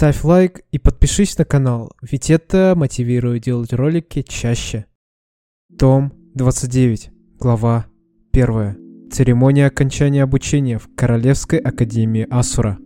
Ставь лайк и подпишись на канал, ведь это мотивирует делать ролики чаще. Том 29, глава 1. Церемония окончания обучения в Королевской Академии Асура.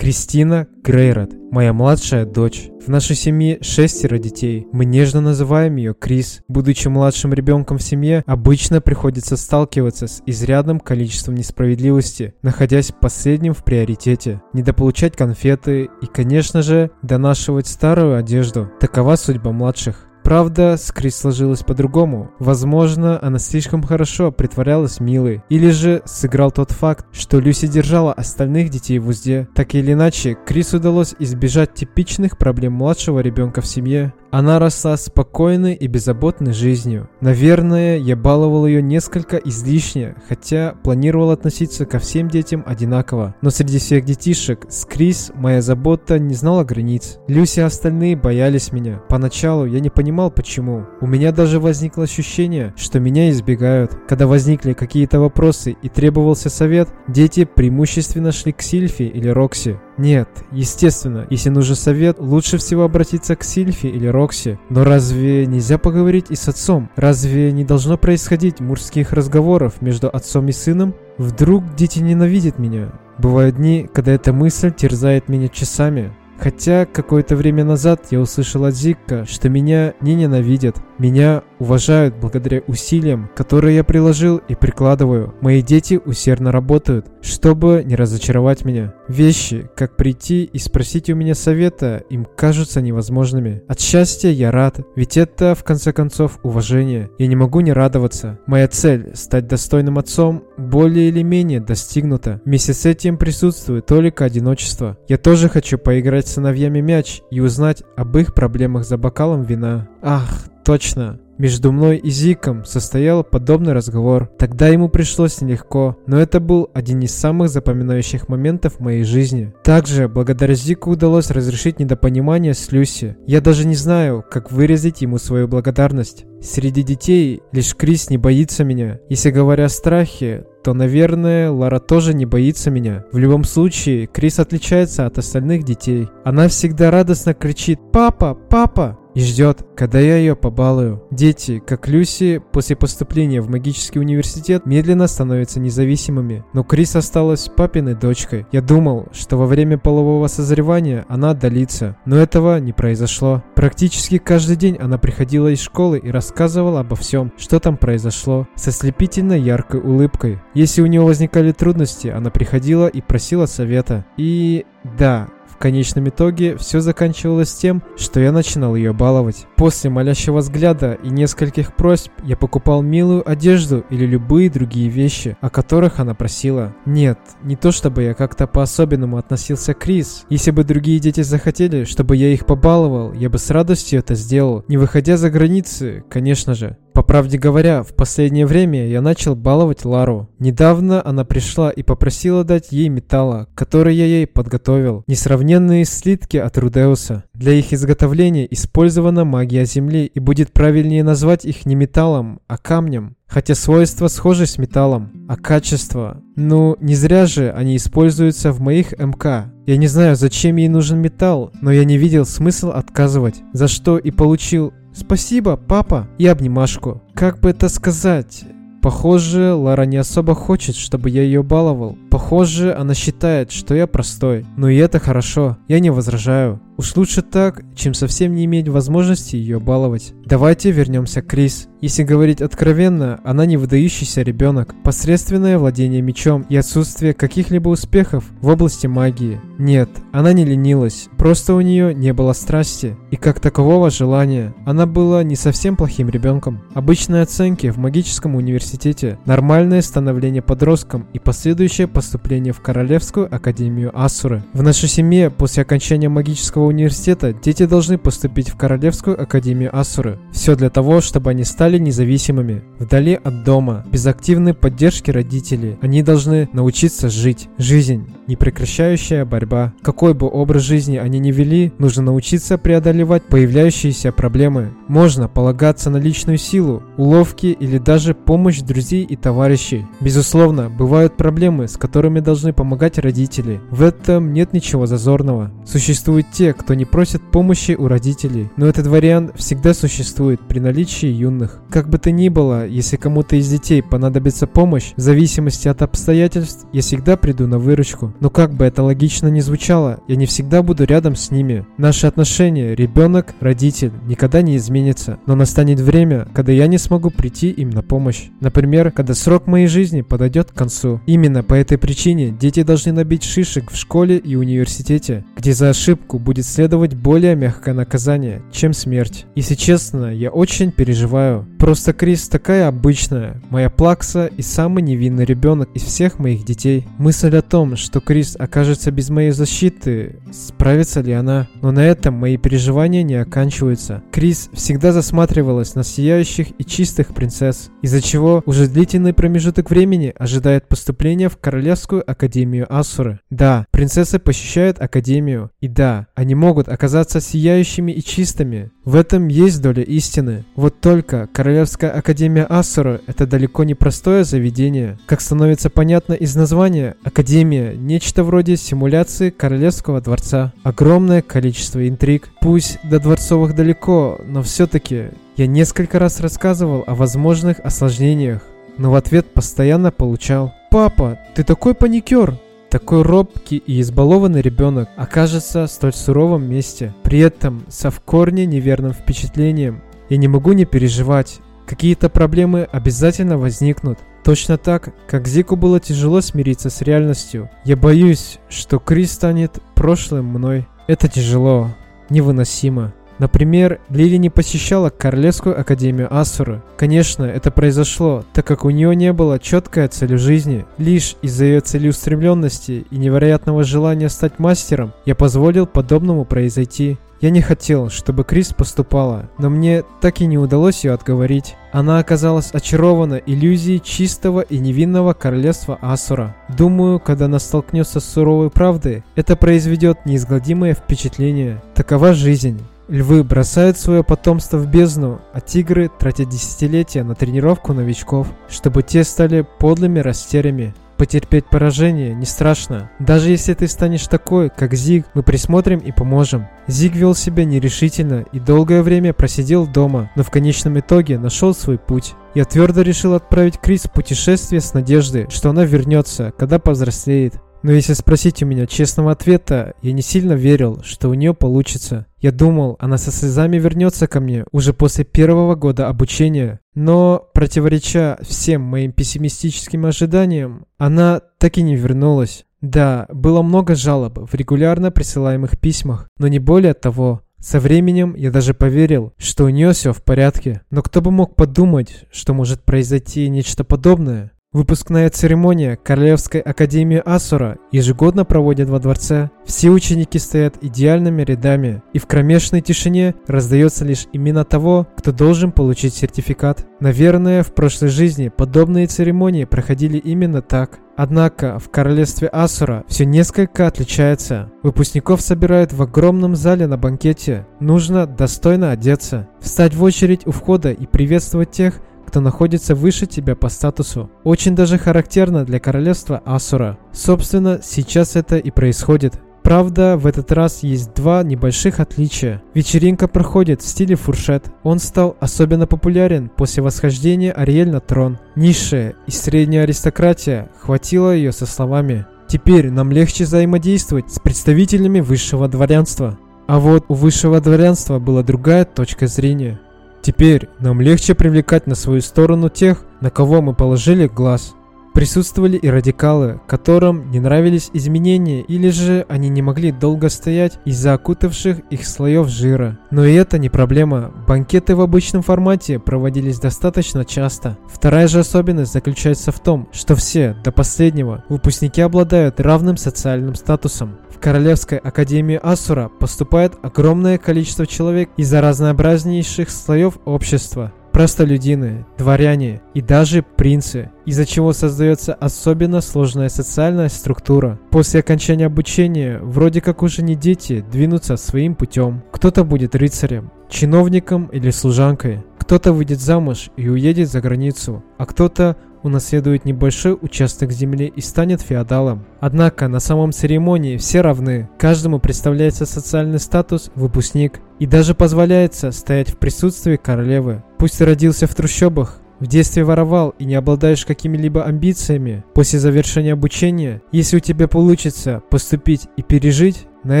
Кристина Грейрот, моя младшая дочь. В нашей семье шестеро детей. Мы нежно называем ее Крис. Будучи младшим ребенком в семье, обычно приходится сталкиваться с изрядным количеством несправедливости, находясь последним в приоритете. Недополучать конфеты и, конечно же, донашивать старую одежду. Такова судьба младших. Правда, с Крис сложилось по-другому. Возможно, она слишком хорошо притворялась милой. Или же сыграл тот факт, что Люси держала остальных детей в узде. Так или иначе, Крис удалось избежать типичных проблем младшего ребенка в семье. Она росла спокойной и беззаботной жизнью. Наверное, я баловал ее несколько излишне, хотя планировал относиться ко всем детям одинаково. Но среди всех детишек с Крис моя забота не знала границ. Люси и остальные боялись меня. Поначалу я не понимал почему. У меня даже возникло ощущение, что меня избегают. Когда возникли какие-то вопросы и требовался совет, дети преимущественно шли к Сильфи или Рокси. Нет, естественно, если нужен совет, лучше всего обратиться к Сильфи или Рокси. Но разве нельзя поговорить и с отцом? Разве не должно происходить мужских разговоров между отцом и сыном? Вдруг дети ненавидят меня? Бывают дни, когда эта мысль терзает меня часами. Хотя какое-то время назад я услышал от Зикка, что меня не ненавидят, меня уважают благодаря усилиям, которые я приложил и прикладываю. Мои дети усердно работают, чтобы не разочаровать меня. Вещи, как прийти и спросить у меня совета, им кажутся невозможными. От счастья я рад, ведь это, в конце концов, уважение. Я не могу не радоваться. Моя цель – стать достойным отцом – более или менее достигнута. Вместе с этим присутствует только одиночество. Я тоже хочу поиграть сыновьями мяч и узнать об их проблемах за бокалом вина. Ах, точно. Между мной и Зиком состоял подобный разговор. Тогда ему пришлось нелегко, но это был один из самых запоминающих моментов в моей жизни. Также, благодаря Зику удалось разрешить недопонимание с Люси. Я даже не знаю, как выразить ему свою благодарность. Среди детей лишь Крис не боится меня. Если говоря о страхе, то, наверное, Лара тоже не боится меня. В любом случае, Крис отличается от остальных детей. Она всегда радостно кричит «Папа! Папа!» И ждет, когда я ее побалую. Дети, как Люси, после поступления в магический университет медленно становятся независимыми. Но Крис осталась папиной дочкой. Я думал, что во время полового созревания она отдалится, но этого не произошло. Практически каждый день она приходила из школы и рассказывала обо всем, что там произошло, со слепительно яркой улыбкой. Если у нее возникали трудности, она приходила и просила совета. И да, конечном итоге все заканчивалось тем, что я начинал ее баловать. После молящего взгляда и нескольких просьб я покупал милую одежду или любые другие вещи, о которых она просила. Нет, не то чтобы я как-то по-особенному относился к Крис. Если бы другие дети захотели, чтобы я их побаловал, я бы с радостью это сделал, не выходя за границы, конечно же. По правде говоря, в последнее время я начал баловать Лару. Недавно она пришла и попросила дать ей металла, который я ей подготовил. Несравненные слитки от Рудеуса. Для их изготовления использована магия Земли, и будет правильнее назвать их не металлом, а камнем. Хотя свойства схожи с металлом, а качество... Ну, не зря же они используются в моих МК. Я не знаю, зачем ей нужен металл, но я не видел смысла отказывать, за что и получил «Спасибо, папа!» и обнимашку. Как бы это сказать? Похоже, Лара не особо хочет, чтобы я ее баловал. Похоже, она считает, что я простой. Но и это хорошо, я не возражаю. Уж лучше так, чем совсем не иметь возможности ее баловать. Давайте вернемся к Крис. Если говорить откровенно, она не выдающийся ребенок. Посредственное владение мечом и отсутствие каких-либо успехов в области магии. Нет, она не ленилась, просто у нее не было страсти и как такового желания. Она была не совсем плохим ребенком. Обычные оценки в магическом университете, нормальное становление подростком и последующее поступление в Королевскую Академию Асуры. В нашей семье после окончания магического университета дети должны поступить в Королевскую Академию Асуры. Все для того, чтобы они стали независимыми, вдали от дома, без активной поддержки родителей. Они должны научиться жить. Жизнь, непрекращающая борьба. Какой бы образ жизни они ни вели, нужно научиться преодолевать появляющиеся проблемы. Можно полагаться на личную силу, уловки или даже помощь друзей и товарищей. Безусловно, бывают проблемы, с которыми которыми должны помогать родители. В этом нет ничего зазорного. Существуют те, кто не просит помощи у родителей, но этот вариант всегда существует при наличии юных. Как бы то ни было, если кому-то из детей понадобится помощь, в зависимости от обстоятельств, я всегда приду на выручку. Но как бы это логично ни звучало, я не всегда буду рядом с ними. Наши отношения, ребенок, родитель, никогда не изменится. Но настанет время, когда я не смогу прийти им на помощь. Например, когда срок моей жизни подойдет к концу. Именно по этой причине дети должны набить шишек в школе и университете, где за ошибку будет следовать более мягкое наказание, чем смерть. Если честно, я очень переживаю. Просто Крис такая обычная, моя плакса и самый невинный ребенок из всех моих детей. Мысль о том, что Крис окажется без моей защиты, справится ли она? Но на этом мои переживания не оканчиваются. Крис всегда засматривалась на сияющих и чистых принцесс, из-за чего уже длительный промежуток времени ожидает поступления в Королевскую Академию Асуры. Да, принцессы посещают Академию, и да, они могут оказаться сияющими и чистыми. В этом есть доля истины. Вот только Королевская Академия Асуры – это далеко не простое заведение. Как становится понятно из названия, Академия – нечто вроде симуляции Королевского дворца. Огромное количество интриг. Пусть до дворцовых далеко, но все-таки я несколько раз рассказывал о возможных осложнениях, но в ответ постоянно получал «Папа, ты такой паникер!» Такой робкий и избалованный ребенок окажется в столь суровом месте, при этом со в корне неверным впечатлением. Я не могу не переживать, какие-то проблемы обязательно возникнут. Точно так, как Зику было тяжело смириться с реальностью. Я боюсь, что Крис станет прошлым мной. Это тяжело, невыносимо. Например, Лили не посещала Королевскую Академию Асуры. Конечно, это произошло, так как у нее не было четкой цели жизни. Лишь из-за ее целеустремленности и невероятного желания стать мастером, я позволил подобному произойти. Я не хотел, чтобы Крис поступала, но мне так и не удалось ее отговорить. Она оказалась очарована иллюзией чистого и невинного королевства Асура. Думаю, когда она столкнется с суровой правдой, это произведет неизгладимое впечатление. Такова жизнь. Львы бросают свое потомство в бездну, а тигры тратят десятилетия на тренировку новичков, чтобы те стали подлыми растерями. Потерпеть поражение не страшно. Даже если ты станешь такой, как Зиг, мы присмотрим и поможем. Зиг вел себя нерешительно и долгое время просидел дома, но в конечном итоге нашел свой путь. Я твердо решил отправить Крис в путешествие с надеждой, что она вернется, когда повзрослеет. Но если спросить у меня честного ответа, я не сильно верил, что у нее получится. Я думал, она со слезами вернется ко мне уже после первого года обучения. Но, противореча всем моим пессимистическим ожиданиям, она так и не вернулась. Да, было много жалоб в регулярно присылаемых письмах, но не более того. Со временем я даже поверил, что у нее все в порядке. Но кто бы мог подумать, что может произойти нечто подобное? Выпускная церемония Королевской Академии Асура ежегодно проводят во дворце. Все ученики стоят идеальными рядами, и в кромешной тишине раздается лишь имена того, кто должен получить сертификат. Наверное, в прошлой жизни подобные церемонии проходили именно так. Однако в королевстве Асура все несколько отличается. Выпускников собирают в огромном зале на банкете. Нужно достойно одеться, встать в очередь у входа и приветствовать тех, кто находится выше тебя по статусу. Очень даже характерно для королевства Асура. Собственно, сейчас это и происходит. Правда, в этот раз есть два небольших отличия. Вечеринка проходит в стиле фуршет. Он стал особенно популярен после восхождения Ариэль на трон. Низшая и средняя аристократия хватила ее со словами «Теперь нам легче взаимодействовать с представителями высшего дворянства». А вот у высшего дворянства была другая точка зрения. Теперь нам легче привлекать на свою сторону тех, на кого мы положили глаз. Присутствовали и радикалы, которым не нравились изменения, или же они не могли долго стоять из-за окутавших их слоев жира. Но и это не проблема. Банкеты в обычном формате проводились достаточно часто. Вторая же особенность заключается в том, что все, до последнего, выпускники обладают равным социальным статусом. Королевской Академии Асура поступает огромное количество человек из-за разнообразнейших слоев общества простолюдины, дворяне и даже принцы, из-за чего создается особенно сложная социальная структура. После окончания обучения, вроде как уже не дети, двинутся своим путем. Кто-то будет рыцарем, чиновником или служанкой, кто-то выйдет замуж и уедет за границу, а кто-то унаследует небольшой участок земли и станет феодалом. Однако на самом церемонии все равны, каждому представляется социальный статус выпускник и даже позволяется стоять в присутствии королевы. Пусть ты родился в трущобах, в детстве воровал и не обладаешь какими-либо амбициями, после завершения обучения, если у тебя получится поступить и пережить, на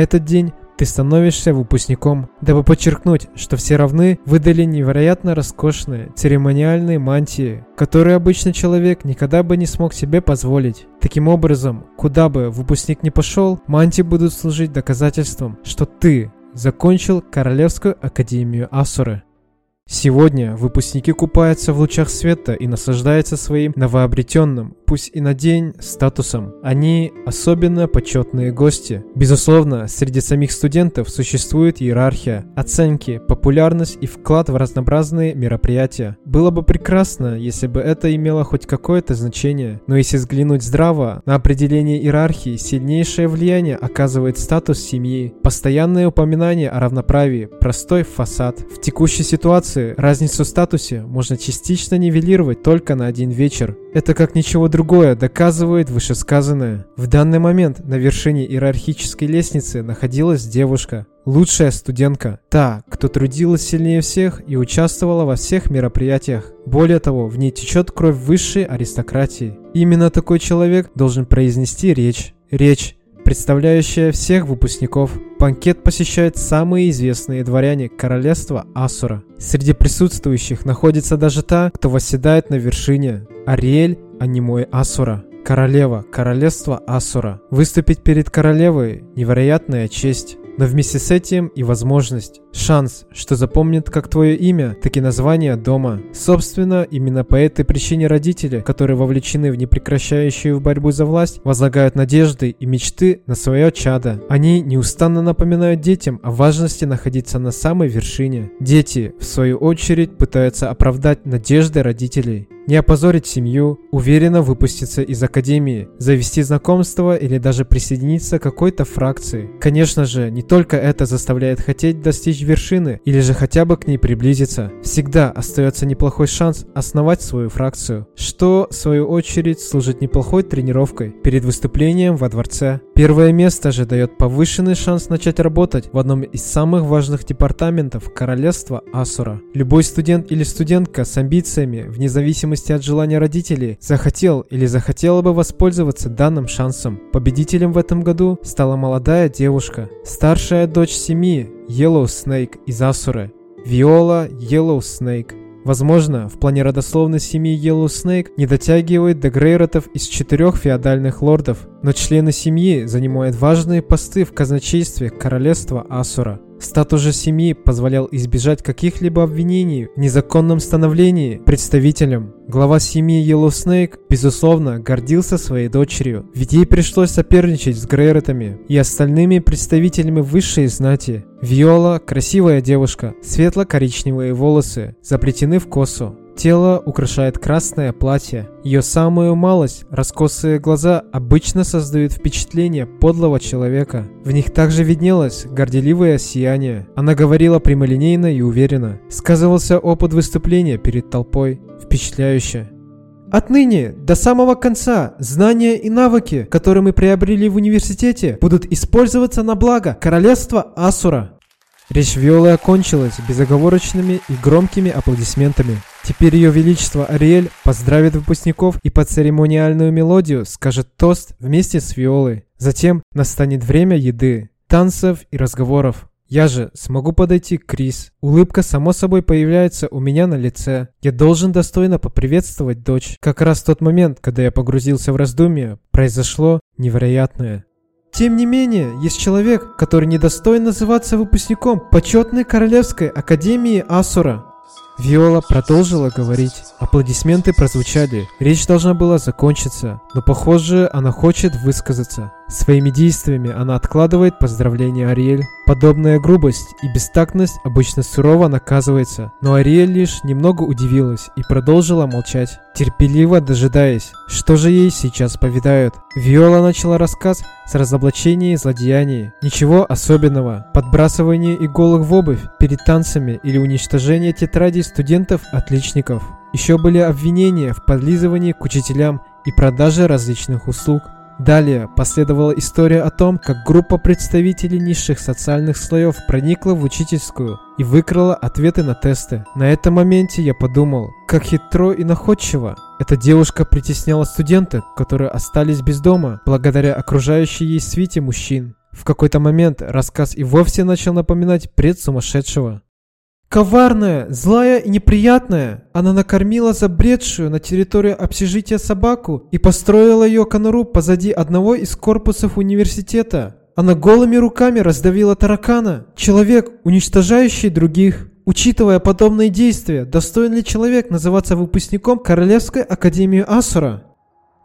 этот день ты становишься выпускником. Дабы подчеркнуть, что все равны, выдали невероятно роскошные церемониальные мантии, которые обычный человек никогда бы не смог себе позволить. Таким образом, куда бы выпускник ни пошел, мантии будут служить доказательством, что ты закончил Королевскую Академию Асуры. Сегодня выпускники купаются в лучах света и наслаждаются своим новообретенным, пусть и на день, статусом. Они особенно почетные гости. Безусловно, среди самих студентов существует иерархия, оценки, популярность и вклад в разнообразные мероприятия. Было бы прекрасно, если бы это имело хоть какое-то значение, но если взглянуть здраво, на определение иерархии сильнейшее влияние оказывает статус семьи, постоянное упоминание о равноправии, простой фасад. В текущей ситуации разницу в статусе можно частично нивелировать только на один вечер. Это как ничего другое доказывает вышесказанное. В данный момент на вершине иерархической лестницы находилась девушка, лучшая студентка, та, кто трудилась сильнее всех и участвовала во всех мероприятиях. Более того, в ней течет кровь высшей аристократии. Именно такой человек должен произнести речь. Речь, представляющая всех выпускников. Банкет посещают самые известные дворяне королевства Асура. Среди присутствующих находится даже та, кто восседает на вершине. Ариэль Анимой Асура. Королева королевства Асура. Выступить перед королевой – невероятная честь. Но вместе с этим и возможность, шанс, что запомнит как твое имя, так и название дома. Собственно, именно по этой причине родители, которые вовлечены в непрекращающую борьбу за власть, возлагают надежды и мечты на свое чадо. Они неустанно напоминают детям о важности находиться на самой вершине. Дети, в свою очередь, пытаются оправдать надежды родителей не опозорить семью, уверенно выпуститься из академии, завести знакомство или даже присоединиться к какой-то фракции. Конечно же, не только это заставляет хотеть достичь вершины или же хотя бы к ней приблизиться. Всегда остается неплохой шанс основать свою фракцию, что, в свою очередь, служит неплохой тренировкой перед выступлением во дворце. Первое место же дает повышенный шанс начать работать в одном из самых важных департаментов королевства Асура. Любой студент или студентка с амбициями, вне зависимости от желания родителей, захотел или захотела бы воспользоваться данным шансом. Победителем в этом году стала молодая девушка, старшая дочь семьи Yellow Snake из Асуры, Виола Yellow Snake. Возможно, в плане родословной семьи Yellow Snake не дотягивает до Грейротов из четырех феодальных лордов, но члены семьи занимают важные посты в казначействе королевства Асура. Статус же семьи позволял избежать каких-либо обвинений в незаконном становлении представителем. Глава семьи Yellow Snake, безусловно, гордился своей дочерью, ведь ей пришлось соперничать с Грейротами и остальными представителями высшей знати. Виола – красивая девушка, светло-коричневые волосы, заплетены в косу, Тело украшает красное платье. Ее самую малость, раскосые глаза, обычно создают впечатление подлого человека. В них также виднелось горделивое сияние. Она говорила прямолинейно и уверенно. Сказывался опыт выступления перед толпой. Впечатляюще. Отныне, до самого конца, знания и навыки, которые мы приобрели в университете, будут использоваться на благо королевства Асура. Речь Виолы окончилась безоговорочными и громкими аплодисментами. Теперь Ее Величество Ариэль поздравит выпускников и под церемониальную мелодию скажет тост вместе с Виолой. Затем настанет время еды, танцев и разговоров. Я же смогу подойти к Крис. Улыбка само собой появляется у меня на лице. Я должен достойно поприветствовать дочь. Как раз в тот момент, когда я погрузился в раздумья, произошло невероятное. Тем не менее, есть человек, который недостоин называться выпускником почетной Королевской Академии Асура. Виола продолжила говорить. Аплодисменты прозвучали. Речь должна была закончиться, но похоже, она хочет высказаться. Своими действиями она откладывает поздравления Ариэль. Подобная грубость и бестактность обычно сурово наказывается, но Ариэль лишь немного удивилась и продолжила молчать, терпеливо дожидаясь, что же ей сейчас повидают. Виола начала рассказ с разоблачения злодеяний. Ничего особенного. Подбрасывание иголок в обувь перед танцами или уничтожение тетрадей студентов-отличников. Еще были обвинения в подлизывании к учителям и продаже различных услуг. Далее последовала история о том, как группа представителей низших социальных слоев проникла в учительскую и выкрала ответы на тесты. На этом моменте я подумал, как хитро и находчиво. Эта девушка притесняла студенток, которые остались без дома, благодаря окружающей ей свите мужчин. В какой-то момент рассказ и вовсе начал напоминать бред сумасшедшего. Коварная, злая и неприятная, она накормила забредшую на территорию общежития собаку и построила ее конуру позади одного из корпусов университета. Она голыми руками раздавила таракана, человек, уничтожающий других. Учитывая подобные действия, достоин ли человек называться выпускником Королевской Академии Асура?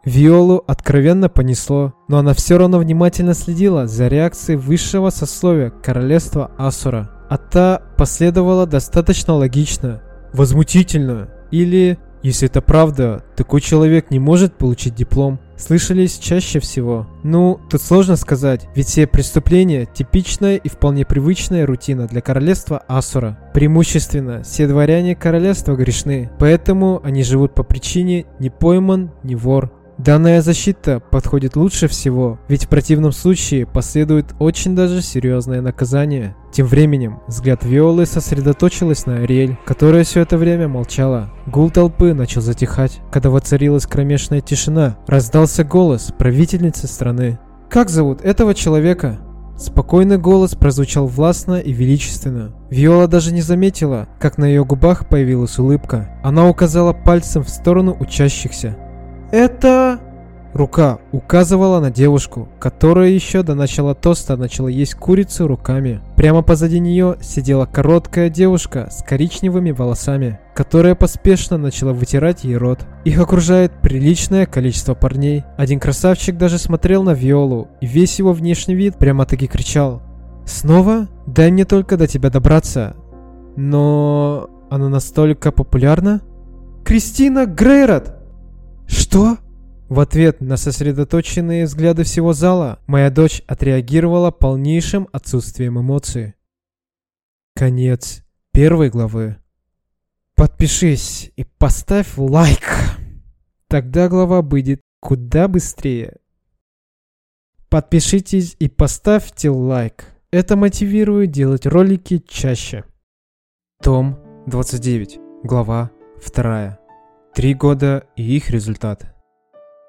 Виолу откровенно понесло, но она все равно внимательно следила за реакцией высшего сословия Королевства Асура а та последовала достаточно логично, возмутительно. Или, если это правда, такой человек не может получить диплом. Слышались чаще всего. Ну, тут сложно сказать, ведь все преступления – типичная и вполне привычная рутина для королевства Асура. Преимущественно, все дворяне королевства грешны, поэтому они живут по причине «не пойман, не вор». Данная защита подходит лучше всего, ведь в противном случае последует очень даже серьезное наказание. Тем временем, взгляд Виолы сосредоточилась на Ариэль, которая все это время молчала. Гул толпы начал затихать. Когда воцарилась кромешная тишина, раздался голос правительницы страны. «Как зовут этого человека?» Спокойный голос прозвучал властно и величественно. Виола даже не заметила, как на ее губах появилась улыбка. Она указала пальцем в сторону учащихся. Это... Рука указывала на девушку, которая еще до начала тоста начала есть курицу руками. Прямо позади нее сидела короткая девушка с коричневыми волосами, которая поспешно начала вытирать ей рот. Их окружает приличное количество парней. Один красавчик даже смотрел на Виолу, и весь его внешний вид прямо-таки кричал. «Снова? Дай мне только до тебя добраться». Но... она настолько популярна? «Кристина Грейрот!» «Что?» В ответ на сосредоточенные взгляды всего зала, моя дочь отреагировала полнейшим отсутствием эмоций. Конец первой главы. Подпишись и поставь лайк. Тогда глава выйдет куда быстрее. Подпишитесь и поставьте лайк. Это мотивирует делать ролики чаще. Том 29. Глава 2. Три года и их результат.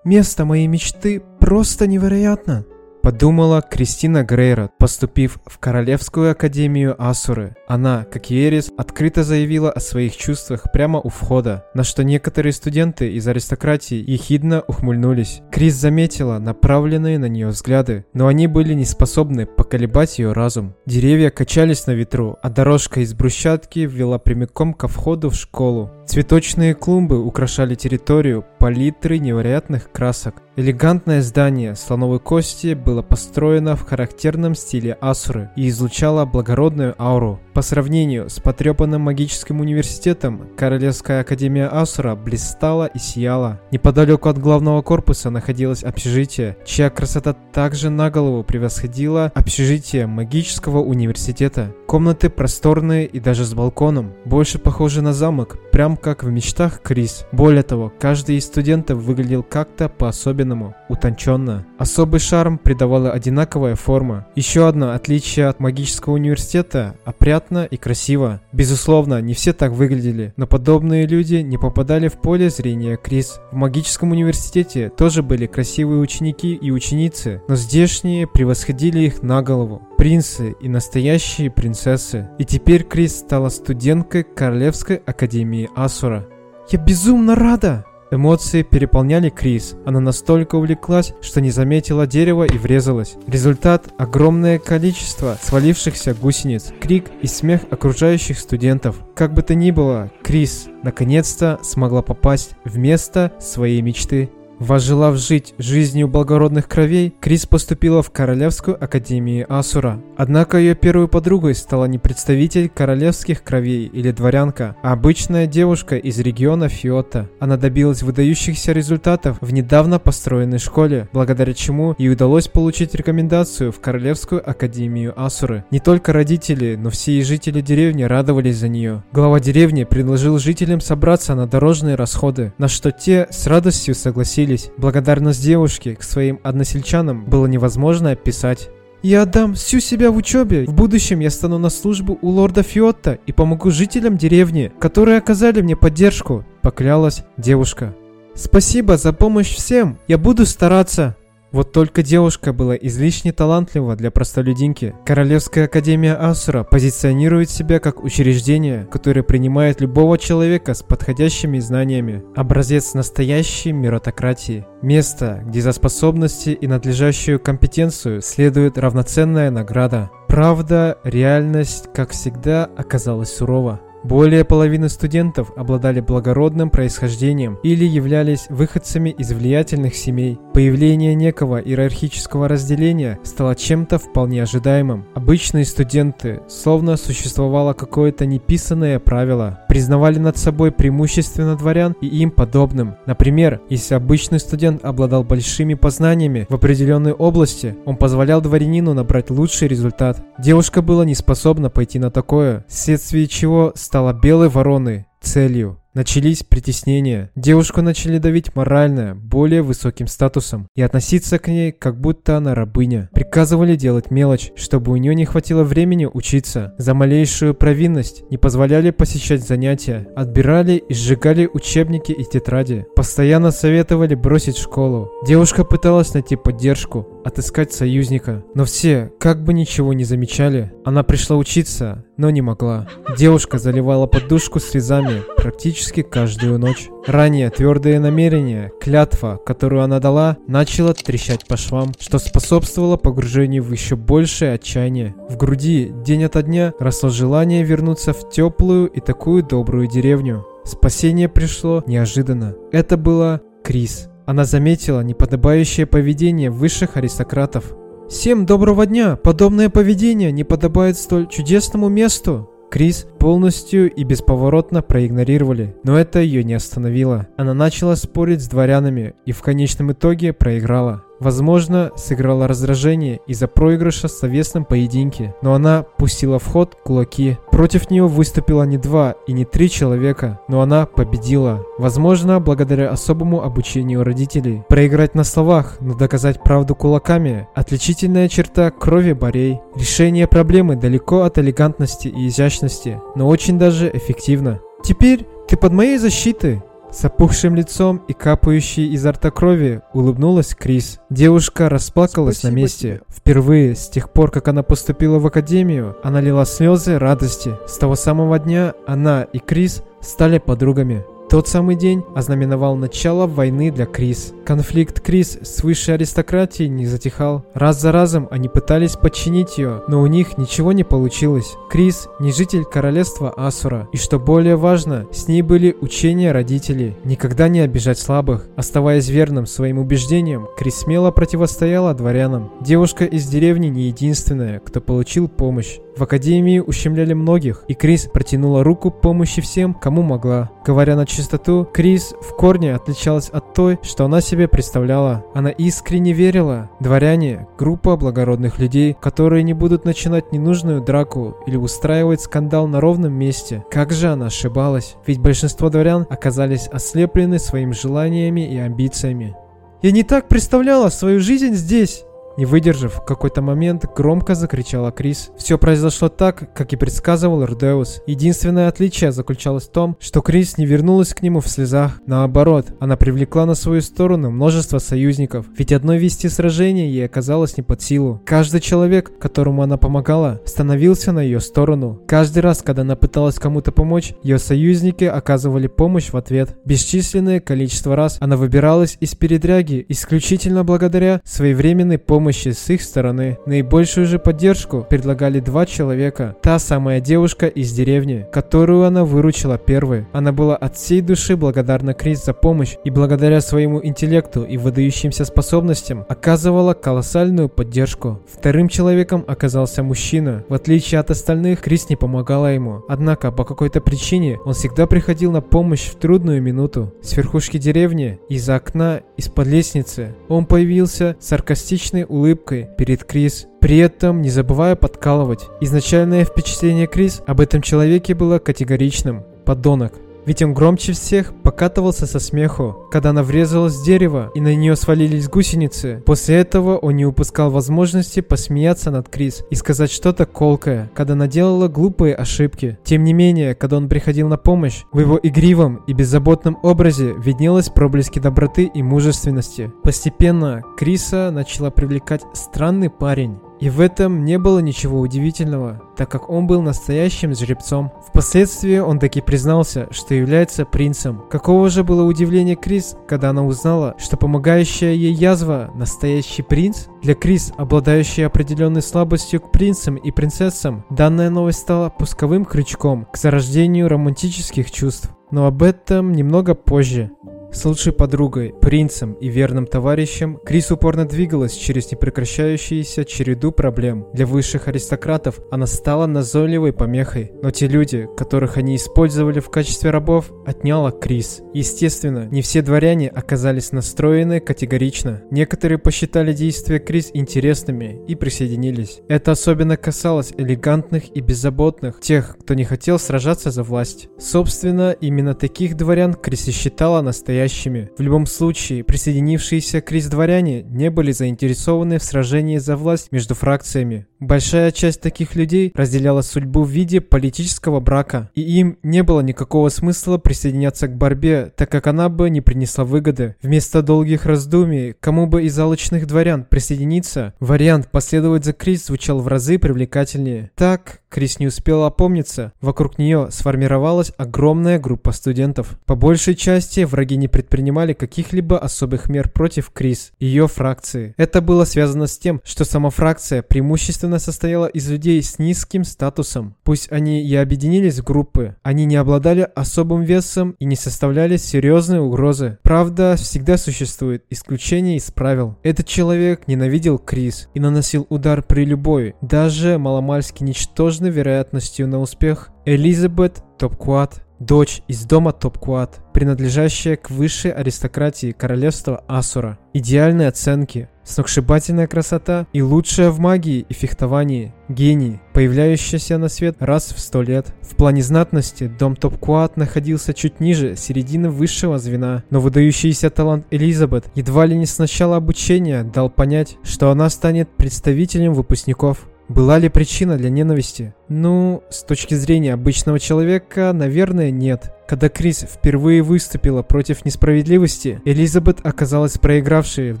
Место моей мечты просто невероятно. Подумала Кристина Грейрот, поступив в Королевскую Академию Асуры. Она, как Ерис, открыто заявила о своих чувствах прямо у входа, на что некоторые студенты из аристократии ехидно ухмыльнулись. Крис заметила направленные на нее взгляды, но они были не способны поколебать ее разум. Деревья качались на ветру, а дорожка из брусчатки вела прямиком ко входу в школу. Цветочные клумбы украшали территорию палитры невероятных красок. Элегантное здание слоновой кости было построено в характерном стиле Асуры и излучало благородную ауру. По сравнению с потрепанным магическим университетом, Королевская Академия Асура блистала и сияла. Неподалеку от главного корпуса находилось общежитие, чья красота также на голову превосходила общежитие магического университета. Комнаты просторные и даже с балконом, больше похожи на замок, прям как в мечтах Крис. Более того, каждый из студентов выглядел как-то по-особенному, утонченно. Особый шарм придавала одинаковая форма. Еще одно отличие от магического университета – приятно и красиво. Безусловно, не все так выглядели, но подобные люди не попадали в поле зрения Крис. В магическом университете тоже были красивые ученики и ученицы, но здешние превосходили их на голову. Принцы и настоящие принцессы. И теперь Крис стала студенткой Королевской Академии Асура. «Я безумно рада!» Эмоции переполняли Крис. Она настолько увлеклась, что не заметила дерева и врезалась. Результат – огромное количество свалившихся гусениц, крик и смех окружающих студентов. Как бы то ни было, Крис наконец-то смогла попасть в место своей мечты. Вожелав жить жизнью благородных кровей, Крис поступила в Королевскую Академию Асура. Однако ее первой подругой стала не представитель королевских кровей или дворянка, а обычная девушка из региона Фиота. Она добилась выдающихся результатов в недавно построенной школе, благодаря чему ей удалось получить рекомендацию в Королевскую Академию Асуры. Не только родители, но все и жители деревни радовались за нее. Глава деревни предложил жителям собраться на дорожные расходы, на что те с радостью согласились поделились. Благодарность девушки к своим односельчанам было невозможно описать. «Я отдам всю себя в учебе. В будущем я стану на службу у лорда Фиотта и помогу жителям деревни, которые оказали мне поддержку», – поклялась девушка. «Спасибо за помощь всем. Я буду стараться». Вот только девушка была излишне талантлива для простолюдинки. Королевская Академия Асура позиционирует себя как учреждение, которое принимает любого человека с подходящими знаниями. Образец настоящей меротократии. Место, где за способности и надлежащую компетенцию следует равноценная награда. Правда, реальность, как всегда, оказалась сурова. Более половины студентов обладали благородным происхождением или являлись выходцами из влиятельных семей. Появление некого иерархического разделения стало чем-то вполне ожидаемым. Обычные студенты, словно существовало какое-то неписанное правило, признавали над собой преимущественно дворян и им подобным. Например, если обычный студент обладал большими познаниями в определенной области, он позволял дворянину набрать лучший результат. Девушка была не способна пойти на такое, вследствие чего стала стала белой вороной, целью. Начались притеснения. Девушку начали давить морально, более высоким статусом, и относиться к ней, как будто она рабыня. Приказывали делать мелочь, чтобы у нее не хватило времени учиться. За малейшую провинность не позволяли посещать занятия, отбирали и сжигали учебники и тетради. Постоянно советовали бросить школу. Девушка пыталась найти поддержку, отыскать союзника. Но все, как бы ничего не замечали, она пришла учиться, но не могла. Девушка заливала подушку слезами практически каждую ночь. Ранее твердое намерение, клятва, которую она дала, начала трещать по швам, что способствовало погружению в еще большее отчаяние. В груди день ото дня росло желание вернуться в теплую и такую добрую деревню. Спасение пришло неожиданно. Это было Крис. Она заметила неподобающее поведение высших аристократов, Всем доброго дня! Подобное поведение не подобает столь чудесному месту. Крис полностью и бесповоротно проигнорировали, но это ее не остановило. Она начала спорить с дворянами и в конечном итоге проиграла. Возможно, сыграла раздражение из-за проигрыша в совместном поединке, но она пустила в ход кулаки. Против нее выступило не два и не три человека, но она победила. Возможно, благодаря особому обучению родителей. Проиграть на словах, но доказать правду кулаками – отличительная черта крови Борей. Решение проблемы далеко от элегантности и изящности, но очень даже эффективно. Теперь ты под моей защитой. С опухшим лицом и капающей изо рта крови улыбнулась Крис. Девушка расплакалась Спасибо на месте. Тебе. Впервые с тех пор, как она поступила в академию, она лила слезы радости. С того самого дня она и Крис стали подругами. Тот самый день ознаменовал начало войны для Крис. Конфликт Крис с высшей аристократией не затихал. Раз за разом они пытались подчинить ее, но у них ничего не получилось. Крис не житель королевства Асура, и что более важно, с ней были учения родителей. Никогда не обижать слабых. Оставаясь верным своим убеждениям, Крис смело противостояла дворянам. Девушка из деревни не единственная, кто получил помощь. В академии ущемляли многих, и Крис протянула руку помощи всем, кому могла. Говоря на чистоту, Крис в корне отличалась от той, что она себе представляла. Она искренне верила. Дворяне – группа благородных людей, которые не будут начинать ненужную драку или устраивать скандал на ровном месте. Как же она ошибалась? Ведь большинство дворян оказались ослеплены своими желаниями и амбициями. «Я не так представляла свою жизнь здесь!» Не выдержав, в какой-то момент громко закричала Крис. Все произошло так, как и предсказывал Рудеус. Единственное отличие заключалось в том, что Крис не вернулась к нему в слезах. Наоборот, она привлекла на свою сторону множество союзников, ведь одной вести сражение ей оказалось не под силу. Каждый человек, которому она помогала, становился на ее сторону. Каждый раз, когда она пыталась кому-то помочь, ее союзники оказывали помощь в ответ. Бесчисленное количество раз она выбиралась из передряги исключительно благодаря своевременной помощи помощи с их стороны. Наибольшую же поддержку предлагали два человека. Та самая девушка из деревни, которую она выручила первой. Она была от всей души благодарна Крис за помощь и благодаря своему интеллекту и выдающимся способностям оказывала колоссальную поддержку. Вторым человеком оказался мужчина. В отличие от остальных, Крис не помогала ему. Однако, по какой-то причине, он всегда приходил на помощь в трудную минуту. С верхушки деревни, из-за окна, из-под лестницы, он появился с саркастичной улыбкой перед Крис, при этом не забывая подкалывать. Изначальное впечатление Крис об этом человеке было категоричным. Подонок. Ведь он громче всех покатывался со смеху, когда она врезалась в дерево и на нее свалились гусеницы. После этого он не упускал возможности посмеяться над Крис и сказать что-то колкое, когда она делала глупые ошибки. Тем не менее, когда он приходил на помощь, в его игривом и беззаботном образе виднелось проблески доброты и мужественности. Постепенно Криса начала привлекать странный парень, и в этом не было ничего удивительного, так как он был настоящим жеребцом. Впоследствии он таки признался, что является принцем. Какого же было удивление Крис, когда она узнала, что помогающая ей язва – настоящий принц? Для Крис, обладающей определенной слабостью к принцам и принцессам, данная новость стала пусковым крючком к зарождению романтических чувств. Но об этом немного позже. С лучшей подругой, принцем и верным товарищем Крис упорно двигалась через непрекращающуюся череду проблем. Для высших аристократов она стала назойливой помехой, но те люди, которых они использовали в качестве рабов, отняла Крис. Естественно, не все дворяне оказались настроены категорично. Некоторые посчитали действия Крис интересными и присоединились. Это особенно касалось элегантных и беззаботных, тех, кто не хотел сражаться за власть. Собственно, именно таких дворян Крис и считала настоящими настоящими. В любом случае, присоединившиеся к дворяне не были заинтересованы в сражении за власть между фракциями. Большая часть таких людей разделяла судьбу в виде политического брака, и им не было никакого смысла присоединяться к борьбе, так как она бы не принесла выгоды. Вместо долгих раздумий, кому бы из алчных дворян присоединиться, вариант последовать за Крис звучал в разы привлекательнее. Так, Крис не успела опомниться, вокруг нее сформировалась огромная группа студентов. По большей части враги не предпринимали каких-либо особых мер против Крис и ее фракции. Это было связано с тем, что сама фракция преимущественно состояла из людей с низким статусом. Пусть они и объединились в группы, они не обладали особым весом и не составляли серьезной угрозы. Правда, всегда существует исключение из правил. Этот человек ненавидел Крис и наносил удар при любой, даже маломальски ничтожной вероятностью на успех Элизабет Топкуат, дочь из дома Топкуат, принадлежащая к высшей аристократии королевства Асура. Идеальные оценки, сногсшибательная красота и лучшая в магии и фехтовании. Гений, появляющийся на свет раз в сто лет. В плане знатности дом Топкуат находился чуть ниже середины высшего звена, но выдающийся талант Элизабет едва ли не с начала обучения дал понять, что она станет представителем выпускников. Была ли причина для ненависти? Ну, с точки зрения обычного человека, наверное, нет. Когда Крис впервые выступила против несправедливости, Элизабет оказалась проигравшей в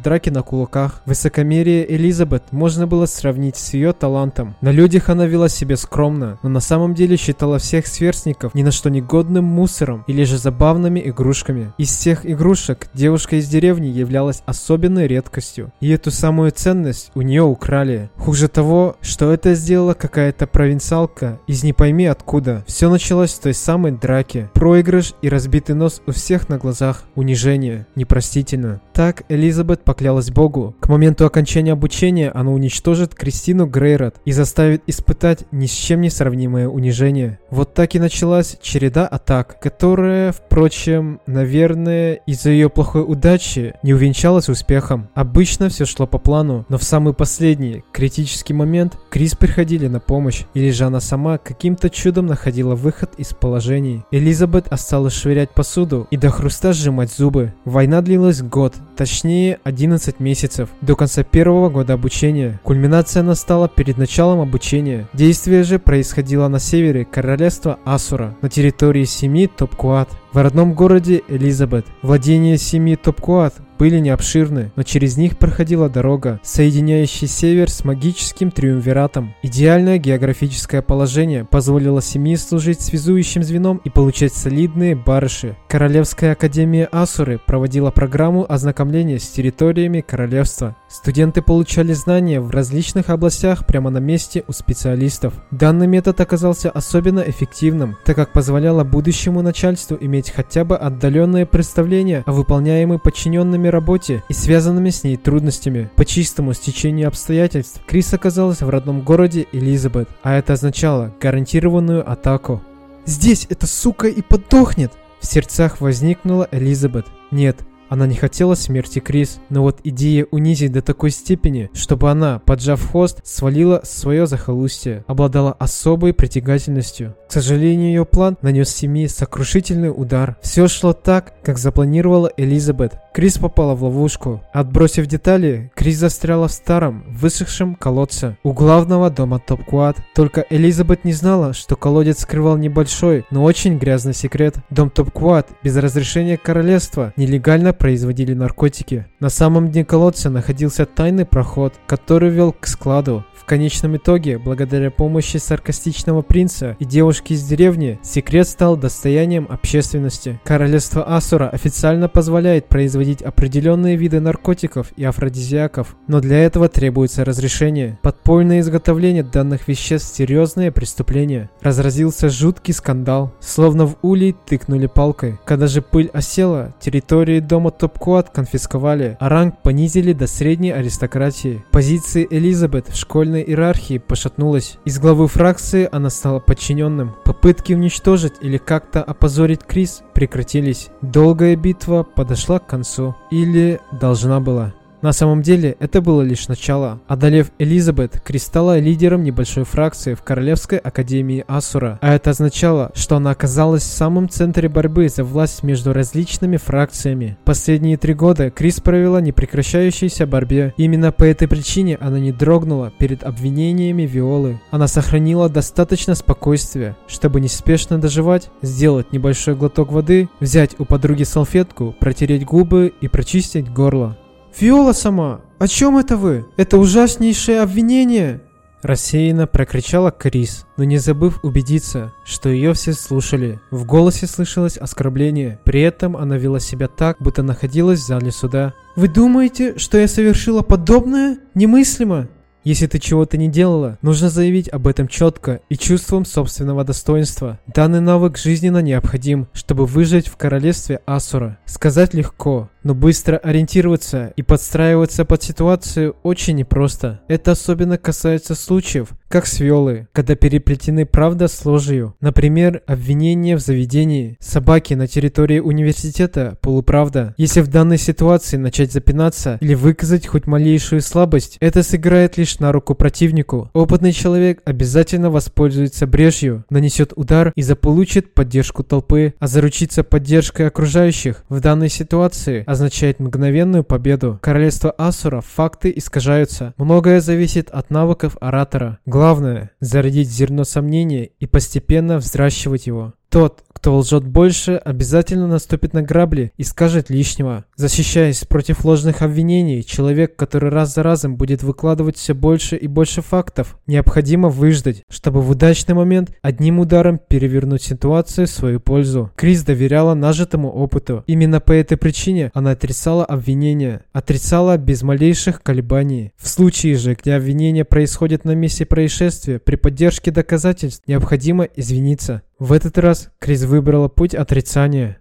драке на кулаках. Высокомерие Элизабет можно было сравнить с ее талантом. На людях она вела себя скромно, но на самом деле считала всех сверстников ни на что негодным мусором или же забавными игрушками. Из всех игрушек девушка из деревни являлась особенной редкостью, и эту самую ценность у нее украли. Хуже того, что это сделала какая-то провинциалка из не пойми откуда. Все началось с той самой драки. Про Проигрыш и разбитый нос у всех на глазах. Унижение. Непростительно. Так Элизабет поклялась Богу. К моменту окончания обучения она уничтожит Кристину Грейрот и заставит испытать ни с чем не сравнимое унижение. Вот так и началась череда атак, которая, впрочем, наверное, из-за ее плохой удачи не увенчалась успехом. Обычно все шло по плану, но в самый последний, критический момент, Крис приходили на помощь, или же она сама каким-то чудом находила выход из положений. Элизабет осталось швырять посуду и до хруста сжимать зубы. Война длилась год, точнее 11 месяцев, до конца первого года обучения. Кульминация настала перед началом обучения. Действие же происходило на севере королевства Асура, на территории семьи Топкуат. В родном городе Элизабет владения семьи Топкуат были не обширны, но через них проходила дорога, соединяющая север с магическим триумвиратом. Идеальное географическое положение позволило семье служить связующим звеном и получать солидные барыши. Королевская академия Асуры проводила программу ознакомления с территориями королевства Студенты получали знания в различных областях прямо на месте у специалистов. Данный метод оказался особенно эффективным, так как позволяло будущему начальству иметь хотя бы отдаленное представление о выполняемой подчиненными работе и связанными с ней трудностями. По чистому стечению обстоятельств, Крис оказалась в родном городе Элизабет, а это означало гарантированную атаку. «Здесь эта сука и подохнет!» В сердцах возникнула Элизабет. Нет, она не хотела смерти Крис, но вот идея унизить до такой степени, чтобы она, поджав хвост, свалила свое захолустье, обладала особой притягательностью. К сожалению, ее план нанес семье сокрушительный удар. Все шло так, как запланировала Элизабет. Крис попала в ловушку. Отбросив детали, Крис застряла в старом, высохшем колодце у главного дома Топкуат. Только Элизабет не знала, что колодец скрывал небольшой, но очень грязный секрет. Дом Топкуат без разрешения королевства нелегально производили наркотики. На самом дне колодца находился тайный проход, который вел к складу. В конечном итоге, благодаря помощи саркастичного принца и девушки из деревни, секрет стал достоянием общественности. Королевство Асура официально позволяет производить определенные виды наркотиков и афродизиаков, но для этого требуется разрешение. Подпольное изготовление данных веществ – серьезное преступление. Разразился жуткий скандал, словно в улей тыкнули палкой. Когда же пыль осела, территории дома Топкуат конфисковали, а ранг понизили до средней аристократии. Позиции Элизабет в школьной иерархии пошатнулась. Из главы фракции она стала подчиненным. Попытки уничтожить или как-то опозорить Крис прекратились. Долгая битва подошла к концу. Или должна была. На самом деле, это было лишь начало. Одолев Элизабет, Крис стала лидером небольшой фракции в Королевской Академии Асура. А это означало, что она оказалась в самом центре борьбы за власть между различными фракциями. Последние три года Крис провела непрекращающейся борьбе. Именно по этой причине она не дрогнула перед обвинениями Виолы. Она сохранила достаточно спокойствия, чтобы неспешно доживать, сделать небольшой глоток воды, взять у подруги салфетку, протереть губы и прочистить горло. «Виола сама, о чем это вы? Это ужаснейшее обвинение!» Рассеянно прокричала Крис, но не забыв убедиться, что ее все слушали. В голосе слышалось оскорбление, при этом она вела себя так, будто находилась в зале суда. «Вы думаете, что я совершила подобное? Немыслимо!» Если ты чего-то не делала, нужно заявить об этом четко и чувством собственного достоинства. Данный навык жизненно необходим, чтобы выжить в королевстве Асура. Сказать легко, но быстро ориентироваться и подстраиваться под ситуацию очень непросто. Это особенно касается случаев, как с Виолой, когда переплетены правда с ложью. Например, обвинение в заведении, собаки на территории университета, полуправда. Если в данной ситуации начать запинаться или выказать хоть малейшую слабость, это сыграет лишь на руку противнику. Опытный человек обязательно воспользуется брежью, нанесет удар и заполучит поддержку толпы, а заручиться поддержкой окружающих в данной ситуации означает мгновенную победу. Королевство Асура, факты искажаются. Многое зависит от навыков оратора. Главное – зарядить зерно сомнения и постепенно взращивать его. Тот, кто лжет больше, обязательно наступит на грабли и скажет лишнего. Защищаясь против ложных обвинений, человек, который раз за разом будет выкладывать все больше и больше фактов, необходимо выждать, чтобы в удачный момент одним ударом перевернуть ситуацию в свою пользу. Крис доверяла нажитому опыту. Именно по этой причине она отрицала обвинения, отрицала без малейших колебаний. В случае же, где обвинение происходит на месте происшествия, при поддержке доказательств необходимо извиниться. В этот раз Крис выбрала путь отрицания.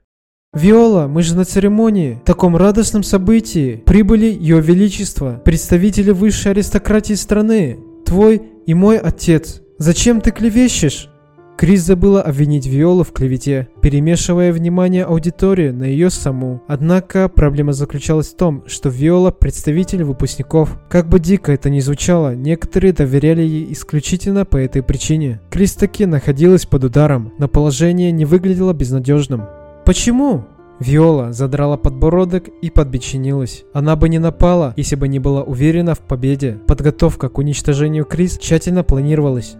«Виола, мы же на церемонии, таком радостном событии. Прибыли Ее Величество, представители высшей аристократии страны, твой и мой отец. Зачем ты клевещешь?» Крис забыла обвинить Виолу в клевете, перемешивая внимание аудитории на ее саму. Однако проблема заключалась в том, что Виола – представитель выпускников. Как бы дико это ни звучало, некоторые доверяли ей исключительно по этой причине. Крис таки находилась под ударом, но положение не выглядело безнадежным. «Почему?» Виола задрала подбородок и подбечинилась. Она бы не напала, если бы не была уверена в победе. Подготовка к уничтожению Крис тщательно планировалась.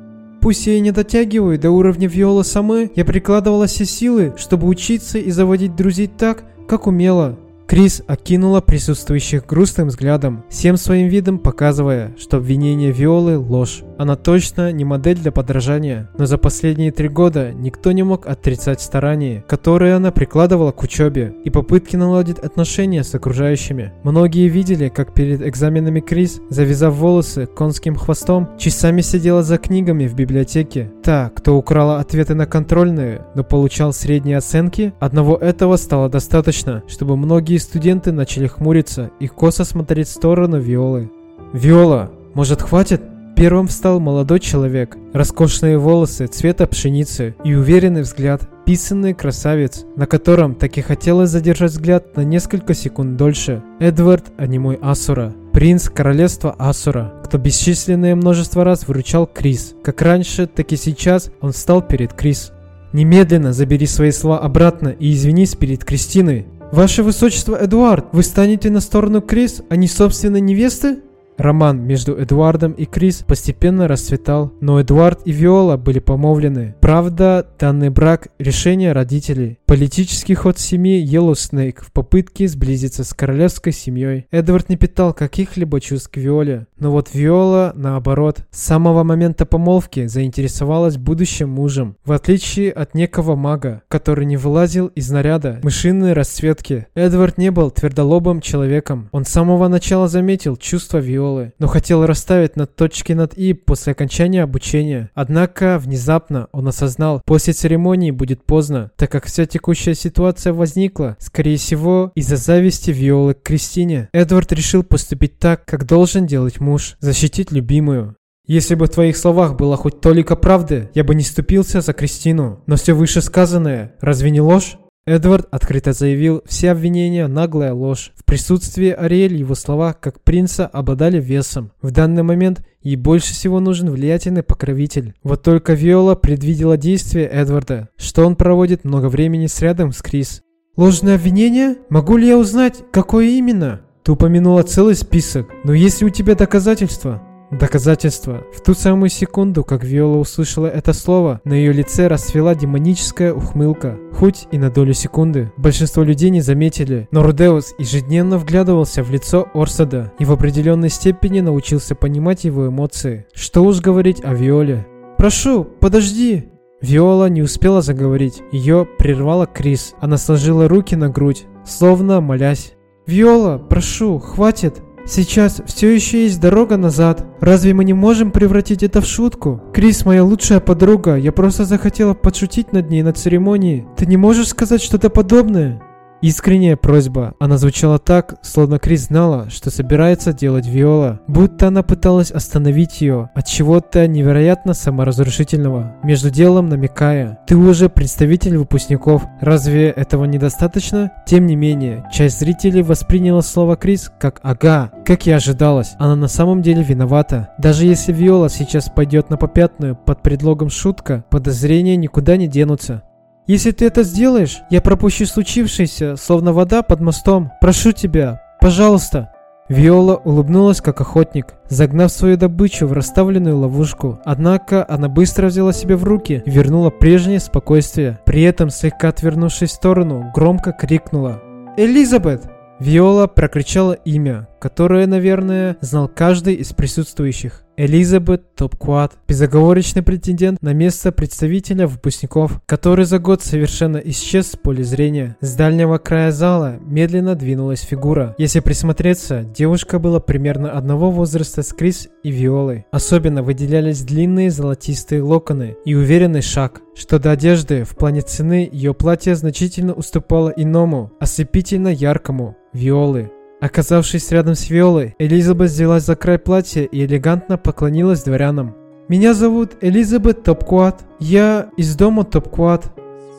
Пусть я и не дотягиваю до уровня Виола самы, я прикладывала все силы, чтобы учиться и заводить друзей так, как умела. Крис окинула присутствующих грустным взглядом, всем своим видом показывая, что обвинение Виолы – ложь. Она точно не модель для подражания, но за последние три года никто не мог отрицать старания, которые она прикладывала к учебе и попытки наладить отношения с окружающими. Многие видели, как перед экзаменами Крис, завязав волосы конским хвостом, часами сидела за книгами в библиотеке. Та, кто украла ответы на контрольные, но получал средние оценки, одного этого стало достаточно, чтобы многие Другие студенты начали хмуриться и косо смотреть в сторону Виолы. «Виола, может хватит?» Первым встал молодой человек. Роскошные волосы цвета пшеницы и уверенный взгляд. Писанный красавец, на котором так и хотелось задержать взгляд на несколько секунд дольше. Эдвард, а не мой Асура. Принц королевства Асура, кто бесчисленное множество раз выручал Крис. Как раньше, так и сейчас он встал перед Крис. «Немедленно забери свои слова обратно и извинись перед Кристиной. «Ваше Высочество Эдуард, вы станете на сторону Крис, а не собственной невесты?» Роман между Эдуардом и Крис постепенно расцветал, но Эдуард и Виола были помолвлены. Правда, данный брак – решение родителей. Политический ход семьи Йеллоуснейк в попытке сблизиться с королевской семьей. Эдвард не питал каких-либо чувств к Виоле, но вот Виола, наоборот, с самого момента помолвки заинтересовалась будущим мужем. В отличие от некого мага, который не вылазил из наряда мышиной расцветки, Эдвард не был твердолобым человеком. Он с самого начала заметил чувства Виолы но хотел расставить над точки над «и» после окончания обучения. Однако, внезапно он осознал, после церемонии будет поздно, так как вся текущая ситуация возникла, скорее всего, из-за зависти Виолы к Кристине. Эдвард решил поступить так, как должен делать муж, защитить любимую. Если бы в твоих словах было хоть толика правды, я бы не ступился за Кристину. Но все вышесказанное, разве не ложь? Эдвард открыто заявил, все обвинения – наглая ложь. В присутствии Ариэль его слова, как принца, обладали весом. В данный момент ей больше всего нужен влиятельный покровитель. Вот только Виола предвидела действия Эдварда, что он проводит много времени с рядом с Крис. «Ложное обвинение? Могу ли я узнать, какое именно?» Ты упомянула целый список, но есть ли у тебя доказательства? Доказательство. В ту самую секунду, как Виола услышала это слово, на ее лице расцвела демоническая ухмылка. Хоть и на долю секунды. Большинство людей не заметили, но Рудеус ежедневно вглядывался в лицо Орсада и в определенной степени научился понимать его эмоции. Что уж говорить о Виоле. «Прошу, подожди!» Виола не успела заговорить. Ее прервала Крис. Она сложила руки на грудь, словно молясь. «Виола, прошу, хватит!» Сейчас все еще есть дорога назад. Разве мы не можем превратить это в шутку? Крис моя лучшая подруга. Я просто захотела подшутить над ней на церемонии. Ты не можешь сказать что-то подобное? Искренняя просьба. Она звучала так, словно Крис знала, что собирается делать Виола. Будто она пыталась остановить ее от чего-то невероятно саморазрушительного. Между делом намекая. Ты уже представитель выпускников. Разве этого недостаточно? Тем не менее, часть зрителей восприняла слово Крис как «ага». Как и ожидалось, она на самом деле виновата. Даже если Виола сейчас пойдет на попятную под предлогом шутка, подозрения никуда не денутся. Если ты это сделаешь, я пропущу случившееся, словно вода под мостом. Прошу тебя, пожалуйста». Виола улыбнулась как охотник, загнав свою добычу в расставленную ловушку. Однако она быстро взяла себя в руки и вернула прежнее спокойствие. При этом, слегка отвернувшись в сторону, громко крикнула «Элизабет!». Виола прокричала имя, которое, наверное, знал каждый из присутствующих. Элизабет Топквад, безоговорочный претендент на место представителя выпускников, который за год совершенно исчез с поля зрения. С дальнего края зала медленно двинулась фигура. Если присмотреться, девушка была примерно одного возраста с Крис и Виолой. Особенно выделялись длинные золотистые локоны и уверенный шаг. Что до одежды, в плане цены ее платье значительно уступало иному, ослепительно яркому, Виолы. Оказавшись рядом с Виолой, Элизабет взялась за край платья и элегантно поклонилась дворянам. «Меня зовут Элизабет Топкуат. Я из дома Топкуат».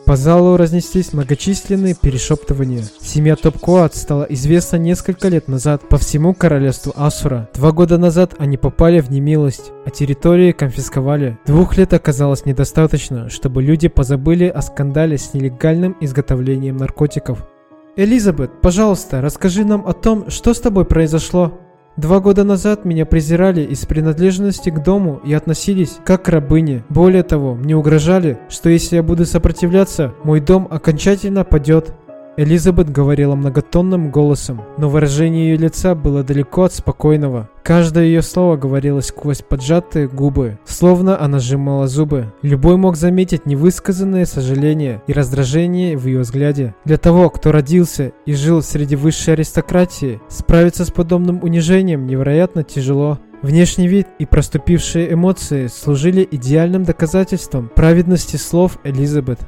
По залу разнеслись многочисленные перешептывания. Семья Топкуат стала известна несколько лет назад по всему королевству Асура. Два года назад они попали в немилость, а территории конфисковали. Двух лет оказалось недостаточно, чтобы люди позабыли о скандале с нелегальным изготовлением наркотиков. Элизабет, пожалуйста, расскажи нам о том, что с тобой произошло. Два года назад меня презирали из принадлежности к дому и относились как к рабыне. Более того, мне угрожали, что если я буду сопротивляться, мой дом окончательно падет. Элизабет говорила многотонным голосом, но выражение ее лица было далеко от спокойного. Каждое ее слово говорилось сквозь поджатые губы, словно она сжимала зубы. Любой мог заметить невысказанное сожаление и раздражение в ее взгляде. Для того, кто родился и жил среди высшей аристократии, справиться с подобным унижением невероятно тяжело. Внешний вид и проступившие эмоции служили идеальным доказательством праведности слов Элизабет.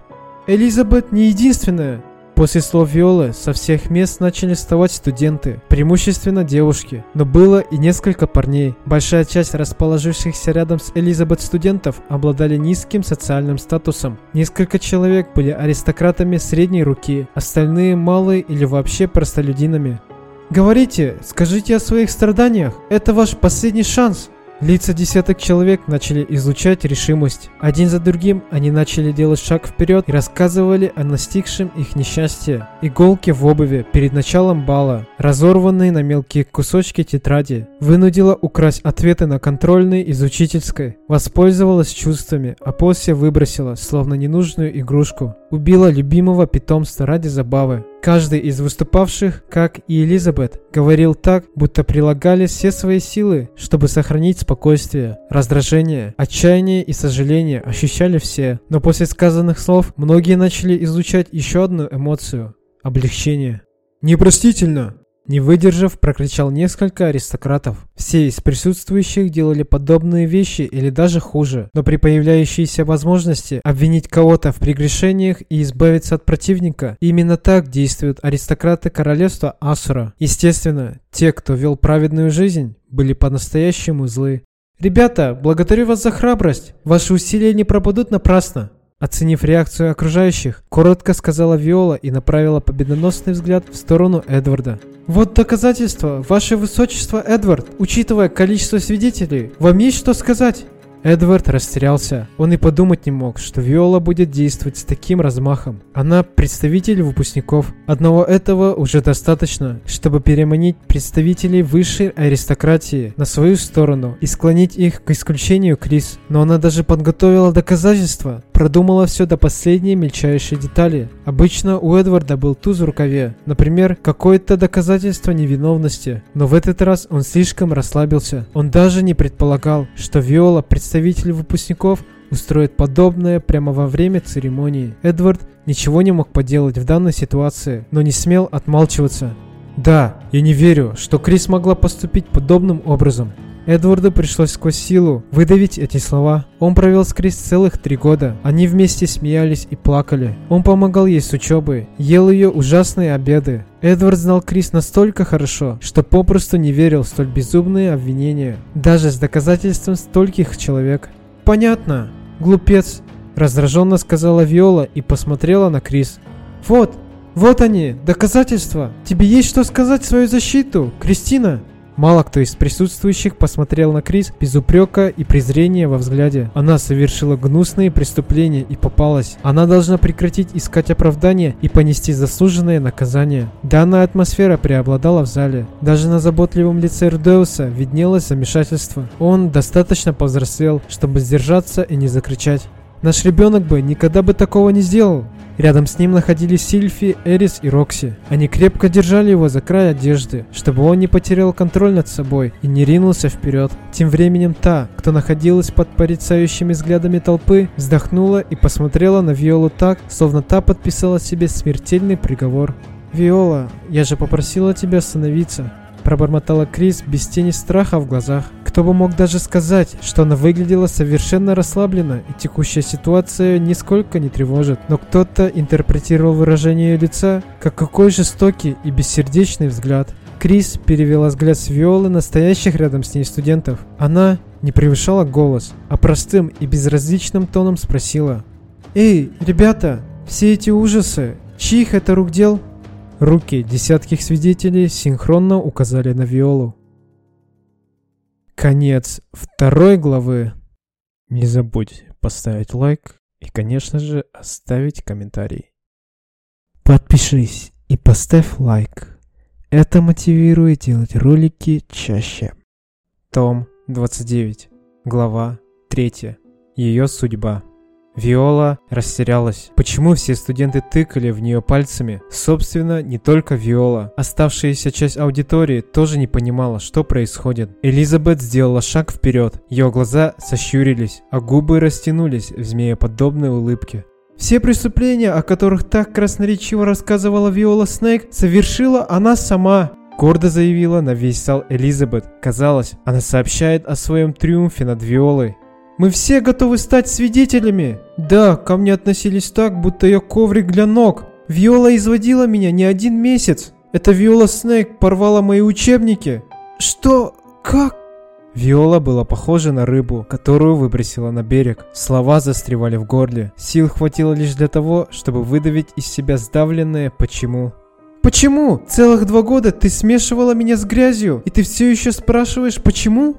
Элизабет не единственная, После слов Виолы со всех мест начали вставать студенты, преимущественно девушки, но было и несколько парней. Большая часть расположившихся рядом с Элизабет студентов обладали низким социальным статусом. Несколько человек были аристократами средней руки, остальные малые или вообще простолюдинами. «Говорите, скажите о своих страданиях, это ваш последний шанс», Лица десяток человек начали излучать решимость. Один за другим они начали делать шаг вперед и рассказывали о настигшем их несчастье. Иголки в обуви перед началом бала, разорванные на мелкие кусочки тетради, вынудила украсть ответы на контрольные из учительской, воспользовалась чувствами, а после выбросила, словно ненужную игрушку. Убила любимого питомца ради забавы. Каждый из выступавших, как и Элизабет, говорил так, будто прилагали все свои силы, чтобы сохранить спокойствие. Раздражение, отчаяние и сожаление ощущали все, но после сказанных слов многие начали излучать еще одну эмоцию – облегчение. «Непростительно!» Не выдержав, прокричал несколько аристократов. Все из присутствующих делали подобные вещи или даже хуже, но при появляющейся возможности обвинить кого-то в прегрешениях и избавиться от противника, именно так действуют аристократы королевства Асура. Естественно, те, кто вел праведную жизнь, были по-настоящему злы. «Ребята, благодарю вас за храбрость. Ваши усилия не пропадут напрасно. Оценив реакцию окружающих, коротко сказала Виола и направила победоносный взгляд в сторону Эдварда. «Вот доказательство, ваше высочество Эдвард. Учитывая количество свидетелей, вам есть что сказать?» Эдвард растерялся. Он и подумать не мог, что Виола будет действовать с таким размахом. Она представитель выпускников. Одного этого уже достаточно, чтобы переманить представителей высшей аристократии на свою сторону и склонить их к исключению Крис. Но она даже подготовила доказательства, продумала все до последней мельчайшей детали. Обычно у Эдварда был туз в рукаве, например, какое-то доказательство невиновности. Но в этот раз он слишком расслабился. Он даже не предполагал, что Виола представитель представитель выпускников устроит подобное прямо во время церемонии. Эдвард ничего не мог поделать в данной ситуации, но не смел отмалчиваться. Да, я не верю, что Крис могла поступить подобным образом. Эдварду пришлось сквозь силу выдавить эти слова. Он провел с Крис целых три года. Они вместе смеялись и плакали. Он помогал ей с учебой, ел ее ужасные обеды. Эдвард знал Крис настолько хорошо, что попросту не верил в столь безумные обвинения, даже с доказательством стольких человек. «Понятно, глупец», – раздраженно сказала Виола и посмотрела на Крис. «Вот, вот они, доказательства. Тебе есть что сказать в свою защиту, Кристина?» Мало кто из присутствующих посмотрел на Крис без упрека и презрения во взгляде. Она совершила гнусные преступления и попалась. Она должна прекратить искать оправдания и понести заслуженное наказание. Данная атмосфера преобладала в зале. Даже на заботливом лице Рудеуса виднелось замешательство. Он достаточно повзрослел, чтобы сдержаться и не закричать. Наш ребенок бы никогда бы такого не сделал. Рядом с ним находились Сильфи, Эрис и Рокси. Они крепко держали его за край одежды, чтобы он не потерял контроль над собой и не ринулся вперед. Тем временем та, кто находилась под порицающими взглядами толпы, вздохнула и посмотрела на Виолу так, словно та подписала себе смертельный приговор. «Виола, я же попросила тебя остановиться пробормотала Крис без тени страха в глазах. Кто бы мог даже сказать, что она выглядела совершенно расслабленно, и текущая ситуация нисколько не тревожит. Но кто-то интерпретировал выражение ее лица, как какой жестокий и бессердечный взгляд. Крис перевела взгляд с Виолы на стоящих рядом с ней студентов. Она не превышала голос, а простым и безразличным тоном спросила. «Эй, ребята, все эти ужасы, чьих это рук дел?» Руки десятких свидетелей синхронно указали на Виолу. Конец второй главы. Не забудь поставить лайк и, конечно же, оставить комментарий. Подпишись и поставь лайк. Это мотивирует делать ролики чаще. Том 29. Глава 3. Ее судьба. Виола растерялась. Почему все студенты тыкали в нее пальцами? Собственно, не только Виола. Оставшаяся часть аудитории тоже не понимала, что происходит. Элизабет сделала шаг вперед. Ее глаза сощурились, а губы растянулись в змееподобной улыбке. Все преступления, о которых так красноречиво рассказывала Виола Снейк, совершила она сама. Гордо заявила на весь зал Элизабет. Казалось, она сообщает о своем триумфе над Виолой. Мы все готовы стать свидетелями. Да, ко мне относились так, будто я коврик для ног. Виола изводила меня не один месяц. Это Виола Снейк порвала мои учебники. Что? Как? Виола была похожа на рыбу, которую выбросила на берег. Слова застревали в горле. Сил хватило лишь для того, чтобы выдавить из себя сдавленное «почему». «Почему? Целых два года ты смешивала меня с грязью, и ты все еще спрашиваешь, почему?»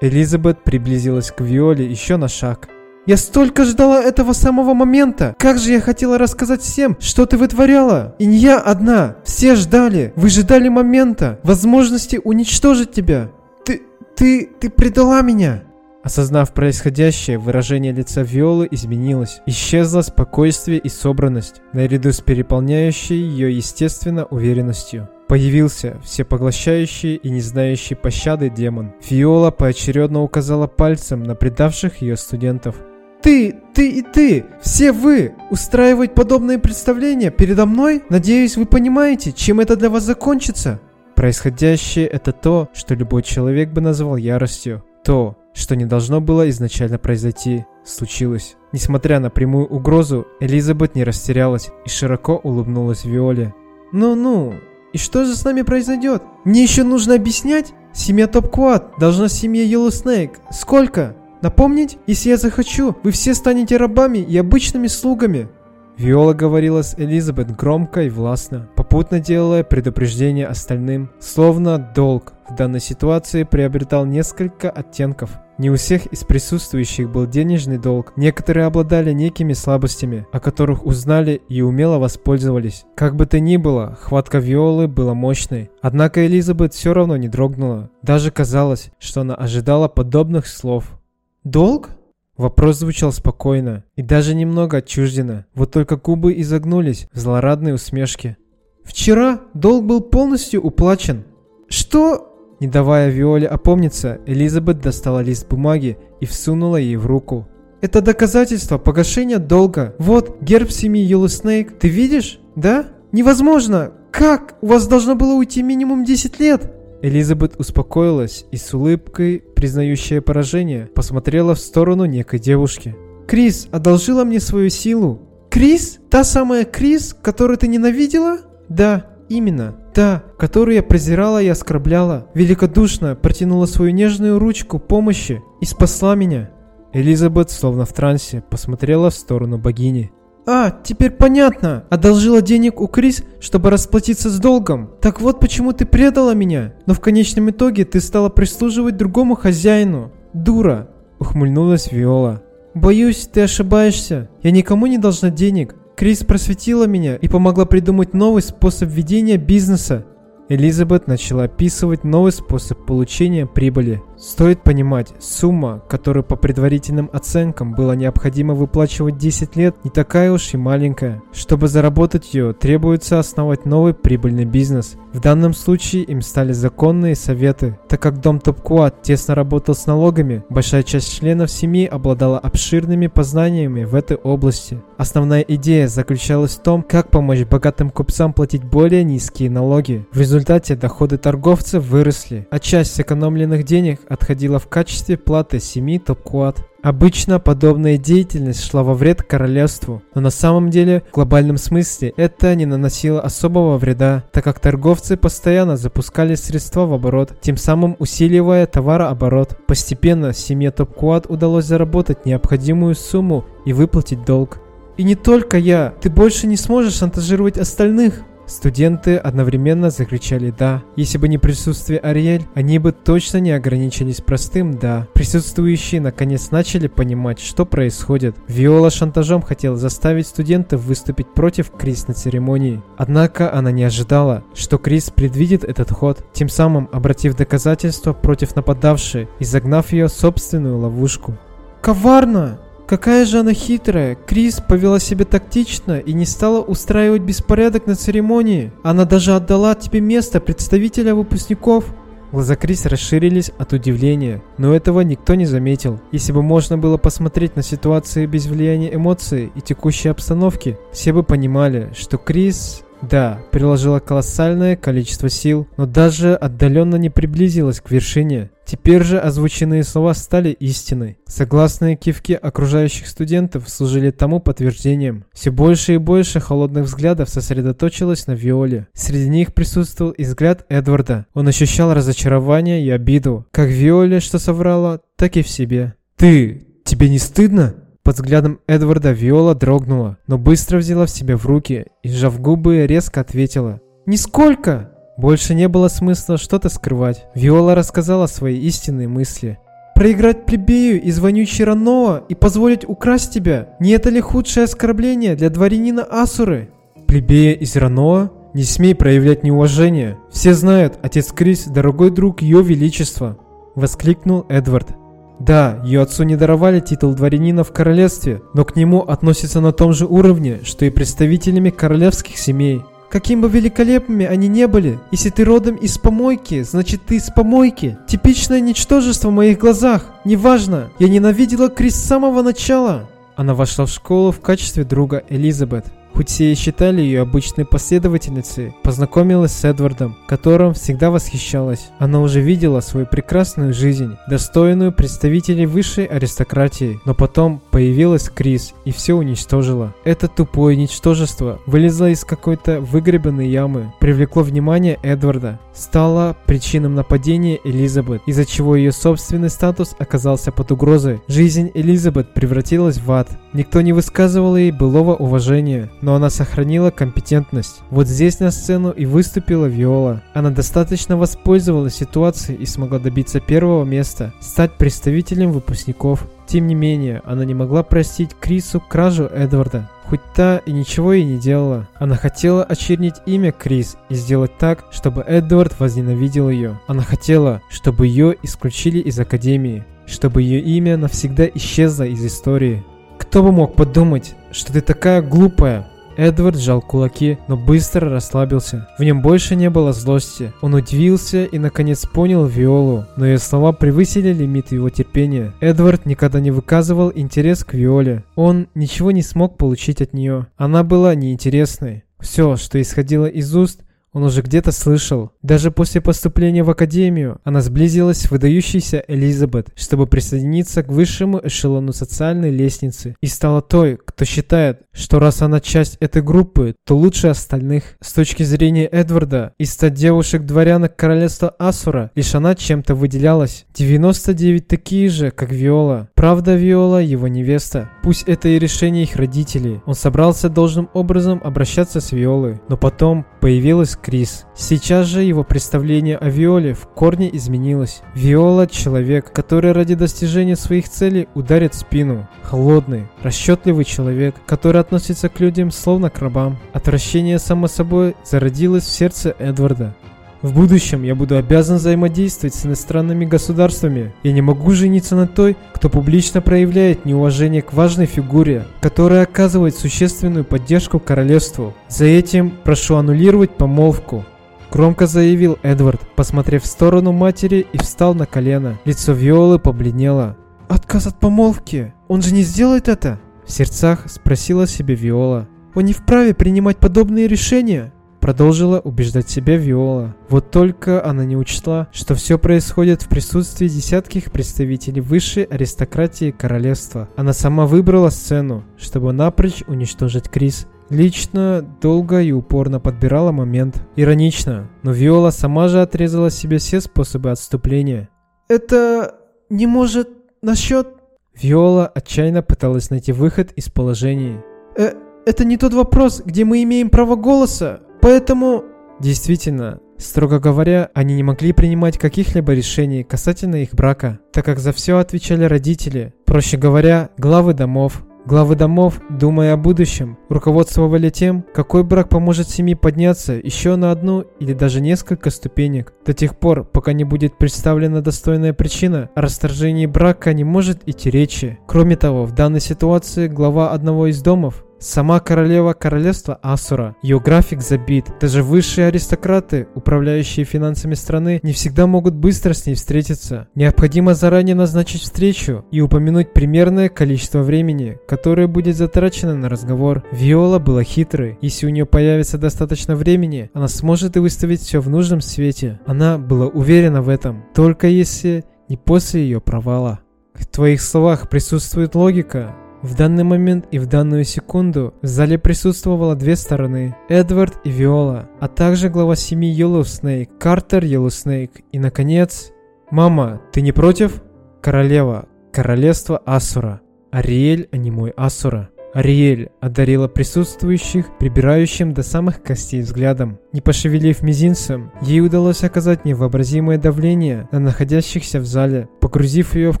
Элизабет приблизилась к Виоле еще на шаг. «Я столько ждала этого самого момента! Как же я хотела рассказать всем, что ты вытворяла! И не я одна! Все ждали! Вы ждали момента, возможности уничтожить тебя! Ты... ты... ты предала меня!» Осознав происходящее, выражение лица Виолы изменилось. Исчезло спокойствие и собранность, наряду с переполняющей ее естественно уверенностью. Появился всепоглощающий и не знающий пощады демон. Виола поочередно указала пальцем на предавших ее студентов. «Ты, ты и ты, все вы, устраивать подобные представления передо мной? Надеюсь, вы понимаете, чем это для вас закончится?» Происходящее – это то, что любой человек бы назвал яростью. То, что не должно было изначально произойти, случилось. Несмотря на прямую угрозу, Элизабет не растерялась и широко улыбнулась Виоле. «Ну-ну, и что же с нами произойдет? Мне еще нужно объяснять? Семья Топ-Квад должна семье Yellow Snake. Сколько? Напомнить? Если я захочу, вы все станете рабами и обычными слугами. Виола говорила с Элизабет громко и властно, попутно делая предупреждение остальным, словно долг в данной ситуации приобретал несколько оттенков. Не у всех из присутствующих был денежный долг, некоторые обладали некими слабостями, о которых узнали и умело воспользовались. Как бы то ни было, хватка Виолы была мощной, однако Элизабет все равно не дрогнула. Даже казалось, что она ожидала подобных слов. «Долг?» Вопрос звучал спокойно и даже немного отчужденно, вот только губы изогнулись в злорадной усмешке. «Вчера долг был полностью уплачен». «Что?» Не давая Виоле опомниться, Элизабет достала лист бумаги и всунула ей в руку. «Это доказательство погашения долга. Вот, герб семьи Юлы Снейк. Ты видишь? Да? Невозможно! Как? У вас должно было уйти минимум 10 лет!» Элизабет успокоилась и с улыбкой, признающая поражение, посмотрела в сторону некой девушки. «Крис одолжила мне свою силу». «Крис? Та самая Крис, которую ты ненавидела?» «Да, именно. Та, которую я презирала и оскорбляла. Великодушно протянула свою нежную ручку помощи и спасла меня». Элизабет, словно в трансе, посмотрела в сторону богини. «А, теперь понятно. Одолжила денег у Крис, чтобы расплатиться с долгом. Так вот почему ты предала меня. Но в конечном итоге ты стала прислуживать другому хозяину. Дура!» Ухмыльнулась Виола. «Боюсь, ты ошибаешься. Я никому не должна денег. Крис просветила меня и помогла придумать новый способ ведения бизнеса. Элизабет начала описывать новый способ получения прибыли. Стоит понимать, сумма, которую по предварительным оценкам было необходимо выплачивать 10 лет, не такая уж и маленькая. Чтобы заработать ее, требуется основать новый прибыльный бизнес. В данном случае им стали законные советы. Так как дом Топкуат тесно работал с налогами, большая часть членов семьи обладала обширными познаниями в этой области. Основная идея заключалась в том, как помочь богатым купцам платить более низкие налоги. В результате доходы торговцев выросли, а часть сэкономленных денег отходила в качестве платы семьи Топкуат. Обычно подобная деятельность шла во вред королевству, но на самом деле в глобальном смысле это не наносило особого вреда, так как торговцы постоянно запускали средства в оборот, тем самым усиливая товарооборот. Постепенно семье Топкуат удалось заработать необходимую сумму и выплатить долг. И не только я, ты больше не сможешь шантажировать остальных. Студенты одновременно закричали «да». Если бы не присутствие Ариэль, они бы точно не ограничились простым «да». Присутствующие наконец начали понимать, что происходит. Виола шантажом хотела заставить студентов выступить против Крис на церемонии. Однако она не ожидала, что Крис предвидит этот ход, тем самым обратив доказательства против нападавшей и загнав ее в собственную ловушку. «Коварно!» Какая же она хитрая. Крис повела себя тактично и не стала устраивать беспорядок на церемонии. Она даже отдала тебе место представителя выпускников. Глаза Крис расширились от удивления, но этого никто не заметил. Если бы можно было посмотреть на ситуации без влияния эмоций и текущей обстановки, все бы понимали, что Крис да, приложила колоссальное количество сил, но даже отдаленно не приблизилась к вершине. Теперь же озвученные слова стали истиной. Согласные кивки окружающих студентов служили тому подтверждением. Все больше и больше холодных взглядов сосредоточилось на Виоле. Среди них присутствовал и взгляд Эдварда. Он ощущал разочарование и обиду, как Виоле, что соврала, так и в себе. «Ты... тебе не стыдно?» Под взглядом Эдварда Виола дрогнула, но быстро взяла в себя в руки и, сжав губы, резко ответила. «Нисколько!» Больше не было смысла что-то скрывать. Виола рассказала свои истинные мысли. Проиграть плебею из вонючей Раноа и позволить украсть тебя, не это ли худшее оскорбление для дворянина Асуры? Плебея из Раноа? Не смей проявлять неуважение. Все знают, отец Крис – дорогой друг ее величества. Воскликнул Эдвард. Да, ее отцу не даровали титул дворянина в королевстве, но к нему относятся на том же уровне, что и представителями королевских семей. Каким бы великолепными они не были, если ты родом из помойки, значит ты из помойки. Типичное ничтожество в моих глазах. Неважно, я ненавидела Крис с самого начала. Она вошла в школу в качестве друга Элизабет. Хоть все и считали ее обычной последовательницей, познакомилась с Эдвардом, которым всегда восхищалась. Она уже видела свою прекрасную жизнь, достойную представителей высшей аристократии, но потом появилась Крис и все уничтожила. Это тупое ничтожество вылезло из какой-то выгребенной ямы, привлекло внимание Эдварда, стало причиной нападения Элизабет, из-за чего ее собственный статус оказался под угрозой. Жизнь Элизабет превратилась в ад. Никто не высказывал ей былого уважения, но она сохранила компетентность. Вот здесь на сцену и выступила Виола. Она достаточно воспользовалась ситуацией и смогла добиться первого места, стать представителем выпускников. Тем не менее, она не могла простить Крису кражу Эдварда. Хоть та и ничего ей не делала. Она хотела очернить имя Крис и сделать так, чтобы Эдвард возненавидел ее. Она хотела, чтобы ее исключили из Академии. Чтобы ее имя навсегда исчезло из истории. Кто бы мог подумать, что ты такая глупая, Эдвард сжал кулаки, но быстро расслабился. В нем больше не было злости. Он удивился и наконец понял Виолу, но ее слова превысили лимит его терпения. Эдвард никогда не выказывал интерес к Виоле. Он ничего не смог получить от нее. Она была неинтересной. Все, что исходило из уст, он уже где-то слышал. Даже после поступления в академию она сблизилась с выдающейся Элизабет, чтобы присоединиться к высшему эшелону социальной лестницы и стала той, кто считает, что раз она часть этой группы, то лучше остальных. С точки зрения Эдварда, из 100 девушек-дворянок королевства Асура, лишь она чем-то выделялась. 99 такие же, как Виола. Правда, Виола его невеста. Пусть это и решение их родителей. Он собрался должным образом обращаться с Виолой, но потом появилась Крис. Сейчас же его представление о Виоле в корне изменилось. Виола – человек, который ради достижения своих целей ударит спину. Холодный, расчетливый человек, который относится к людям словно к рабам. Отвращение, само собой, зародилось в сердце Эдварда. В будущем я буду обязан взаимодействовать с иностранными государствами. Я не могу жениться на той, кто публично проявляет неуважение к важной фигуре, которая оказывает существенную поддержку королевству. За этим прошу аннулировать помолвку. Громко заявил Эдвард, посмотрев в сторону матери и встал на колено. Лицо Виолы побледнело. «Отказ от помолвки? Он же не сделает это?» В сердцах спросила себе Виола. «Он не вправе принимать подобные решения?» Продолжила убеждать себя Виола. Вот только она не учла, что все происходит в присутствии десятких представителей высшей аристократии королевства. Она сама выбрала сцену, чтобы напрочь уничтожить Крис. Лично долго и упорно подбирала момент. Иронично, но Виола сама же отрезала себе все способы отступления. «Это не может насчет...» Виола отчаянно пыталась найти выход из положения. «Э, это не тот вопрос, где мы имеем право голоса. Поэтому... Действительно, строго говоря, они не могли принимать каких-либо решений касательно их брака, так как за все отвечали родители, проще говоря, главы домов. Главы домов, думая о будущем, руководствовали тем, какой брак поможет семье подняться еще на одну или даже несколько ступенек. До тех пор, пока не будет представлена достойная причина, о расторжении брака не может идти речи. Кроме того, в данной ситуации глава одного из домов Сама королева королевства Асура. Ее график забит. Даже высшие аристократы, управляющие финансами страны, не всегда могут быстро с ней встретиться. Необходимо заранее назначить встречу и упомянуть примерное количество времени, которое будет затрачено на разговор. Виола была хитрой. Если у нее появится достаточно времени, она сможет и выставить все в нужном свете. Она была уверена в этом. Только если не после ее провала. В твоих словах присутствует логика. В данный момент и в данную секунду в зале присутствовало две стороны – Эдвард и Виола, а также глава семьи Йеллоуснейк, Картер Йеллоуснейк и, наконец, «Мама, ты не против?» Королева, королевство Асура, Ариэль, а мой Асура. Ариэль одарила присутствующих прибирающим до самых костей взглядом. Не пошевелив мизинцем, ей удалось оказать невообразимое давление на находящихся в зале, погрузив ее в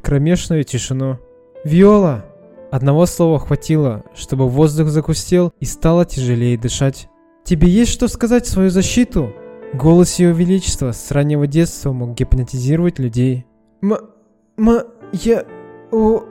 кромешную тишину. «Виола!» Одного слова хватило, чтобы воздух закустел и стало тяжелее дышать. «Тебе есть что сказать в свою защиту?» Голос Ее Величества с раннего детства мог гипнотизировать людей. «М... м... я... о...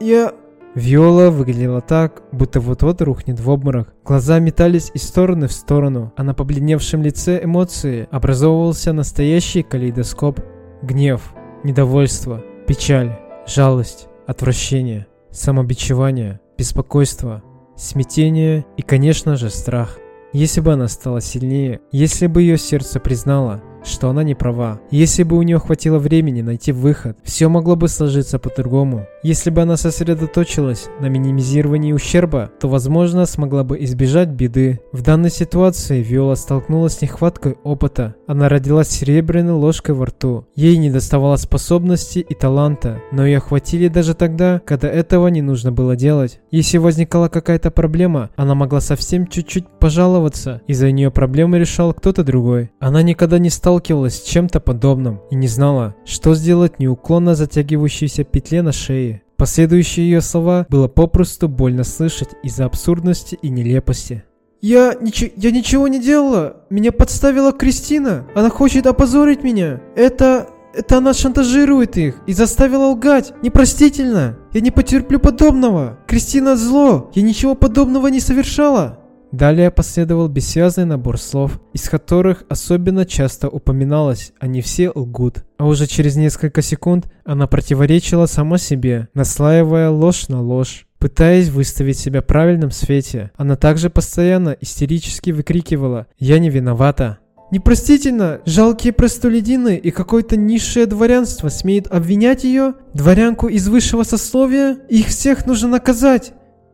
я...» Виола выглядела так, будто вот-вот рухнет в обморок. Глаза метались из стороны в сторону, а на побледневшем лице эмоции образовывался настоящий калейдоскоп. Гнев, недовольство, печаль, жалость, отвращение самобичевание, беспокойство, смятение и, конечно же, страх. Если бы она стала сильнее, если бы ее сердце признало, что она не права. Если бы у нее хватило времени найти выход, все могло бы сложиться по-другому. Если бы она сосредоточилась на минимизировании ущерба, то, возможно, смогла бы избежать беды. В данной ситуации Виола столкнулась с нехваткой опыта. Она родилась серебряной ложкой во рту. Ей не доставало способности и таланта, но ее хватили даже тогда, когда этого не нужно было делать. Если возникала какая-то проблема, она могла совсем чуть-чуть пожаловаться, и за нее проблемы решал кто-то другой. Она никогда не стала сталкивалась с чем-то подобным и не знала, что сделать неуклонно затягивающейся петле на шее. Последующие ее слова было попросту больно слышать из-за абсурдности и нелепости. «Я, нич я ничего не делала! Меня подставила Кристина! Она хочет опозорить меня! Это... это она шантажирует их и заставила лгать! Непростительно! Я не потерплю подобного! Кристина зло! Я ничего подобного не совершала!» Далее последовал бессвязный набор слов, из которых особенно часто упоминалось «они все лгут». А уже через несколько секунд она противоречила сама себе, наслаивая ложь на ложь. Пытаясь выставить себя в правильном свете, она также постоянно истерически выкрикивала «Я не виновата». Непростительно, жалкие простолюдины и какое-то низшее дворянство смеют обвинять ее, дворянку из высшего сословия, их всех нужно наказать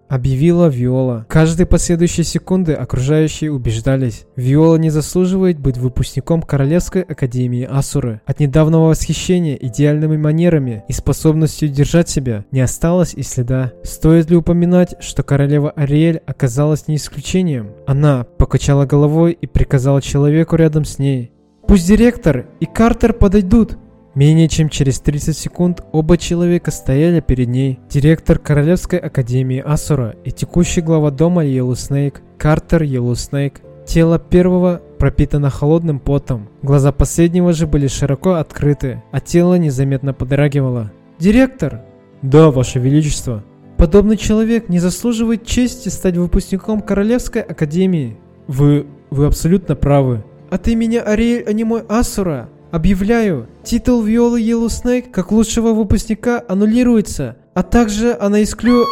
объявила Виола. Каждые последующие секунды окружающие убеждались, Виола не заслуживает быть выпускником Королевской Академии Асуры. От недавнего восхищения идеальными манерами и способностью держать себя не осталось и следа. Стоит ли упоминать, что королева Ариэль оказалась не исключением? Она покачала головой и приказала человеку рядом с ней. «Пусть директор и Картер подойдут!» Менее чем через 30 секунд оба человека стояли перед ней. Директор Королевской Академии Асура и текущий глава дома Йеллоу Снейк, Картер Йеллоу Снейк. Тело первого пропитано холодным потом. Глаза последнего же были широко открыты, а тело незаметно подрагивало. «Директор!» «Да, Ваше Величество!» «Подобный человек не заслуживает чести стать выпускником Королевской Академии». «Вы... вы абсолютно правы». «От имени Ариэль Анимой Асура Объявляю, титул Виолы Йеллоу Снейк как лучшего выпускника аннулируется, а также она исклю...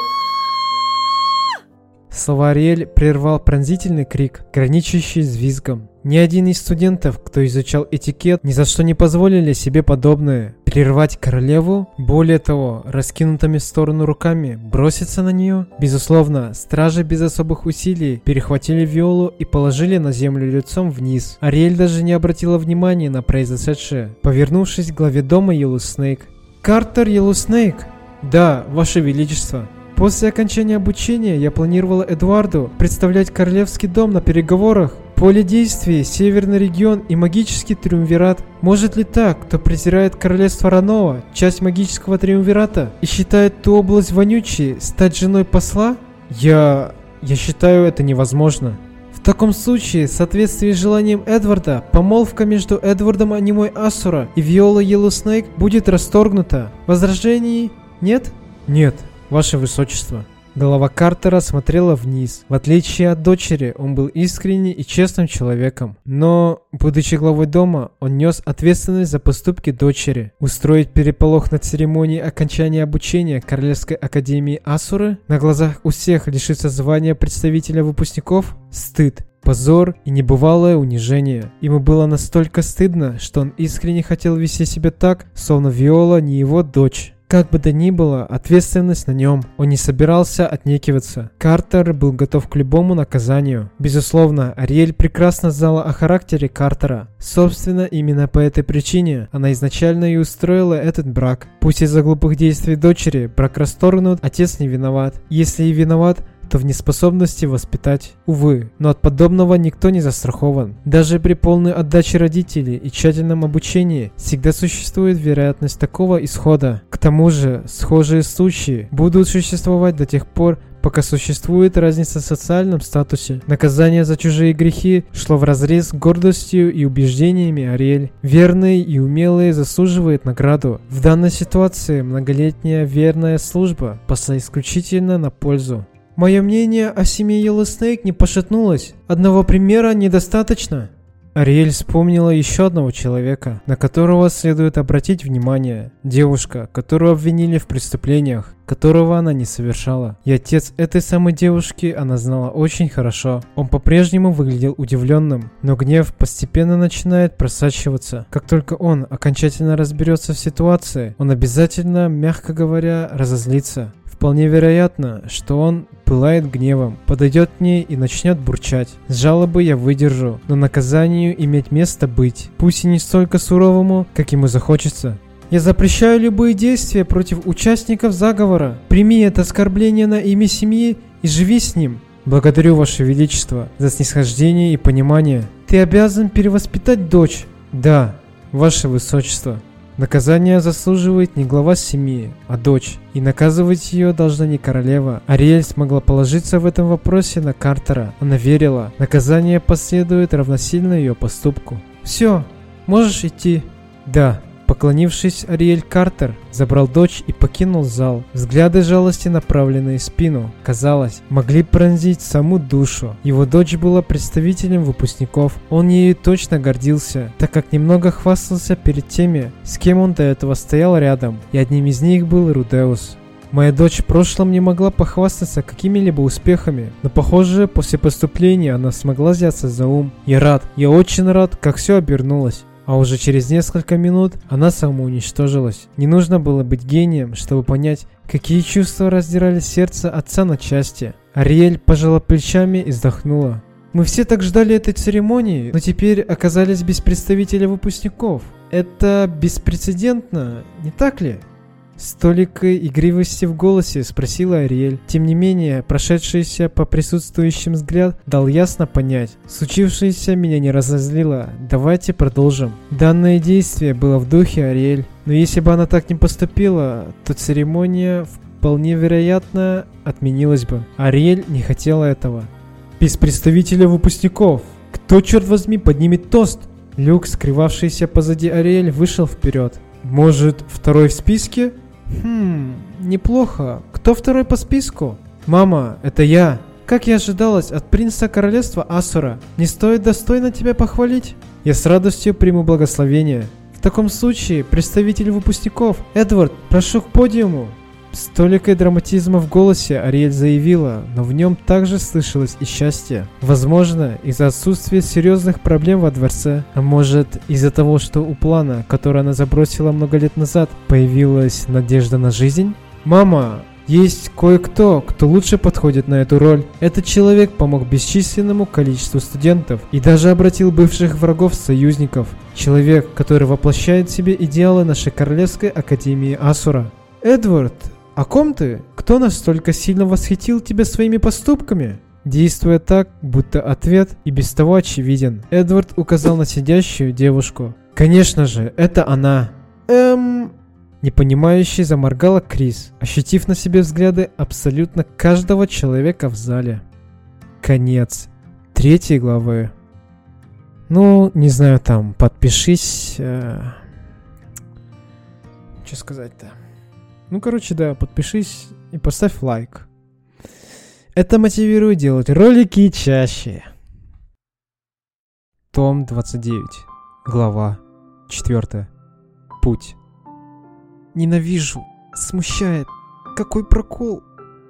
Слова Ариэль прервал пронзительный крик, граничащий с визгом. Ни один из студентов, кто изучал этикет, ни за что не позволили себе подобное. Прервать королеву? Более того, раскинутыми в сторону руками, броситься на нее? Безусловно, стражи без особых усилий перехватили Виолу и положили на землю лицом вниз. Ариэль даже не обратила внимания на произошедшее, повернувшись к главе дома Йеллоу Снейк. «Картер Йеллоу Снейк?» «Да, Ваше Величество». После окончания обучения я планировала Эдуарду представлять королевский дом на переговорах. Поле действия, Северный регион и магический триумвират. Может ли так, кто презирает королевство Ранова, часть магического триумвирата, и считает ту область вонючей, стать женой посла? Я... я считаю это невозможно. В таком случае, в соответствии с желанием Эдварда, помолвка между Эдвардом Анимой Асура и Виолой Йеллоуснейк будет расторгнута. Возражений нет? Нет, ваше высочество. Голова Картера смотрела вниз. В отличие от дочери, он был искренним и честным человеком. Но, будучи главой дома, он нес ответственность за поступки дочери. Устроить переполох на церемонии окончания обучения Королевской Академии Асуры, на глазах у всех лишиться звания представителя выпускников – стыд позор и небывалое унижение. Ему было настолько стыдно, что он искренне хотел вести себя так, словно Виола не его дочь. Как бы то ни было, ответственность на нем. Он не собирался отнекиваться. Картер был готов к любому наказанию. Безусловно, Ариэль прекрасно знала о характере Картера. Собственно, именно по этой причине она изначально и устроила этот брак. Пусть из-за глупых действий дочери брак расторгнут, отец не виноват. Если и виноват, то в неспособности воспитать. Увы, но от подобного никто не застрахован. Даже при полной отдаче родителей и тщательном обучении всегда существует вероятность такого исхода. К тому же, схожие случаи будут существовать до тех пор, пока существует разница в социальном статусе. Наказание за чужие грехи шло вразрез с гордостью и убеждениями Ариэль. Верный и умелый заслуживает награду. В данной ситуации многолетняя верная служба пошла исключительно на пользу. Мое мнение о семье Yellow Snake не пошатнулось. Одного примера недостаточно. Ариэль вспомнила еще одного человека, на которого следует обратить внимание. Девушка, которую обвинили в преступлениях, которого она не совершала. И отец этой самой девушки она знала очень хорошо. Он по-прежнему выглядел удивленным, но гнев постепенно начинает просачиваться. Как только он окончательно разберется в ситуации, он обязательно, мягко говоря, разозлится. Вполне вероятно, что он пылает гневом, подойдет к ней и начнет бурчать. С жалобы я выдержу, но наказанию иметь место быть, пусть и не столько суровому, как ему захочется. Я запрещаю любые действия против участников заговора. Прими это оскорбление на имя семьи и живи с ним. Благодарю, Ваше Величество, за снисхождение и понимание. Ты обязан перевоспитать дочь. Да, Ваше Высочество. Наказание заслуживает не глава семьи, а дочь. И наказывать ее должна не королева. Ариэль смогла положиться в этом вопросе на Картера. Она верила, наказание последует равносильно ее поступку. «Все, можешь идти?» «Да», Поклонившись, Ариэль Картер забрал дочь и покинул зал. Взгляды жалости, направленные в спину, казалось, могли пронзить саму душу. Его дочь была представителем выпускников. Он ею точно гордился, так как немного хвастался перед теми, с кем он до этого стоял рядом, и одним из них был Рудеус. Моя дочь в прошлом не могла похвастаться какими-либо успехами, но похоже, после поступления она смогла взяться за ум. Я рад, я очень рад, как все обернулось а уже через несколько минут она самоуничтожилась. Не нужно было быть гением, чтобы понять, какие чувства раздирали сердце отца на части. Ариэль пожала плечами и вздохнула. Мы все так ждали этой церемонии, но теперь оказались без представителя выпускников. Это беспрецедентно, не так ли? С толикой игривости в голосе спросила Ариэль. Тем не менее, прошедшийся по присутствующим взгляд дал ясно понять. Случившееся меня не разозлило. Давайте продолжим. Данное действие было в духе Ариэль. Но если бы она так не поступила, то церемония вполне вероятно отменилась бы. Ариэль не хотела этого. Без представителя выпускников. Кто, черт возьми, поднимет тост? Люк, скрывавшийся позади Ариэль, вышел вперед. Может, второй в списке? Хм, неплохо. Кто второй по списку? Мама, это я. Как и ожидалось от принца королевства Асура, не стоит достойно тебя похвалить? Я с радостью приму благословение. В таком случае, представитель выпускников, Эдвард, прошу к подиуму. С толикой драматизма в голосе Ариэль заявила, но в нем также слышалось и счастье. Возможно, из-за отсутствия серьезных проблем во дворце, а может из-за того, что у плана, который она забросила много лет назад, появилась надежда на жизнь? «Мама, есть кое-кто, кто лучше подходит на эту роль. Этот человек помог бесчисленному количеству студентов и даже обратил бывших врагов в союзников. Человек, который воплощает в себе идеалы нашей Королевской Академии Асура. Эдвард, «О ком ты? Кто настолько сильно восхитил тебя своими поступками?» действуя так, будто ответ и без того очевиден. Эдвард указал на сидящую девушку. «Конечно же, это она!» «Эм...» Непонимающе заморгала Крис, ощутив на себе взгляды абсолютно каждого человека в зале. Конец третьей главы. Ну, не знаю, там, подпишись. Э... Что сказать-то? Ну, короче, да, подпишись и поставь лайк. Это мотивирует делать ролики чаще. Том 29. Глава 4. Путь. Ненавижу. Смущает. Какой прокол.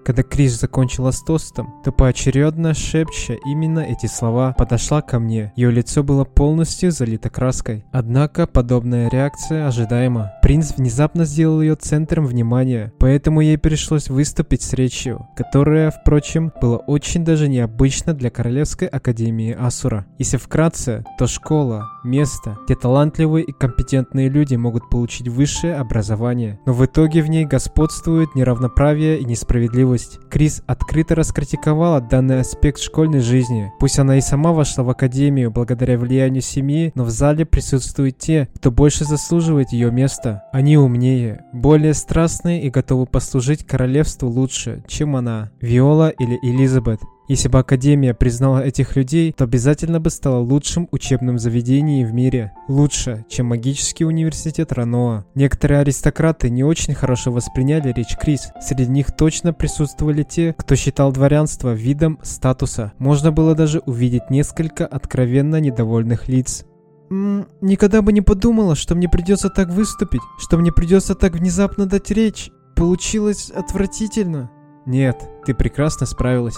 Когда Крис закончила с тостом, то поочередно шепча именно эти слова подошла ко мне. Ее лицо было полностью залито краской. Однако подобная реакция ожидаема. Принц внезапно сделал ее центром внимания, поэтому ей пришлось выступить с речью, которая, впрочем, была очень даже необычно для Королевской Академии Асура. Если вкратце, то школа, место, где талантливые и компетентные люди могут получить высшее образование, но в итоге в ней господствует неравноправие и несправедливость справедливость. Крис открыто раскритиковала данный аспект школьной жизни. Пусть она и сама вошла в академию благодаря влиянию семьи, но в зале присутствуют те, кто больше заслуживает ее места. Они умнее, более страстные и готовы послужить королевству лучше, чем она. Виола или Элизабет. Если бы Академия признала этих людей, то обязательно бы стала лучшим учебным заведением в мире. Лучше, чем магический университет Раноа. Некоторые аристократы не очень хорошо восприняли речь Крис. Среди них точно присутствовали те, кто считал дворянство видом статуса. Можно было даже увидеть несколько откровенно недовольных лиц. М никогда бы не подумала, что мне придется так выступить, что мне придется так внезапно дать речь. Получилось отвратительно. Нет, ты прекрасно справилась.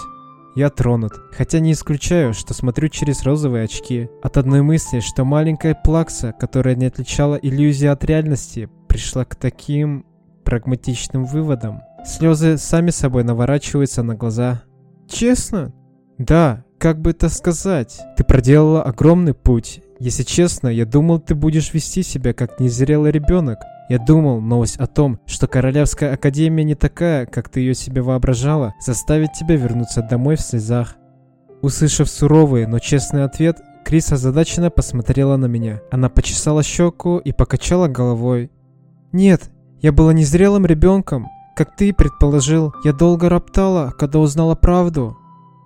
Я тронут, хотя не исключаю, что смотрю через розовые очки. От одной мысли, что маленькая плакса, которая не отличала иллюзии от реальности, пришла к таким прагматичным выводам. Слезы сами собой наворачиваются на глаза. Честно? Да, как бы это сказать? Ты проделала огромный путь. Если честно, я думал, ты будешь вести себя как незрелый ребенок. Я думал, новость о том, что Королевская Академия не такая, как ты ее себе воображала, заставит тебя вернуться домой в слезах. Услышав суровый, но честный ответ, Крис озадаченно посмотрела на меня. Она почесала щеку и покачала головой. «Нет, я была незрелым ребенком. Как ты предположил, я долго роптала, когда узнала правду».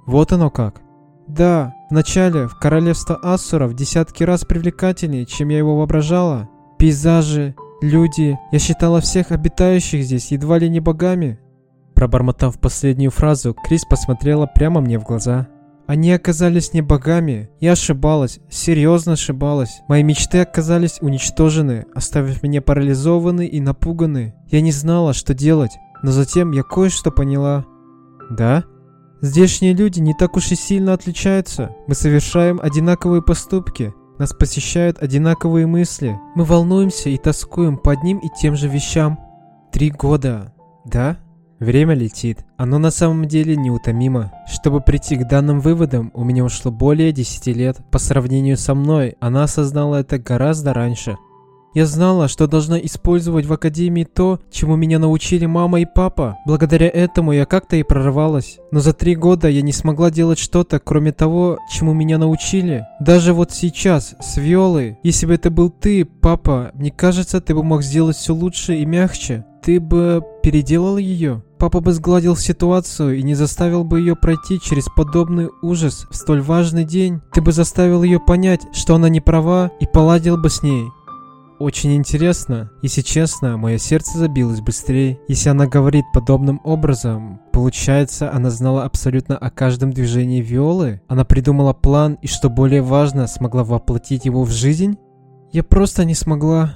«Вот оно как». «Да, вначале в королевство Ассуров десятки раз привлекательнее, чем я его воображала. Пейзажи, Люди, я считала всех обитающих здесь едва ли не богами. Пробормотав последнюю фразу, Крис посмотрела прямо мне в глаза. Они оказались не богами. Я ошибалась, серьезно ошибалась. Мои мечты оказались уничтожены, оставив меня парализованной и напуганной. Я не знала, что делать, но затем я кое-что поняла. Да? Здешние люди не так уж и сильно отличаются. Мы совершаем одинаковые поступки. Нас посещают одинаковые мысли. Мы волнуемся и тоскуем по одним и тем же вещам. Три года. Да? Время летит. Оно на самом деле неутомимо. Чтобы прийти к данным выводам, у меня ушло более 10 лет. По сравнению со мной, она осознала это гораздо раньше. Я знала, что должна использовать в академии то, чему меня научили мама и папа. Благодаря этому я как-то и прорвалась. Но за три года я не смогла делать что-то, кроме того, чему меня научили. Даже вот сейчас, с Виолой. Если бы это был ты, папа, мне кажется, ты бы мог сделать все лучше и мягче. Ты бы переделал ее? Папа бы сгладил ситуацию и не заставил бы ее пройти через подобный ужас в столь важный день. Ты бы заставил ее понять, что она не права, и поладил бы с ней. Очень интересно. Если честно, мое сердце забилось быстрее. Если она говорит подобным образом, получается, она знала абсолютно о каждом движении Виолы? Она придумала план и, что более важно, смогла воплотить его в жизнь? Я просто не смогла.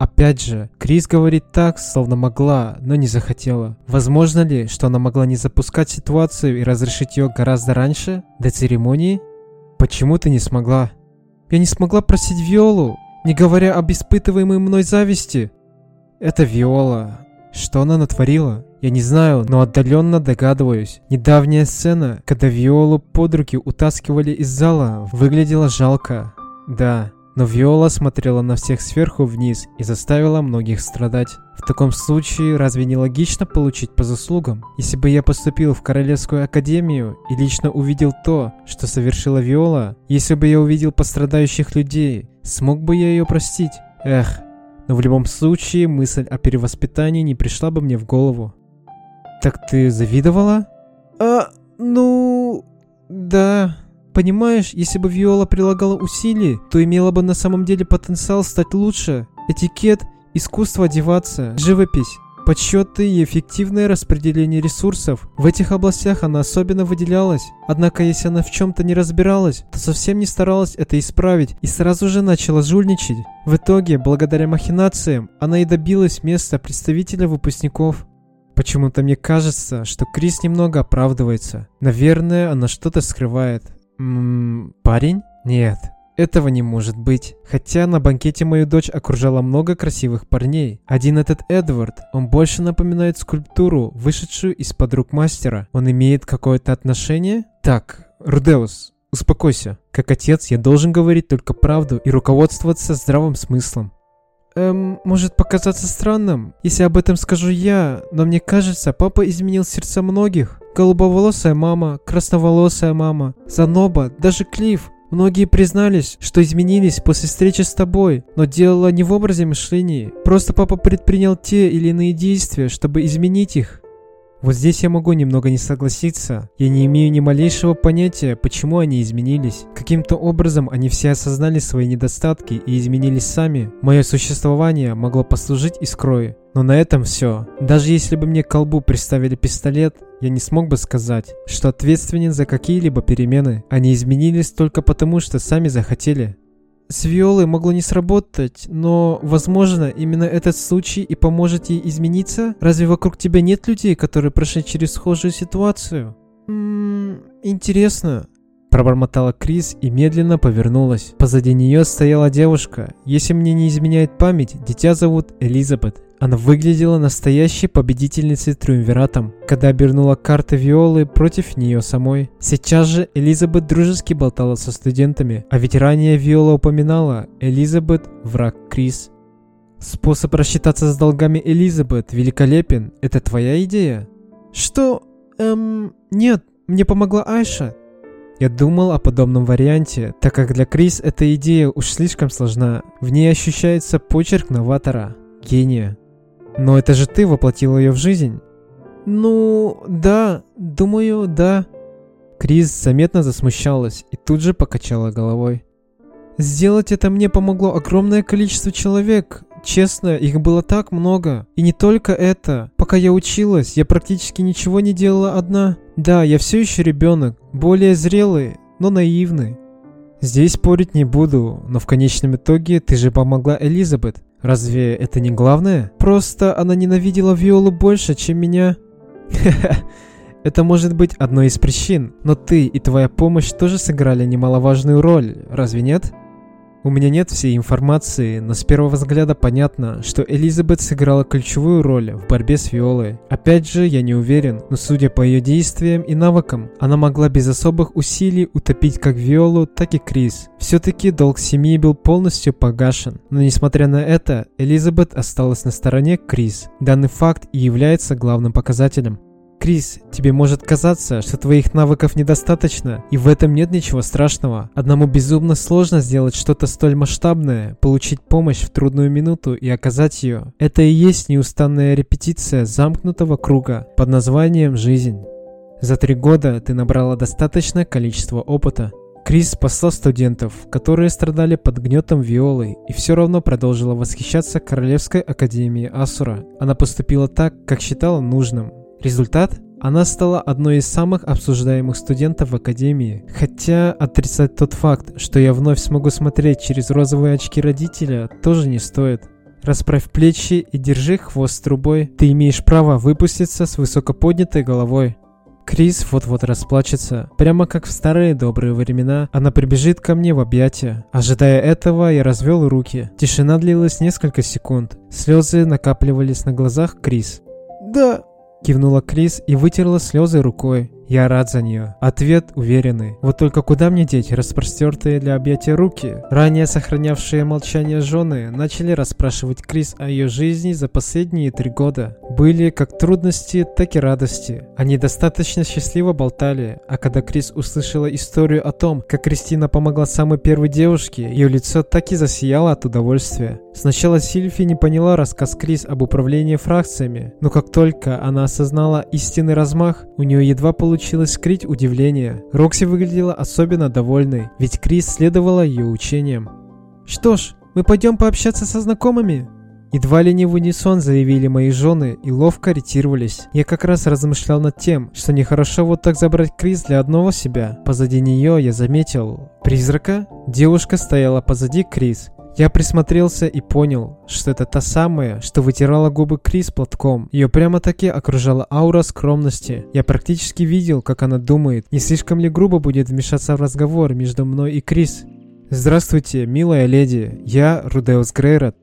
Опять же, Крис говорит так, словно могла, но не захотела. Возможно ли, что она могла не запускать ситуацию и разрешить ее гораздо раньше, до церемонии? Почему ты не смогла? Я не смогла просить Виолу, не говоря об испытываемой мной зависти. Это Виола. Что она натворила? Я не знаю, но отдаленно догадываюсь. Недавняя сцена, когда Виолу под руки утаскивали из зала, выглядела жалко. Да, Но Виола смотрела на всех сверху вниз и заставила многих страдать. В таком случае, разве не логично получить по заслугам? Если бы я поступил в Королевскую Академию и лично увидел то, что совершила Виола, если бы я увидел пострадающих людей, смог бы я ее простить? Эх, но в любом случае мысль о перевоспитании не пришла бы мне в голову. Так ты завидовала? А, ну... Да... Понимаешь, если бы Виола прилагала усилий, то имела бы на самом деле потенциал стать лучше. Этикет, искусство одеваться, живопись, подсчеты и эффективное распределение ресурсов. В этих областях она особенно выделялась. Однако, если она в чем-то не разбиралась, то совсем не старалась это исправить и сразу же начала жульничать. В итоге, благодаря махинациям, она и добилась места представителя выпускников. Почему-то мне кажется, что Крис немного оправдывается. Наверное, она что-то скрывает. Ммм, парень? Нет, этого не может быть. Хотя на банкете мою дочь окружало много красивых парней. Один этот Эдвард, он больше напоминает скульптуру, вышедшую из-под рук мастера. Он имеет какое-то отношение? Так, Рудеус, успокойся. Как отец, я должен говорить только правду и руководствоваться здравым смыслом. Эм, может показаться странным, если об этом скажу я, но мне кажется, папа изменил сердца многих. Голубоволосая мама, красноволосая мама, Заноба, даже Клифф. Многие признались, что изменились после встречи с тобой, но дело не в образе мышления. Просто папа предпринял те или иные действия, чтобы изменить их. Вот здесь я могу немного не согласиться. Я не имею ни малейшего понятия, почему они изменились. Каким-то образом они все осознали свои недостатки и изменились сами. Мое существование могло послужить искрой. Но на этом все. Даже если бы мне к колбу приставили пистолет, я не смог бы сказать, что ответственен за какие-либо перемены. Они изменились только потому, что сами захотели. С Виолой могло не сработать, но, возможно, именно этот случай и поможет ей измениться? Разве вокруг тебя нет людей, которые прошли через схожую ситуацию? Ммм, интересно. Пробормотала Крис и медленно повернулась. Позади нее стояла девушка. Если мне не изменяет память, дитя зовут Элизабет. Она выглядела настоящей победительницей триумвиратом, когда обернула карты Виолы против нее самой. Сейчас же Элизабет дружески болтала со студентами, а ведь ранее Виола упоминала Элизабет – враг Крис. Способ рассчитаться с долгами Элизабет великолепен. Это твоя идея? Что? Эм, нет, мне помогла Айша. Я думал о подобном варианте, так как для Крис эта идея уж слишком сложна. В ней ощущается почерк новатора, гения. Но это же ты воплотил ее в жизнь. Ну, да, думаю, да. Крис заметно засмущалась и тут же покачала головой. Сделать это мне помогло огромное количество человек. Честно, их было так много. И не только это. Пока я училась, я практически ничего не делала одна. Да, я все еще ребенок, более зрелый, но наивный. Здесь спорить не буду, но в конечном итоге ты же помогла Элизабет. Разве это не главное? Просто она ненавидела Виолу больше, чем меня. Это может быть одной из причин, но ты и твоя помощь тоже сыграли немаловажную роль, разве нет? У меня нет всей информации, но с первого взгляда понятно, что Элизабет сыграла ключевую роль в борьбе с Виолой. Опять же, я не уверен, но судя по ее действиям и навыкам, она могла без особых усилий утопить как Виолу, так и Крис. Все-таки долг семьи был полностью погашен. Но несмотря на это, Элизабет осталась на стороне Крис. Данный факт и является главным показателем. Крис, тебе может казаться, что твоих навыков недостаточно, и в этом нет ничего страшного. Одному безумно сложно сделать что-то столь масштабное, получить помощь в трудную минуту и оказать ее. Это и есть неустанная репетиция замкнутого круга под названием «Жизнь». За три года ты набрала достаточное количество опыта. Крис спасла студентов, которые страдали под гнетом Виолы, и все равно продолжила восхищаться Королевской Академией Асура. Она поступила так, как считала нужным, Результат? Она стала одной из самых обсуждаемых студентов в Академии. Хотя отрицать тот факт, что я вновь смогу смотреть через розовые очки родителя, тоже не стоит. Расправь плечи и держи хвост трубой. Ты имеешь право выпуститься с высоко поднятой головой. Крис вот-вот расплачется. Прямо как в старые добрые времена, она прибежит ко мне в объятия. Ожидая этого, я развел руки. Тишина длилась несколько секунд. Слезы накапливались на глазах Крис. «Да, Кивнула Крис и вытерла слезы рукой. Я рад за нее. Ответ уверенный. Вот только куда мне деть распростертые для объятия руки? Ранее сохранявшие молчание жены начали расспрашивать Крис о ее жизни за последние три года. Были как трудности, так и радости. Они достаточно счастливо болтали, а когда Крис услышала историю о том, как Кристина помогла самой первой девушке, ее лицо так и засияло от удовольствия. Сначала Сильфи не поняла рассказ Крис об управлении фракциями, но как только она осознала истинный размах, у нее едва получилось скрыть удивление. Рокси выглядела особенно довольной, ведь Крис следовала ее учениям. «Что ж, мы пойдем пообщаться со знакомыми?» Едва ли не в унисон заявили мои жены и ловко ретировались. Я как раз размышлял над тем, что нехорошо вот так забрать Крис для одного себя. Позади нее я заметил призрака. Девушка стояла позади Крис я присмотрелся и понял, что это та самая, что вытирала губы Крис платком. Ее прямо-таки окружала аура скромности. Я практически видел, как она думает, не слишком ли грубо будет вмешаться в разговор между мной и Крис. «Здравствуйте, милая леди, я Рудеус Грейрот.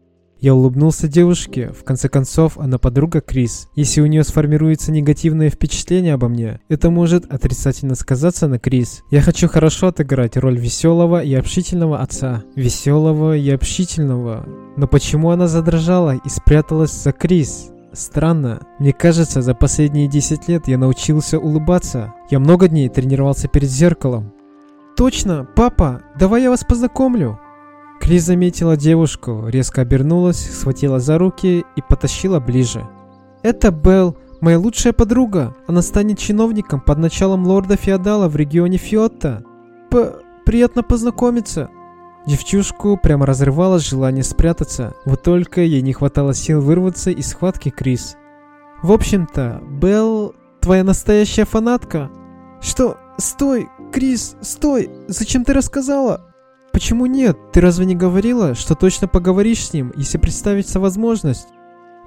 Я улыбнулся девушке, в конце концов, она подруга Крис. Если у нее сформируется негативное впечатление обо мне, это может отрицательно сказаться на Крис. Я хочу хорошо отыграть роль веселого и общительного отца. Веселого и общительного. Но почему она задрожала и спряталась за Крис? Странно. Мне кажется, за последние 10 лет я научился улыбаться. Я много дней тренировался перед зеркалом. Точно, папа, давай я вас познакомлю. Крис заметила девушку, резко обернулась, схватила за руки и потащила ближе. «Это Белл, моя лучшая подруга. Она станет чиновником под началом лорда-феодала в регионе Фиотта. П приятно познакомиться». Девчушку прямо разрывало желание спрятаться, вот только ей не хватало сил вырваться из схватки Крис. «В общем-то, Белл твоя настоящая фанатка». «Что? Стой! Крис, стой! Зачем ты рассказала?» Почему нет? Ты разве не говорила, что точно поговоришь с ним, если представится возможность?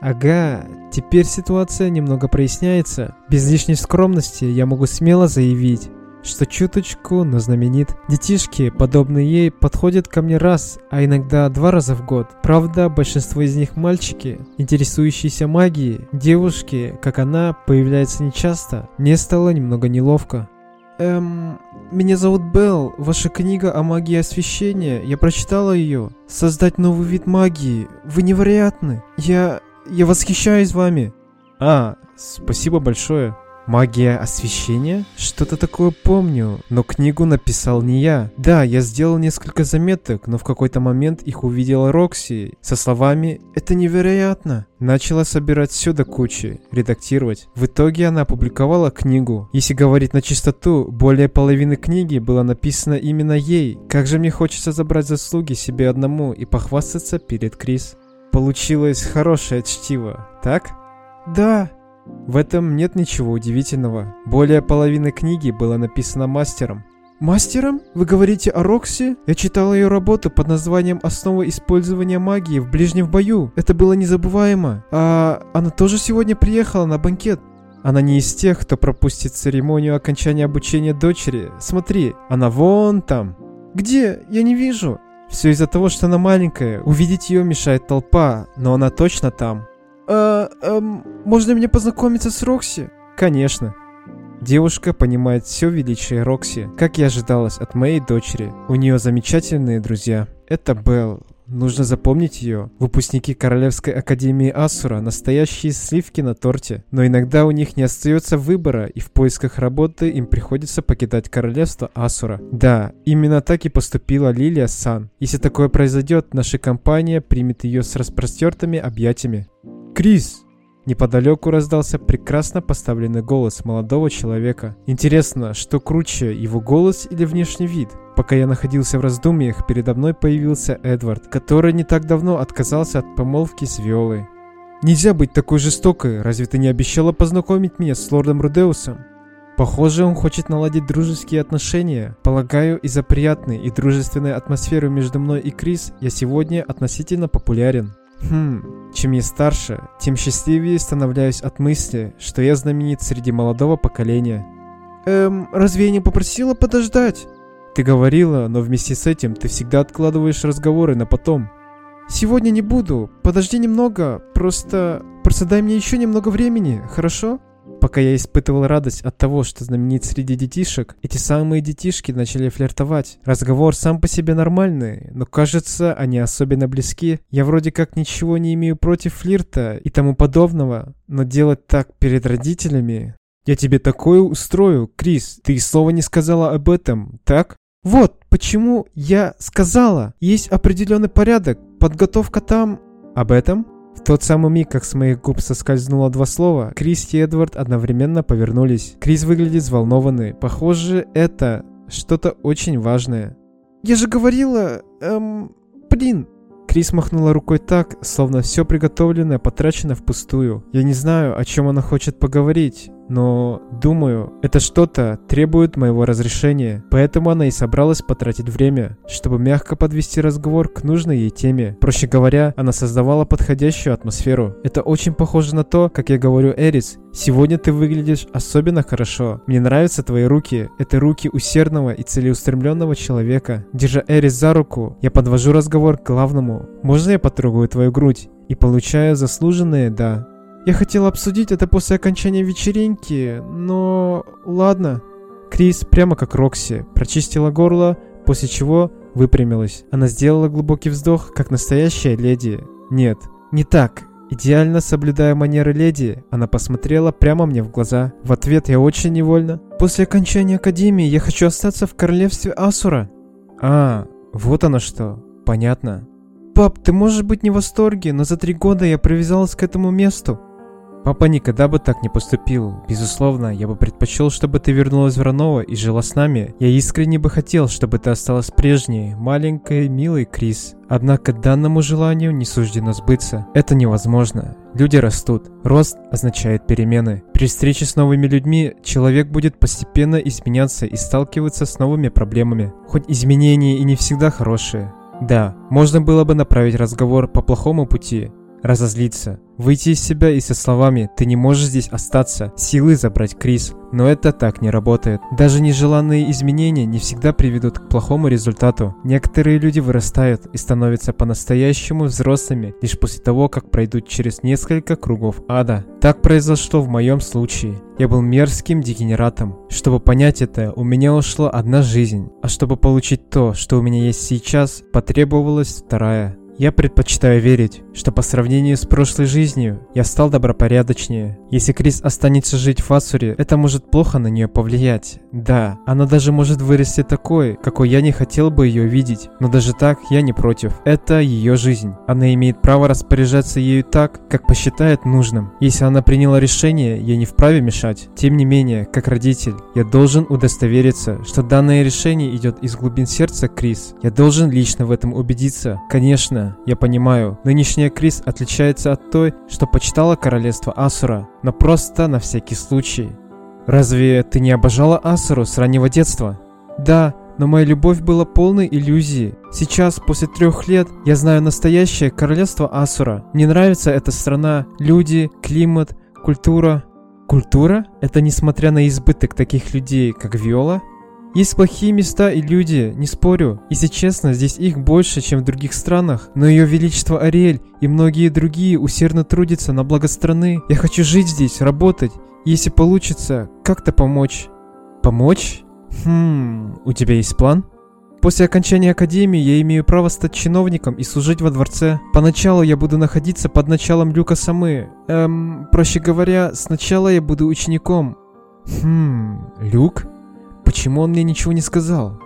Ага, теперь ситуация немного проясняется. Без лишней скромности я могу смело заявить, что чуточку, но знаменит. Детишки, подобные ей, подходят ко мне раз, а иногда два раза в год. Правда, большинство из них мальчики, интересующиеся магией. Девушки, как она, появляются нечасто. Мне стало немного неловко. Эм, меня зовут Белл. Ваша книга о магии освещения. Я прочитала ее. Создать новый вид магии. Вы невероятны. Я... я восхищаюсь вами. А, спасибо большое. Магия освещения? Что-то такое помню, но книгу написал не я. Да, я сделал несколько заметок, но в какой-то момент их увидела Рокси со словами «Это невероятно!». Начала собирать все до кучи, редактировать. В итоге она опубликовала книгу. Если говорить на чистоту, более половины книги было написано именно ей. Как же мне хочется забрать заслуги себе одному и похвастаться перед Крис. Получилось хорошее чтиво, так? Да, в этом нет ничего удивительного. Более половины книги было написано мастером. Мастером? Вы говорите о Рокси? Я читал ее работу под названием «Основа использования магии в ближнем бою». Это было незабываемо. А она тоже сегодня приехала на банкет. Она не из тех, кто пропустит церемонию окончания обучения дочери. Смотри, она вон там. Где? Я не вижу. Все из-за того, что она маленькая. Увидеть ее мешает толпа, но она точно там. «Э, эм, можно мне познакомиться с Рокси?» «Конечно». Девушка понимает все величие Рокси, как и ожидалось от моей дочери. У нее замечательные друзья. Это Белл. Нужно запомнить ее. Выпускники Королевской Академии Асура – настоящие сливки на торте. Но иногда у них не остается выбора, и в поисках работы им приходится покидать Королевство Асура. Да, именно так и поступила Лилия Сан. Если такое произойдет, наша компания примет ее с распростертыми объятиями. Крис!» Неподалеку раздался прекрасно поставленный голос молодого человека. Интересно, что круче, его голос или внешний вид? Пока я находился в раздумьях, передо мной появился Эдвард, который не так давно отказался от помолвки с Виолой. «Нельзя быть такой жестокой, разве ты не обещала познакомить меня с лордом Рудеусом?» Похоже, он хочет наладить дружеские отношения. Полагаю, из-за приятной и дружественной атмосферы между мной и Крис я сегодня относительно популярен. Хм, чем я старше, тем счастливее становляюсь от мысли, что я знаменит среди молодого поколения. Эм, разве я не попросила подождать? Ты говорила, но вместе с этим ты всегда откладываешь разговоры на потом. Сегодня не буду, подожди немного, просто... Просто дай мне еще немного времени, хорошо? Пока я испытывал радость от того, что знаменит среди детишек, эти самые детишки начали флиртовать. Разговор сам по себе нормальный, но кажется, они особенно близки. Я вроде как ничего не имею против флирта и тому подобного, но делать так перед родителями... Я тебе такое устрою, Крис, ты и слова не сказала об этом, так? Вот, почему я сказала. Есть определенный порядок, подготовка там... Об этом? В тот самый миг, как с моих губ соскользнуло два слова, Крис и Эдвард одновременно повернулись. Крис выглядит взволнованный. Похоже, это что-то очень важное. «Я же говорила... Эм... Блин, Крис махнула рукой так, словно все приготовленное потрачено впустую. Я не знаю, о чем она хочет поговорить, но, думаю, это что-то требует моего разрешения. Поэтому она и собралась потратить время, чтобы мягко подвести разговор к нужной ей теме. Проще говоря, она создавала подходящую атмосферу. Это очень похоже на то, как я говорю Эрис. Сегодня ты выглядишь особенно хорошо. Мне нравятся твои руки. Это руки усердного и целеустремленного человека. Держа Эрис за руку, я подвожу разговор к главному. Можно я потрогаю твою грудь? И получаю заслуженное «да». Я хотела обсудить это после окончания вечеринки, но... ладно. Крис, прямо как Рокси, прочистила горло, после чего выпрямилась. Она сделала глубокий вздох, как настоящая леди. Нет, не так. Идеально соблюдая манеры леди, она посмотрела прямо мне в глаза. В ответ я очень невольно. После окончания академии я хочу остаться в королевстве Асура. А, вот оно что. Понятно. Пап, ты можешь быть не в восторге, но за три года я привязалась к этому месту. Папа никогда бы так не поступил. Безусловно, я бы предпочел, чтобы ты вернулась в Ранова и жила с нами. Я искренне бы хотел, чтобы ты осталась прежней, маленькой, милой Крис. Однако данному желанию не суждено сбыться. Это невозможно. Люди растут. Рост означает перемены. При встрече с новыми людьми человек будет постепенно изменяться и сталкиваться с новыми проблемами. Хоть изменения и не всегда хорошие. Да, можно было бы направить разговор по плохому пути, разозлиться, выйти из себя и со словами «ты не можешь здесь остаться», силы забрать Крис. Но это так не работает. Даже нежеланные изменения не всегда приведут к плохому результату. Некоторые люди вырастают и становятся по-настоящему взрослыми лишь после того, как пройдут через несколько кругов ада. Так произошло в моем случае. Я был мерзким дегенератом. Чтобы понять это, у меня ушла одна жизнь. А чтобы получить то, что у меня есть сейчас, потребовалась вторая. Я предпочитаю верить, что по сравнению с прошлой жизнью я стал добропорядочнее. Если Крис останется жить в Асуре, это может плохо на нее повлиять. Да, она даже может вырасти такой, какой я не хотел бы ее видеть, но даже так я не против. Это ее жизнь. Она имеет право распоряжаться ею так, как посчитает нужным. Если она приняла решение, я не вправе мешать. Тем не менее, как родитель, я должен удостовериться, что данное решение идет из глубин сердца Крис. Я должен лично в этом убедиться. Конечно, я понимаю, нынешняя Крис отличается от той, что почитала королевство Асура, но просто на всякий случай. Разве ты не обожала Асуру с раннего детства? Да, но моя любовь была полной иллюзией. Сейчас, после трех лет, я знаю настоящее королевство Асура. Мне нравится эта страна, люди, климат, культура. Культура? Это несмотря на избыток таких людей, как Виола? Есть плохие места и люди, не спорю. Если честно, здесь их больше, чем в других странах. Но ее величество Ариэль и многие другие усердно трудятся на благо страны. Я хочу жить здесь, работать. Если получится, как-то помочь. Помочь? Хм, у тебя есть план? После окончания академии я имею право стать чиновником и служить во дворце. Поначалу я буду находиться под началом Люка Самы. Эм, проще говоря, сначала я буду учеником. Хм, Люк? Почему он мне ничего не сказал?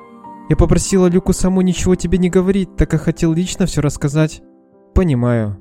Я попросила Люку саму ничего тебе не говорить, так как хотел лично все рассказать. Понимаю.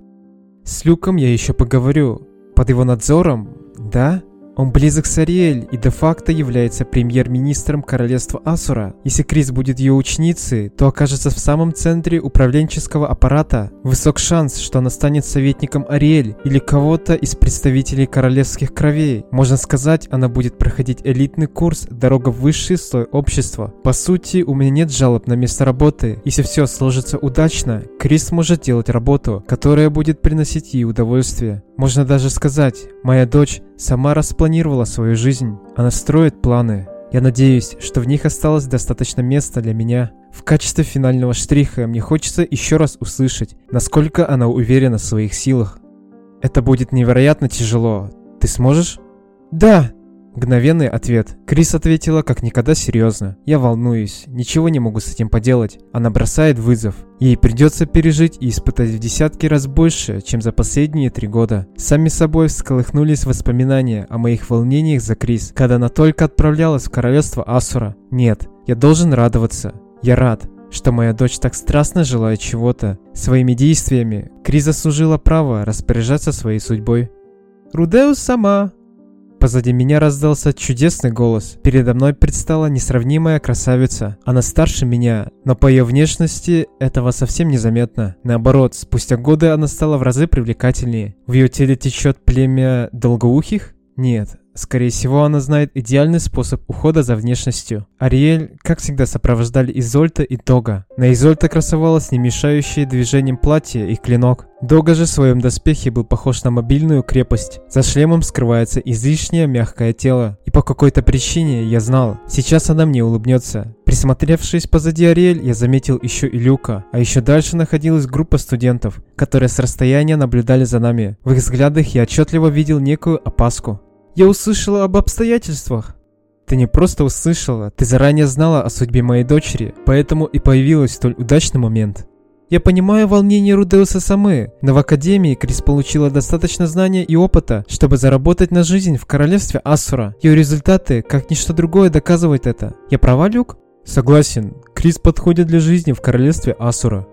С Люком я еще поговорю. Под его надзором? Да? Он близок с Ариэль и де-факто является премьер-министром королевства Асура. Если Крис будет ее ученицей, то окажется в самом центре управленческого аппарата. Высок шанс, что она станет советником Ариэль или кого-то из представителей королевских кровей. Можно сказать, она будет проходить элитный курс «Дорога в высший слой общества». По сути, у меня нет жалоб на место работы. Если все сложится удачно, Крис может делать работу, которая будет приносить ей удовольствие. Можно даже сказать, моя дочь сама распланировала свою жизнь. Она строит планы. Я надеюсь, что в них осталось достаточно места для меня. В качестве финального штриха мне хочется еще раз услышать, насколько она уверена в своих силах. Это будет невероятно тяжело. Ты сможешь? Да, Мгновенный ответ. Крис ответила как никогда серьезно. Я волнуюсь, ничего не могу с этим поделать. Она бросает вызов. Ей придется пережить и испытать в десятки раз больше, чем за последние три года. Сами собой всколыхнулись воспоминания о моих волнениях за Крис, когда она только отправлялась в королевство Асура. Нет, я должен радоваться. Я рад, что моя дочь так страстно желает чего-то. Своими действиями Крис заслужила право распоряжаться своей судьбой. Рудеус сама Позади меня раздался чудесный голос. Передо мной предстала несравнимая красавица. Она старше меня, но по ее внешности этого совсем не заметно. Наоборот, спустя годы она стала в разы привлекательнее. В ее теле течет племя долгоухих? Нет, Скорее всего, она знает идеальный способ ухода за внешностью. Ариэль, как всегда, сопровождали Изольта и Дога. На Изольта красовалось не мешающее движением платье и клинок. Дога же в своем доспехе был похож на мобильную крепость. За шлемом скрывается излишнее мягкое тело. И по какой-то причине я знал, сейчас она мне улыбнется. Присмотревшись позади Ариэль, я заметил еще и Люка. А еще дальше находилась группа студентов, которые с расстояния наблюдали за нами. В их взглядах я отчетливо видел некую опаску. Я услышала об обстоятельствах. Ты не просто услышала, ты заранее знала о судьбе моей дочери, поэтому и появилась столь удачный момент. Я понимаю волнение Рудеуса Самы, но в Академии Крис получила достаточно знания и опыта, чтобы заработать на жизнь в королевстве Асура. Ее результаты, как ничто другое, доказывают это. Я права, Люк? Согласен. Крис подходит для жизни в королевстве Асура.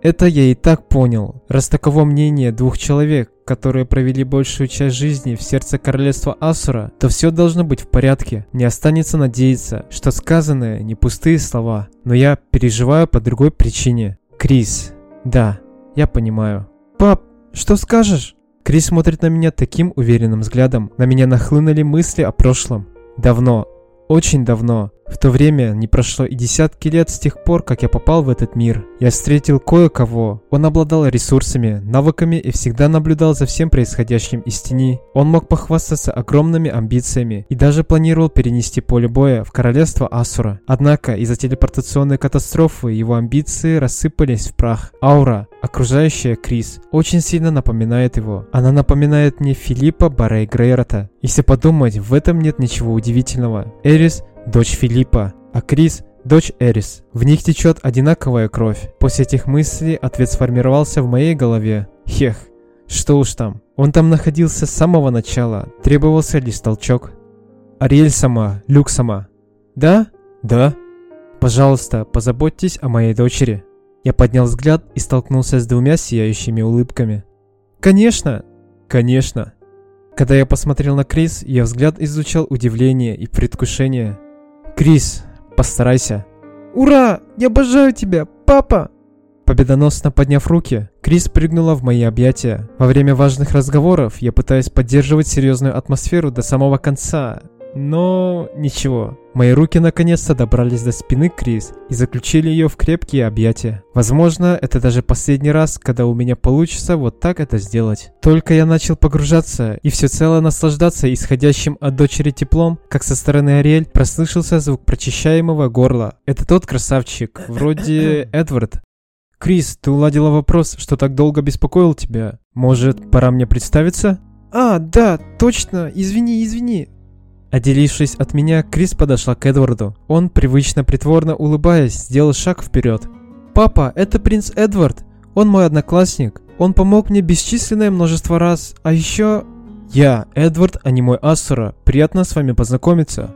Это я и так понял. Раз таково мнение двух человек, которые провели большую часть жизни в сердце королевства Асура, то все должно быть в порядке. Не останется надеяться, что сказанное не пустые слова. Но я переживаю по другой причине. Крис. Да, я понимаю. Пап, что скажешь? Крис смотрит на меня таким уверенным взглядом. На меня нахлынули мысли о прошлом. Давно, очень давно. В то время не прошло и десятки лет с тех пор, как я попал в этот мир. Я встретил кое-кого. Он обладал ресурсами, навыками и всегда наблюдал за всем происходящим из тени. Он мог похвастаться огромными амбициями и даже планировал перенести поле боя в королевство Асура. Однако из-за телепортационной катастрофы его амбиции рассыпались в прах. Аура, окружающая Крис, очень сильно напоминает его. Она напоминает мне Филиппа Барей Грейрота. Если подумать, в этом нет ничего удивительного. Эрис – дочь Филиппа, а Крис – дочь Эрис. В них течет одинаковая кровь. После этих мыслей ответ сформировался в моей голове. Хех, что уж там. Он там находился с самого начала, требовался лишь толчок. Ариэль сама, Люк сама. Да? Да. Пожалуйста, позаботьтесь о моей дочери. Я поднял взгляд и столкнулся с двумя сияющими улыбками. Конечно. Конечно. Когда я посмотрел на Крис, я взгляд изучал удивление и предвкушение. Крис, постарайся. Ура! Я обожаю тебя, папа! Победоносно подняв руки, Крис прыгнула в мои объятия. Во время важных разговоров я пытаюсь поддерживать серьезную атмосферу до самого конца, но ничего. Мои руки наконец-то добрались до спины Крис и заключили ее в крепкие объятия. Возможно, это даже последний раз, когда у меня получится вот так это сделать. Только я начал погружаться и всецело наслаждаться исходящим от дочери теплом, как со стороны Ариэль прослышался звук прочищаемого горла. Это тот красавчик, вроде Эдвард. Крис, ты уладила вопрос, что так долго беспокоил тебя. Может, пора мне представиться? А, да, точно, извини, извини. Отделившись от меня, Крис подошла к Эдварду. Он, привычно притворно улыбаясь, сделал шаг вперед. «Папа, это принц Эдвард. Он мой одноклассник. Он помог мне бесчисленное множество раз. А еще...» «Я, Эдвард, а не мой Асура. Приятно с вами познакомиться».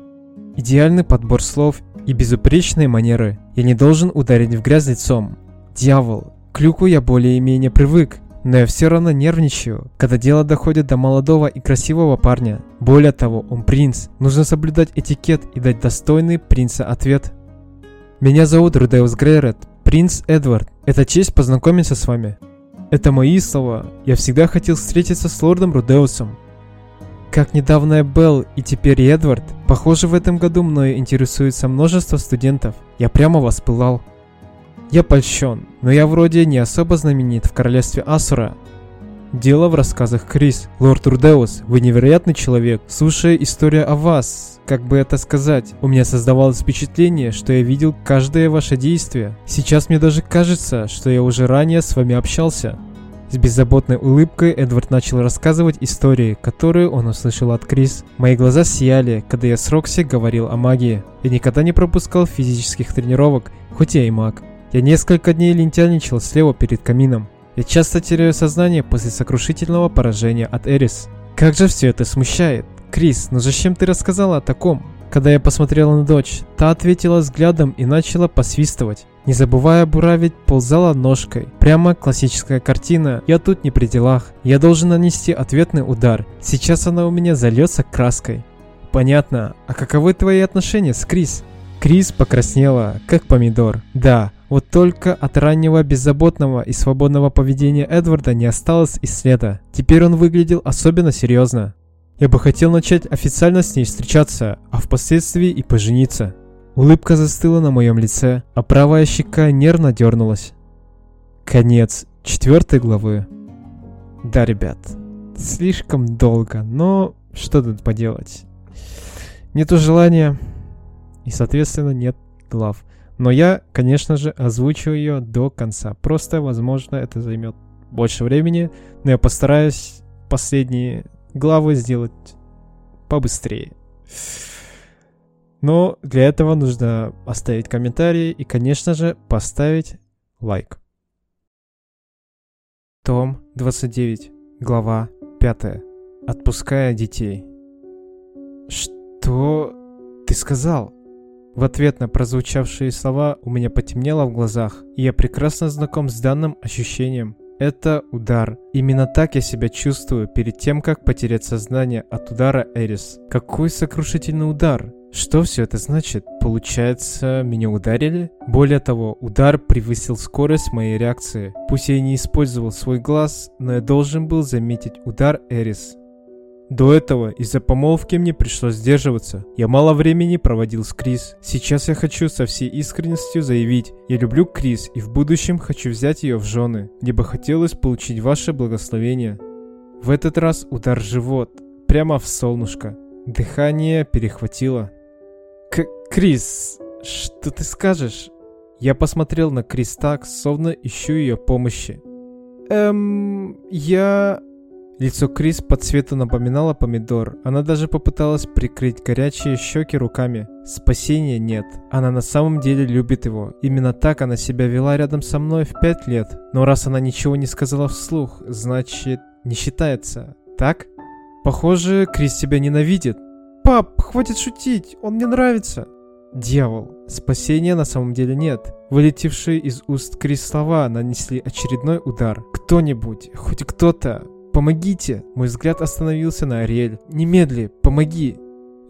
Идеальный подбор слов и безупречные манеры. Я не должен ударить в грязь лицом. Дьявол, к Люку я более-менее привык. Но я все равно нервничаю, когда дело доходит до молодого и красивого парня. Более того, он принц. Нужно соблюдать этикет и дать достойный принца ответ. Меня зовут Рудеус Грейрет, принц Эдвард. Это честь познакомиться с вами. Это мои слова. Я всегда хотел встретиться с лордом Рудеусом. Как недавно Белл и теперь Эдвард, похоже в этом году мною интересуется множество студентов. Я прямо воспылал. Я польщен, но я вроде не особо знаменит в королевстве Асура. Дело в рассказах Крис. Лорд Рудеус, вы невероятный человек. Слушая историю о вас, как бы это сказать, у меня создавалось впечатление, что я видел каждое ваше действие. Сейчас мне даже кажется, что я уже ранее с вами общался. С беззаботной улыбкой Эдвард начал рассказывать истории, которые он услышал от Крис. Мои глаза сияли, когда я с Рокси говорил о магии. Я никогда не пропускал физических тренировок, хоть я и маг. Я несколько дней лентяничал слева перед камином. Я часто теряю сознание после сокрушительного поражения от Эрис. Как же все это смущает. Крис, но зачем ты рассказала о таком? Когда я посмотрела на дочь, та ответила взглядом и начала посвистывать. Не забывая буравить, ползала ножкой. Прямо классическая картина. Я тут не при делах. Я должен нанести ответный удар. Сейчас она у меня зальется краской. Понятно. А каковы твои отношения с Крис? Крис покраснела, как помидор. Да, вот только от раннего беззаботного и свободного поведения Эдварда не осталось и следа. Теперь он выглядел особенно серьезно. Я бы хотел начать официально с ней встречаться, а впоследствии и пожениться. Улыбка застыла на моем лице, а правая щека нервно дернулась. Конец четвертой главы. Да, ребят, слишком долго, но что тут поделать? Нету желания, и, соответственно, нет глав. Но я, конечно же, озвучу ее до конца. Просто, возможно, это займет больше времени, но я постараюсь последние главы сделать побыстрее. Но для этого нужно оставить комментарий и, конечно же, поставить лайк. Том 29, глава 5. Отпуская детей. Что ты сказал? В ответ на прозвучавшие слова у меня потемнело в глазах, и я прекрасно знаком с данным ощущением. Это удар. Именно так я себя чувствую перед тем, как потерять сознание от удара Эрис. Какой сокрушительный удар! Что все это значит? Получается, меня ударили? Более того, удар превысил скорость моей реакции. Пусть я и не использовал свой глаз, но я должен был заметить удар Эрис. До этого из-за помолвки мне пришлось сдерживаться. Я мало времени проводил с Крис. Сейчас я хочу со всей искренностью заявить, я люблю Крис и в будущем хочу взять ее в жены. Мне бы хотелось получить ваше благословение. В этот раз удар в живот, прямо в солнышко. Дыхание перехватило. К Крис, что ты скажешь? Я посмотрел на Крис так, словно ищу ее помощи. Эм, я... Лицо Крис по цвету напоминало помидор. Она даже попыталась прикрыть горячие щеки руками. Спасения нет. Она на самом деле любит его. Именно так она себя вела рядом со мной в пять лет. Но раз она ничего не сказала вслух, значит, не считается. Так? Похоже, Крис тебя ненавидит. Пап, хватит шутить, он мне нравится. Дьявол. Спасения на самом деле нет. Вылетевшие из уст Крис слова нанесли очередной удар. Кто-нибудь, хоть кто-то, «Помогите!» Мой взгляд остановился на Ариэль. «Немедли! Помоги!»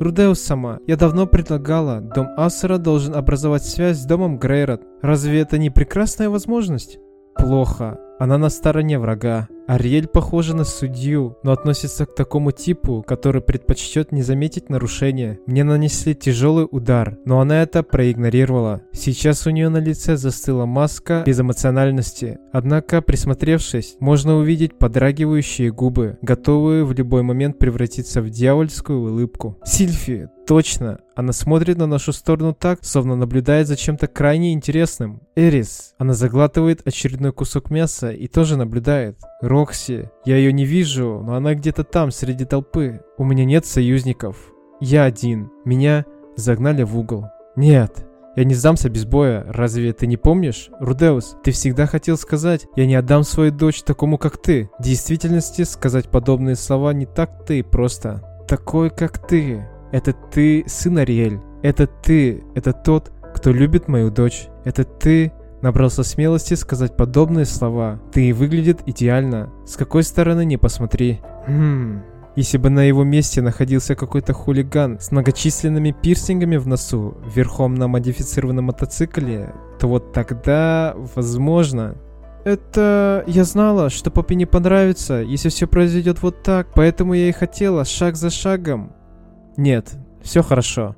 Рудеус сама, я давно предлагала, дом Ассера должен образовать связь с домом Грейрот. Разве это не прекрасная возможность? Плохо. Она на стороне врага. Ариэль похожа на судью, но относится к такому типу, который предпочтет не заметить нарушения. Мне нанесли тяжелый удар, но она это проигнорировала. Сейчас у нее на лице застыла маска безэмоциональности. Однако, присмотревшись, можно увидеть подрагивающие губы, готовые в любой момент превратиться в дьявольскую улыбку. Сильфи, Точно, она смотрит на нашу сторону так, словно наблюдает за чем-то крайне интересным. Эрис, она заглатывает очередной кусок мяса и тоже наблюдает. Рокси, я ее не вижу, но она где-то там, среди толпы. У меня нет союзников. Я один. Меня загнали в угол. Нет, я не сдамся без боя, разве ты не помнишь? Рудеус, ты всегда хотел сказать, я не отдам свою дочь такому, как ты. В действительности, сказать подобные слова не так-то и просто. Такой, как ты. Это ты, сын Ариэль. Это ты, это тот, кто любит мою дочь. Это ты набрался смелости сказать подобные слова. Ты выглядит идеально. С какой стороны не посмотри. Хм... Если бы на его месте находился какой-то хулиган с многочисленными пирсингами в носу, верхом на модифицированном мотоцикле, то вот тогда, возможно... Это... Я знала, что папе не понравится, если все произойдет вот так, поэтому я и хотела шаг за шагом нет, все хорошо.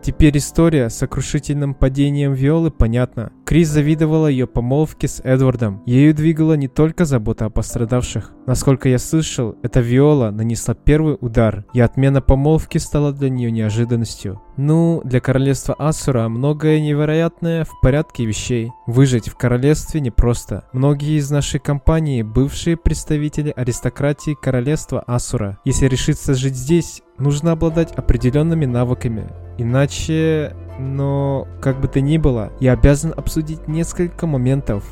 Теперь история с сокрушительным падением Виолы понятна. Крис завидовала ее помолвке с Эдвардом. Ею двигала не только забота о пострадавших. Насколько я слышал, эта Виола нанесла первый удар, и отмена помолвки стала для нее неожиданностью. Ну, для королевства Асура многое невероятное в порядке вещей. Выжить в королевстве непросто. Многие из нашей компании – бывшие представители аристократии королевства Асура. Если решиться жить здесь, нужно обладать определенными навыками. Иначе но, как бы то ни было, я обязан обсудить несколько моментов.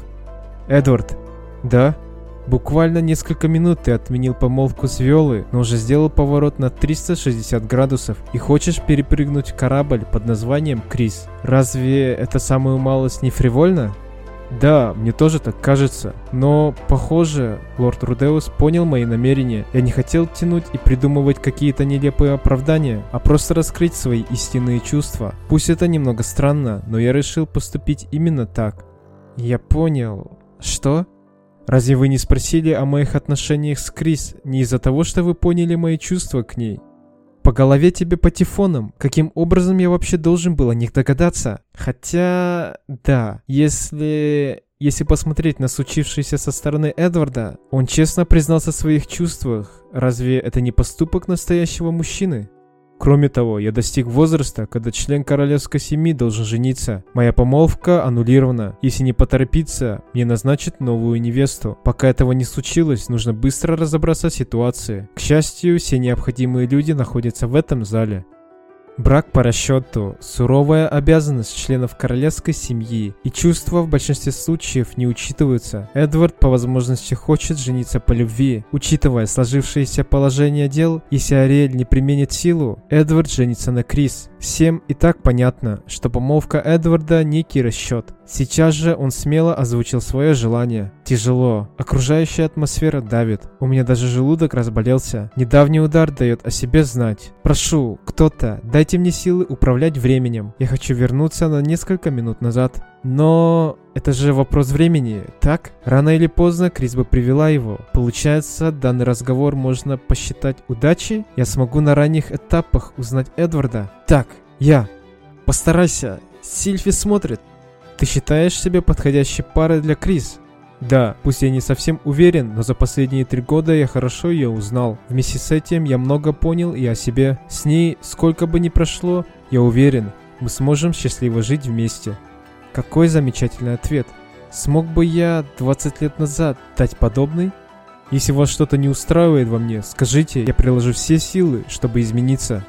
Эдвард. Да? Буквально несколько минут ты отменил помолвку с Виолой, но уже сделал поворот на 360 градусов и хочешь перепрыгнуть корабль под названием Крис. Разве это самую малость не фривольно? Да, мне тоже так кажется. Но, похоже, лорд Рудеус понял мои намерения. Я не хотел тянуть и придумывать какие-то нелепые оправдания, а просто раскрыть свои истинные чувства. Пусть это немного странно, но я решил поступить именно так. Я понял. Что? Разве вы не спросили о моих отношениях с Крис не из-за того, что вы поняли мои чувства к ней? По голове тебе патефоном. Каким образом я вообще должен был о них догадаться? Хотя, да, если... Если посмотреть на случившееся со стороны Эдварда, он честно признался в своих чувствах. Разве это не поступок настоящего мужчины? Кроме того, я достиг возраста, когда член королевской семьи должен жениться. Моя помолвка аннулирована. Если не поторопиться, мне назначат новую невесту. Пока этого не случилось, нужно быстро разобраться в ситуации. К счастью, все необходимые люди находятся в этом зале. Брак по расчету – суровая обязанность членов королевской семьи, и чувства в большинстве случаев не учитываются. Эдвард по возможности хочет жениться по любви. Учитывая сложившееся положение дел, если Ариэль не применит силу, Эдвард женится на Крис. Всем и так понятно, что помолвка Эдварда – некий расчет. Сейчас же он смело озвучил свое желание. Тяжело. Окружающая атмосфера давит. У меня даже желудок разболелся. Недавний удар дает о себе знать. Прошу, кто-то, дайте мне силы управлять временем. Я хочу вернуться на несколько минут назад. Но это же вопрос времени, так? Рано или поздно Крис бы привела его. Получается, данный разговор можно посчитать удачей? Я смогу на ранних этапах узнать Эдварда. Так, я. Постарайся. Сильфи смотрит. Ты считаешь себя подходящей парой для Крис? Да, пусть я не совсем уверен, но за последние три года я хорошо ее узнал. Вместе с этим я много понял и о себе. С ней, сколько бы ни прошло, я уверен, мы сможем счастливо жить вместе. Какой замечательный ответ. Смог бы я 20 лет назад дать подобный? Если вас что-то не устраивает во мне, скажите, я приложу все силы, чтобы измениться.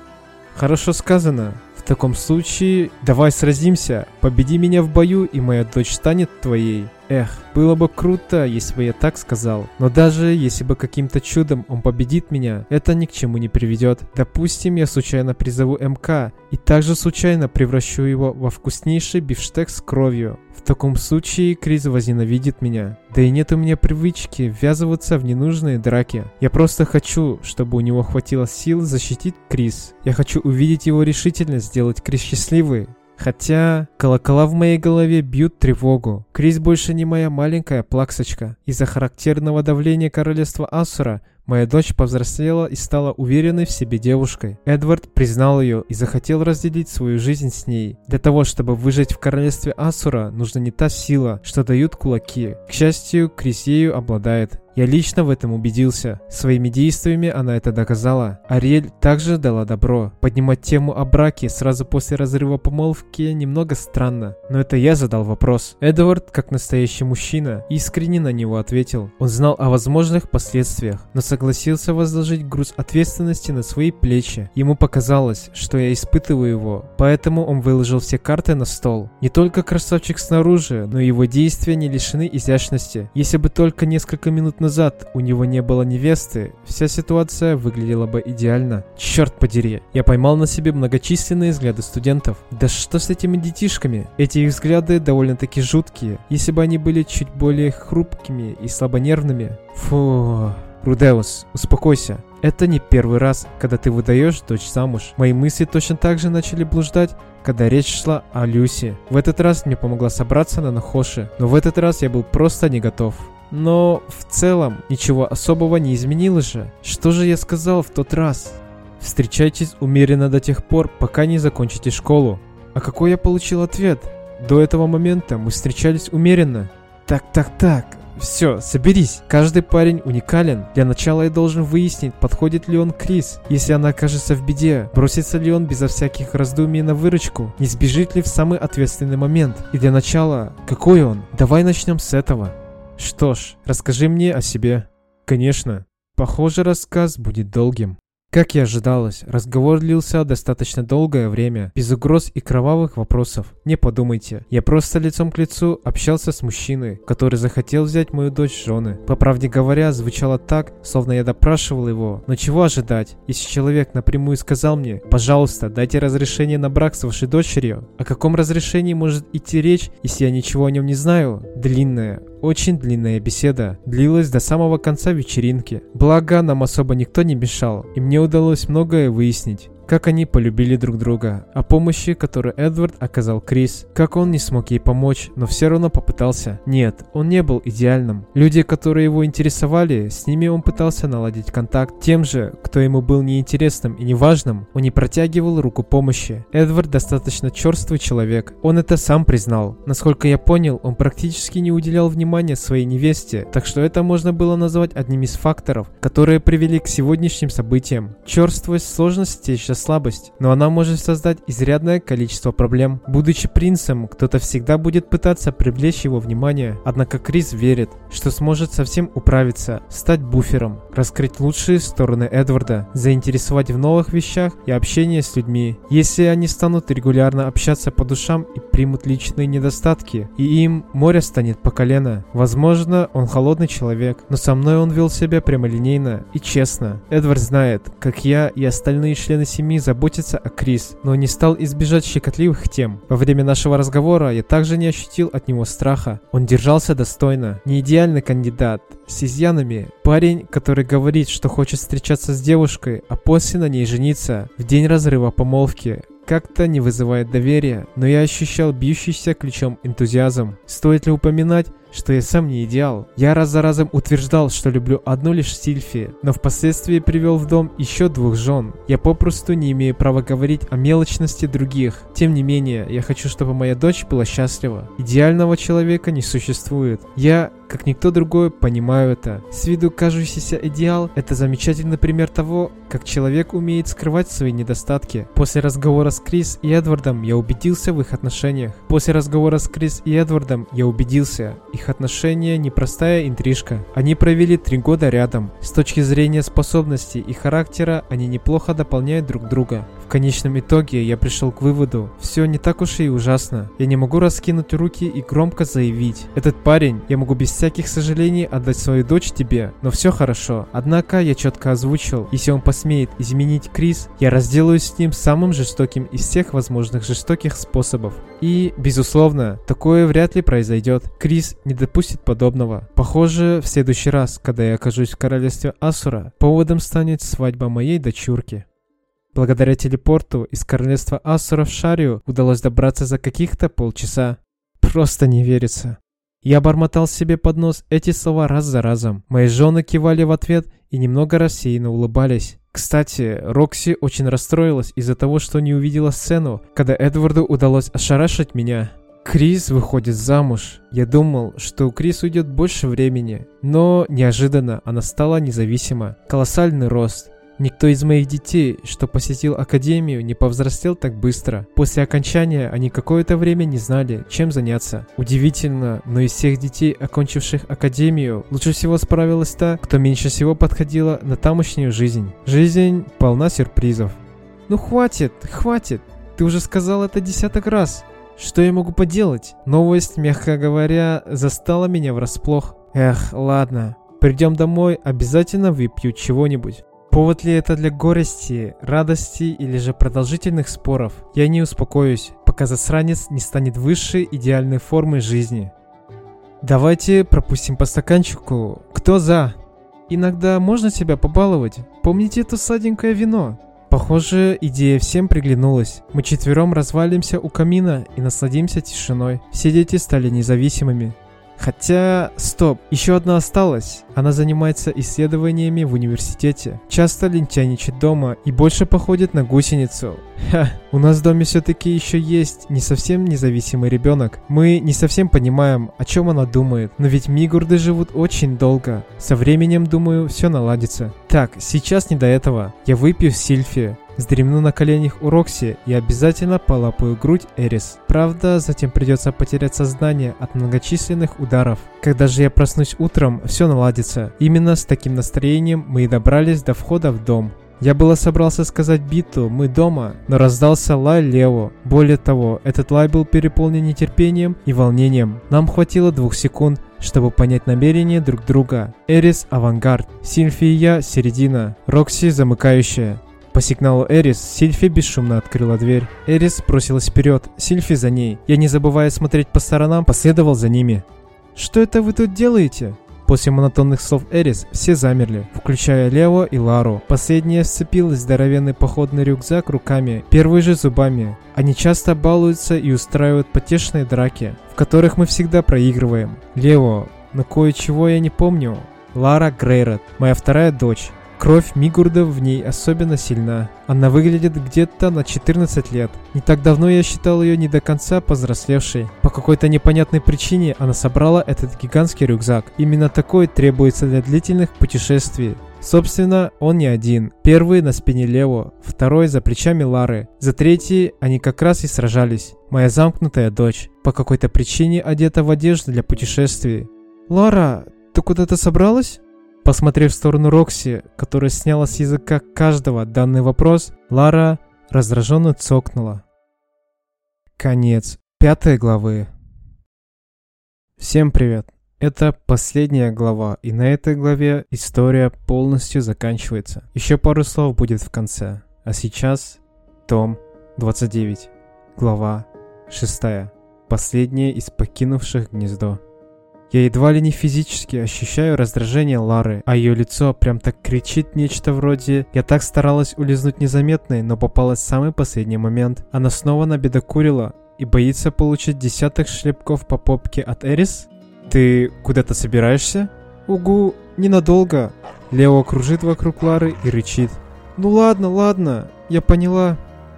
Хорошо сказано таком случае, давай сразимся. Победи меня в бою, и моя дочь станет твоей. Эх, было бы круто, если бы я так сказал. Но даже если бы каким-то чудом он победит меня, это ни к чему не приведет. Допустим, я случайно призову МК, и также случайно превращу его во вкуснейший бифштекс с кровью. В таком случае Крис возненавидит меня. Да и нет у меня привычки ввязываться в ненужные драки. Я просто хочу, чтобы у него хватило сил защитить Крис. Я хочу увидеть его решительность сделать Крис счастливой. Хотя колокола в моей голове бьют тревогу. Крис больше не моя маленькая плаксочка. Из-за характерного давления королевства Асура Моя дочь повзрослела и стала уверенной в себе девушкой. Эдвард признал ее и захотел разделить свою жизнь с ней. Для того, чтобы выжить в королевстве Асура, нужна не та сила, что дают кулаки. К счастью, Крис ею обладает. Я лично в этом убедился. Своими действиями она это доказала. Ариэль также дала добро. Поднимать тему о браке сразу после разрыва помолвки немного странно. Но это я задал вопрос. Эдвард, как настоящий мужчина, искренне на него ответил. Он знал о возможных последствиях, но согласился возложить груз ответственности на свои плечи. Ему показалось, что я испытываю его, поэтому он выложил все карты на стол. Не только красавчик снаружи, но и его действия не лишены изящности. Если бы только несколько минут назад назад у него не было невесты, вся ситуация выглядела бы идеально. Черт подери, я поймал на себе многочисленные взгляды студентов. Да что с этими детишками? Эти их взгляды довольно-таки жуткие, если бы они были чуть более хрупкими и слабонервными. Фу... Рудеус, успокойся. Это не первый раз, когда ты выдаешь дочь замуж. Мои мысли точно так же начали блуждать, когда речь шла о Люси. В этот раз мне помогла собраться на Нахоши, но в этот раз я был просто не готов. Но в целом ничего особого не изменилось же. Что же я сказал в тот раз? Встречайтесь умеренно до тех пор, пока не закончите школу. А какой я получил ответ? До этого момента мы встречались умеренно. Так, так, так. Все, соберись. Каждый парень уникален. Для начала я должен выяснить, подходит ли он Крис. Если она окажется в беде, бросится ли он безо всяких раздумий на выручку, не сбежит ли в самый ответственный момент. И для начала, какой он? Давай начнем с этого. Что ж, расскажи мне о себе. Конечно. Похоже, рассказ будет долгим. Как и ожидалось, разговор длился достаточно долгое время, без угроз и кровавых вопросов. Не подумайте, я просто лицом к лицу общался с мужчиной, который захотел взять мою дочь жены. По правде говоря, звучало так, словно я допрашивал его. Но чего ожидать, если человек напрямую сказал мне, пожалуйста, дайте разрешение на брак с вашей дочерью? О каком разрешении может идти речь, если я ничего о нем не знаю? Длинная, очень длинная беседа длилась до самого конца вечеринки. Благо, нам особо никто не мешал, и мне удалось многое выяснить как они полюбили друг друга, о помощи, которую Эдвард оказал Крис, как он не смог ей помочь, но все равно попытался. Нет, он не был идеальным. Люди, которые его интересовали, с ними он пытался наладить контакт. Тем же, кто ему был неинтересным и неважным, он не протягивал руку помощи. Эдвард достаточно черствый человек, он это сам признал. Насколько я понял, он практически не уделял внимания своей невесте, так что это можно было назвать одним из факторов, которые привели к сегодняшним событиям. Черствость, сложности сейчас слабость, но она может создать изрядное количество проблем. Будучи принцем, кто-то всегда будет пытаться привлечь его внимание, однако Крис верит, что сможет совсем управиться, стать буфером, раскрыть лучшие стороны Эдварда, заинтересовать в новых вещах и общении с людьми. Если они станут регулярно общаться по душам и примут личные недостатки, и им море станет по колено. Возможно, он холодный человек, но со мной он вел себя прямолинейно и честно. Эдвард знает, как я и остальные члены семьи семьи заботится о Крис, но не стал избежать щекотливых тем. Во время нашего разговора я также не ощутил от него страха. Он держался достойно. Не идеальный кандидат, с изъянами. Парень, который говорит, что хочет встречаться с девушкой, а после на ней жениться в день разрыва помолвки как-то не вызывает доверия, но я ощущал бьющийся ключом энтузиазм. Стоит ли упоминать, что я сам не идеал. Я раз за разом утверждал, что люблю одну лишь Сильфи, но впоследствии привел в дом еще двух жен. Я попросту не имею права говорить о мелочности других. Тем не менее, я хочу, чтобы моя дочь была счастлива. Идеального человека не существует. Я как никто другой, понимаю это. С виду кажущийся идеал – это замечательный пример того, как человек умеет скрывать свои недостатки. После разговора с Крис и Эдвардом я убедился в их отношениях. После разговора с Крис и Эдвардом я убедился, их отношения непростая интрижка. Они провели три года рядом. С точки зрения способностей и характера они неплохо дополняют друг друга. В конечном итоге я пришел к выводу, все не так уж и ужасно. Я не могу раскинуть руки и громко заявить, этот парень, я могу без всяких сожалений отдать свою дочь тебе, но все хорошо. Однако я четко озвучил, если он посмеет изменить Крис, я разделаюсь с ним самым жестоким из всех возможных жестоких способов. И, безусловно, такое вряд ли произойдет. Крис не допустит подобного. Похоже, в следующий раз, когда я окажусь в королевстве Асура, поводом станет свадьба моей дочурки. Благодаря телепорту из королевства Асура в Шарию удалось добраться за каких-то полчаса. Просто не верится. Я бормотал себе под нос эти слова раз за разом. Мои жены кивали в ответ и немного рассеянно улыбались. Кстати, Рокси очень расстроилась из-за того, что не увидела сцену, когда Эдварду удалось ошарашить меня. Крис выходит замуж. Я думал, что у Крис уйдет больше времени, но неожиданно она стала независима. Колоссальный рост, Никто из моих детей, что посетил академию, не повзрослел так быстро. После окончания они какое-то время не знали, чем заняться. Удивительно, но из всех детей, окончивших академию, лучше всего справилась та, кто меньше всего подходила на тамошнюю жизнь. Жизнь полна сюрпризов. Ну хватит, хватит. Ты уже сказал это десяток раз. Что я могу поделать? Новость, мягко говоря, застала меня врасплох. Эх, ладно. Придем домой, обязательно выпью чего-нибудь. Повод ли это для горести, радости или же продолжительных споров? Я не успокоюсь, пока засранец не станет высшей идеальной формой жизни. Давайте пропустим по стаканчику. Кто за? Иногда можно себя побаловать. Помните это сладенькое вино? Похоже, идея всем приглянулась. Мы четвером развалимся у камина и насладимся тишиной. Все дети стали независимыми. Хотя, стоп, еще одна осталась. Она занимается исследованиями в университете. Часто лентяничает дома и больше походит на гусеницу. Ха, у нас в доме все-таки еще есть не совсем независимый ребенок. Мы не совсем понимаем, о чем она думает. Но ведь мигурды живут очень долго. Со временем, думаю, все наладится. Так, сейчас не до этого. Я выпью Сильфи. Сдремну на коленях у Рокси и обязательно полапаю грудь Эрис. Правда, затем придется потерять сознание от многочисленных ударов. Когда же я проснусь утром, все наладится. Именно с таким настроением мы и добрались до входа в дом. Я было собрался сказать Биту «Мы дома», но раздался лай Лео. Более того, этот лай был переполнен нетерпением и волнением. Нам хватило двух секунд, чтобы понять намерения друг друга. Эрис – авангард, Сильфи и я – середина, Рокси – замыкающая. По сигналу Эрис, Сильфи бесшумно открыла дверь. Эрис бросилась вперед, Сильфи за ней. Я, не забывая смотреть по сторонам, последовал за ними. «Что это вы тут делаете?» После монотонных слов Эрис все замерли, включая Лео и Лару. Последняя сцепилась в здоровенный походный рюкзак руками, первые же зубами. Они часто балуются и устраивают потешные драки, в которых мы всегда проигрываем. Лео, но кое-чего я не помню. Лара Грейрот, моя вторая дочь. Кровь Мигурда в ней особенно сильна. Она выглядит где-то на 14 лет. Не так давно я считал ее не до конца повзрослевшей. По какой-то непонятной причине она собрала этот гигантский рюкзак. Именно такой требуется для длительных путешествий. Собственно, он не один. Первый на спине Лео, второй за плечами Лары. За третий они как раз и сражались. Моя замкнутая дочь. По какой-то причине одета в одежду для путешествий. «Лара, ты куда-то собралась?» Посмотрев в сторону Рокси, которая сняла с языка каждого данный вопрос, Лара раздраженно цокнула. Конец пятой главы. Всем привет. Это последняя глава, и на этой главе история полностью заканчивается. Еще пару слов будет в конце. А сейчас том 29, глава 6. Последняя из покинувших гнездо. Я едва ли не физически ощущаю раздражение Лары, а ее лицо прям так кричит нечто вроде «Я так старалась улизнуть незаметной, но попалась в самый последний момент». Она снова набедокурила и боится получить десяток шлепков по попке от Эрис? Ты куда-то собираешься? Угу, ненадолго. Лео кружит вокруг Лары и рычит. Ну ладно, ладно, я поняла.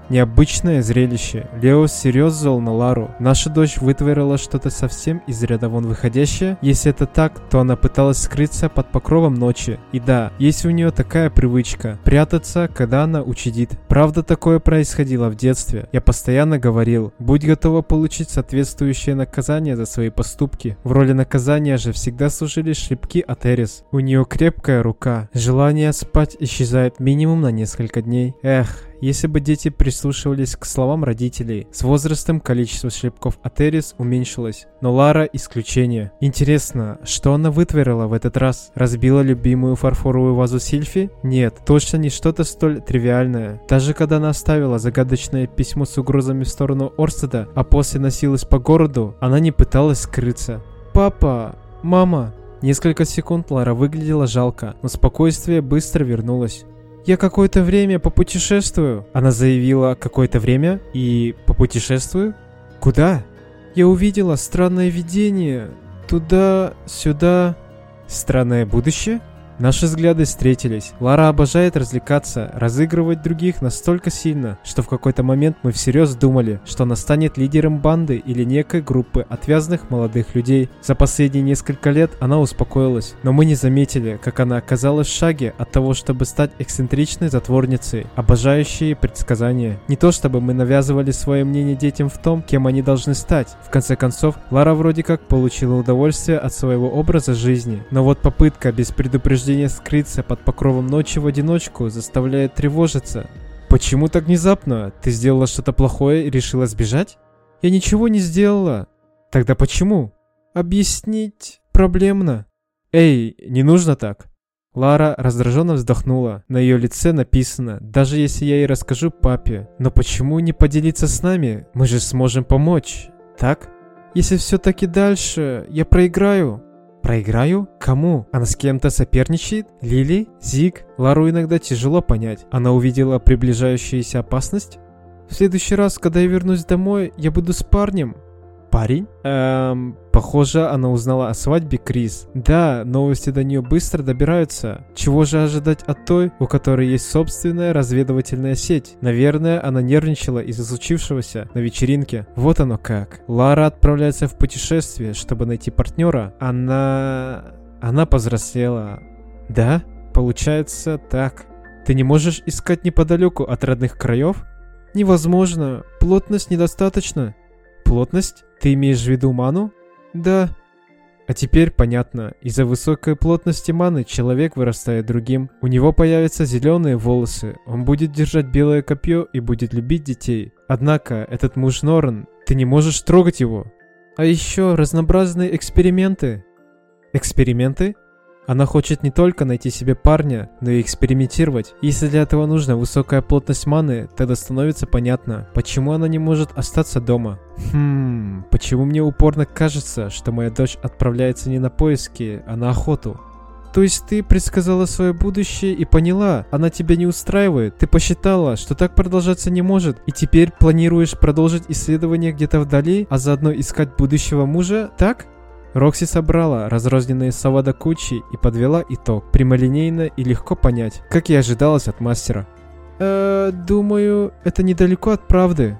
Необычное зрелище. Лео серьез зол на Лару. Наша дочь вытворила что-то совсем из ряда вон выходящее. Если это так, то она пыталась скрыться под покровом ночи. И да, есть у нее такая привычка – прятаться, когда она учидит. Правда, такое происходило в детстве. Я постоянно говорил, будь готова получить соответствующее наказание за свои поступки. В роли наказания же всегда служили шлепки от Эрис. У нее крепкая рука. Желание спать исчезает минимум на несколько дней. Эх, если бы дети прислушивались к словам родителей, с возрастом количество шлепков от Эрис уменьшилось. Но Лара исключение. Интересно, что она вытворила в этот раз? Разбила любимую фарфоровую вазу Сильфи? Нет, точно не что-то столь тривиальное. Даже когда она оставила загадочное письмо с угрозами в сторону Орстеда, а после носилась по городу, она не пыталась скрыться. «Папа! Мама!» Несколько секунд Лара выглядела жалко, но спокойствие быстро вернулось. «Я какое-то время попутешествую», — она заявила «какое-то время» и «попутешествую». «Куда?» «Я увидела странное видение. Туда, сюда...» «Странное будущее?» Наши взгляды встретились. Лара обожает развлекаться, разыгрывать других настолько сильно, что в какой-то момент мы всерьез думали, что она станет лидером банды или некой группы отвязных молодых людей. За последние несколько лет она успокоилась, но мы не заметили, как она оказалась в шаге от того, чтобы стать эксцентричной затворницей, обожающей предсказания. Не то чтобы мы навязывали свое мнение детям в том, кем они должны стать. В конце концов, Лара вроде как получила удовольствие от своего образа жизни, но вот попытка без предупреждения Побуждение скрыться под покровом ночи в одиночку заставляет тревожиться. Почему так внезапно? Ты сделала что-то плохое и решила сбежать? Я ничего не сделала. Тогда почему? Объяснить проблемно. Эй, не нужно так. Лара раздраженно вздохнула. На ее лице написано, даже если я ей расскажу папе. Но почему не поделиться с нами? Мы же сможем помочь, так? Если все-таки дальше, я проиграю. Проиграю? Кому? Она с кем-то соперничает? Лили? Зиг? Лару иногда тяжело понять. Она увидела приближающуюся опасность? В следующий раз, когда я вернусь домой, я буду с парнем. Парень? Эм, похоже, она узнала о свадьбе Крис. Да, новости до нее быстро добираются. Чего же ожидать от той, у которой есть собственная разведывательная сеть? Наверное, она нервничала из-за случившегося на вечеринке. Вот оно как. Лара отправляется в путешествие, чтобы найти партнера. Она... Она повзрослела. Да? Получается так. Ты не можешь искать неподалеку от родных краев? Невозможно. Плотность недостаточно. Плотность? Ты имеешь в виду ману? Да. А теперь понятно, из-за высокой плотности маны человек вырастает другим. У него появятся зеленые волосы, он будет держать белое копье и будет любить детей. Однако, этот муж Норн, ты не можешь трогать его. А еще разнообразные эксперименты. Эксперименты? Она хочет не только найти себе парня, но и экспериментировать. Если для этого нужна высокая плотность маны, тогда становится понятно, почему она не может остаться дома. Хм, почему мне упорно кажется, что моя дочь отправляется не на поиски, а на охоту? То есть ты предсказала свое будущее и поняла, она тебя не устраивает. Ты посчитала, что так продолжаться не может, и теперь планируешь продолжить исследование где-то вдали, а заодно искать будущего мужа, так? Рокси собрала разрозненные слова до кучи и подвела итог, прямолинейно и легко понять, как и ожидалось от мастера. «Э, думаю, это недалеко от правды».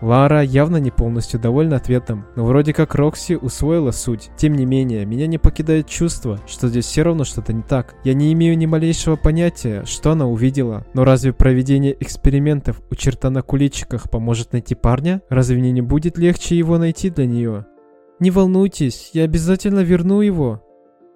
Лара явно не полностью довольна ответом, но вроде как Рокси усвоила суть. Тем не менее, меня не покидает чувство, что здесь все равно что-то не так. Я не имею ни малейшего понятия, что она увидела. Но разве проведение экспериментов у черта на куличиках поможет найти парня? Разве мне не будет легче его найти для нее? Не волнуйтесь, я обязательно верну его.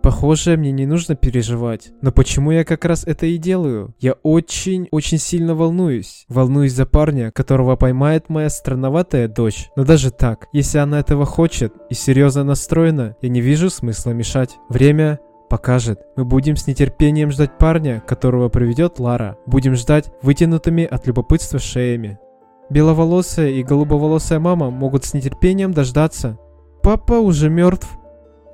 Похоже, мне не нужно переживать. Но почему я как раз это и делаю? Я очень-очень сильно волнуюсь. Волнуюсь за парня, которого поймает моя странноватая дочь. Но даже так, если она этого хочет и серьезно настроена, я не вижу смысла мешать. Время покажет. Мы будем с нетерпением ждать парня, которого приведет Лара. Будем ждать вытянутыми от любопытства шеями. Беловолосая и голубоволосая мама могут с нетерпением дождаться, Папа уже мертв.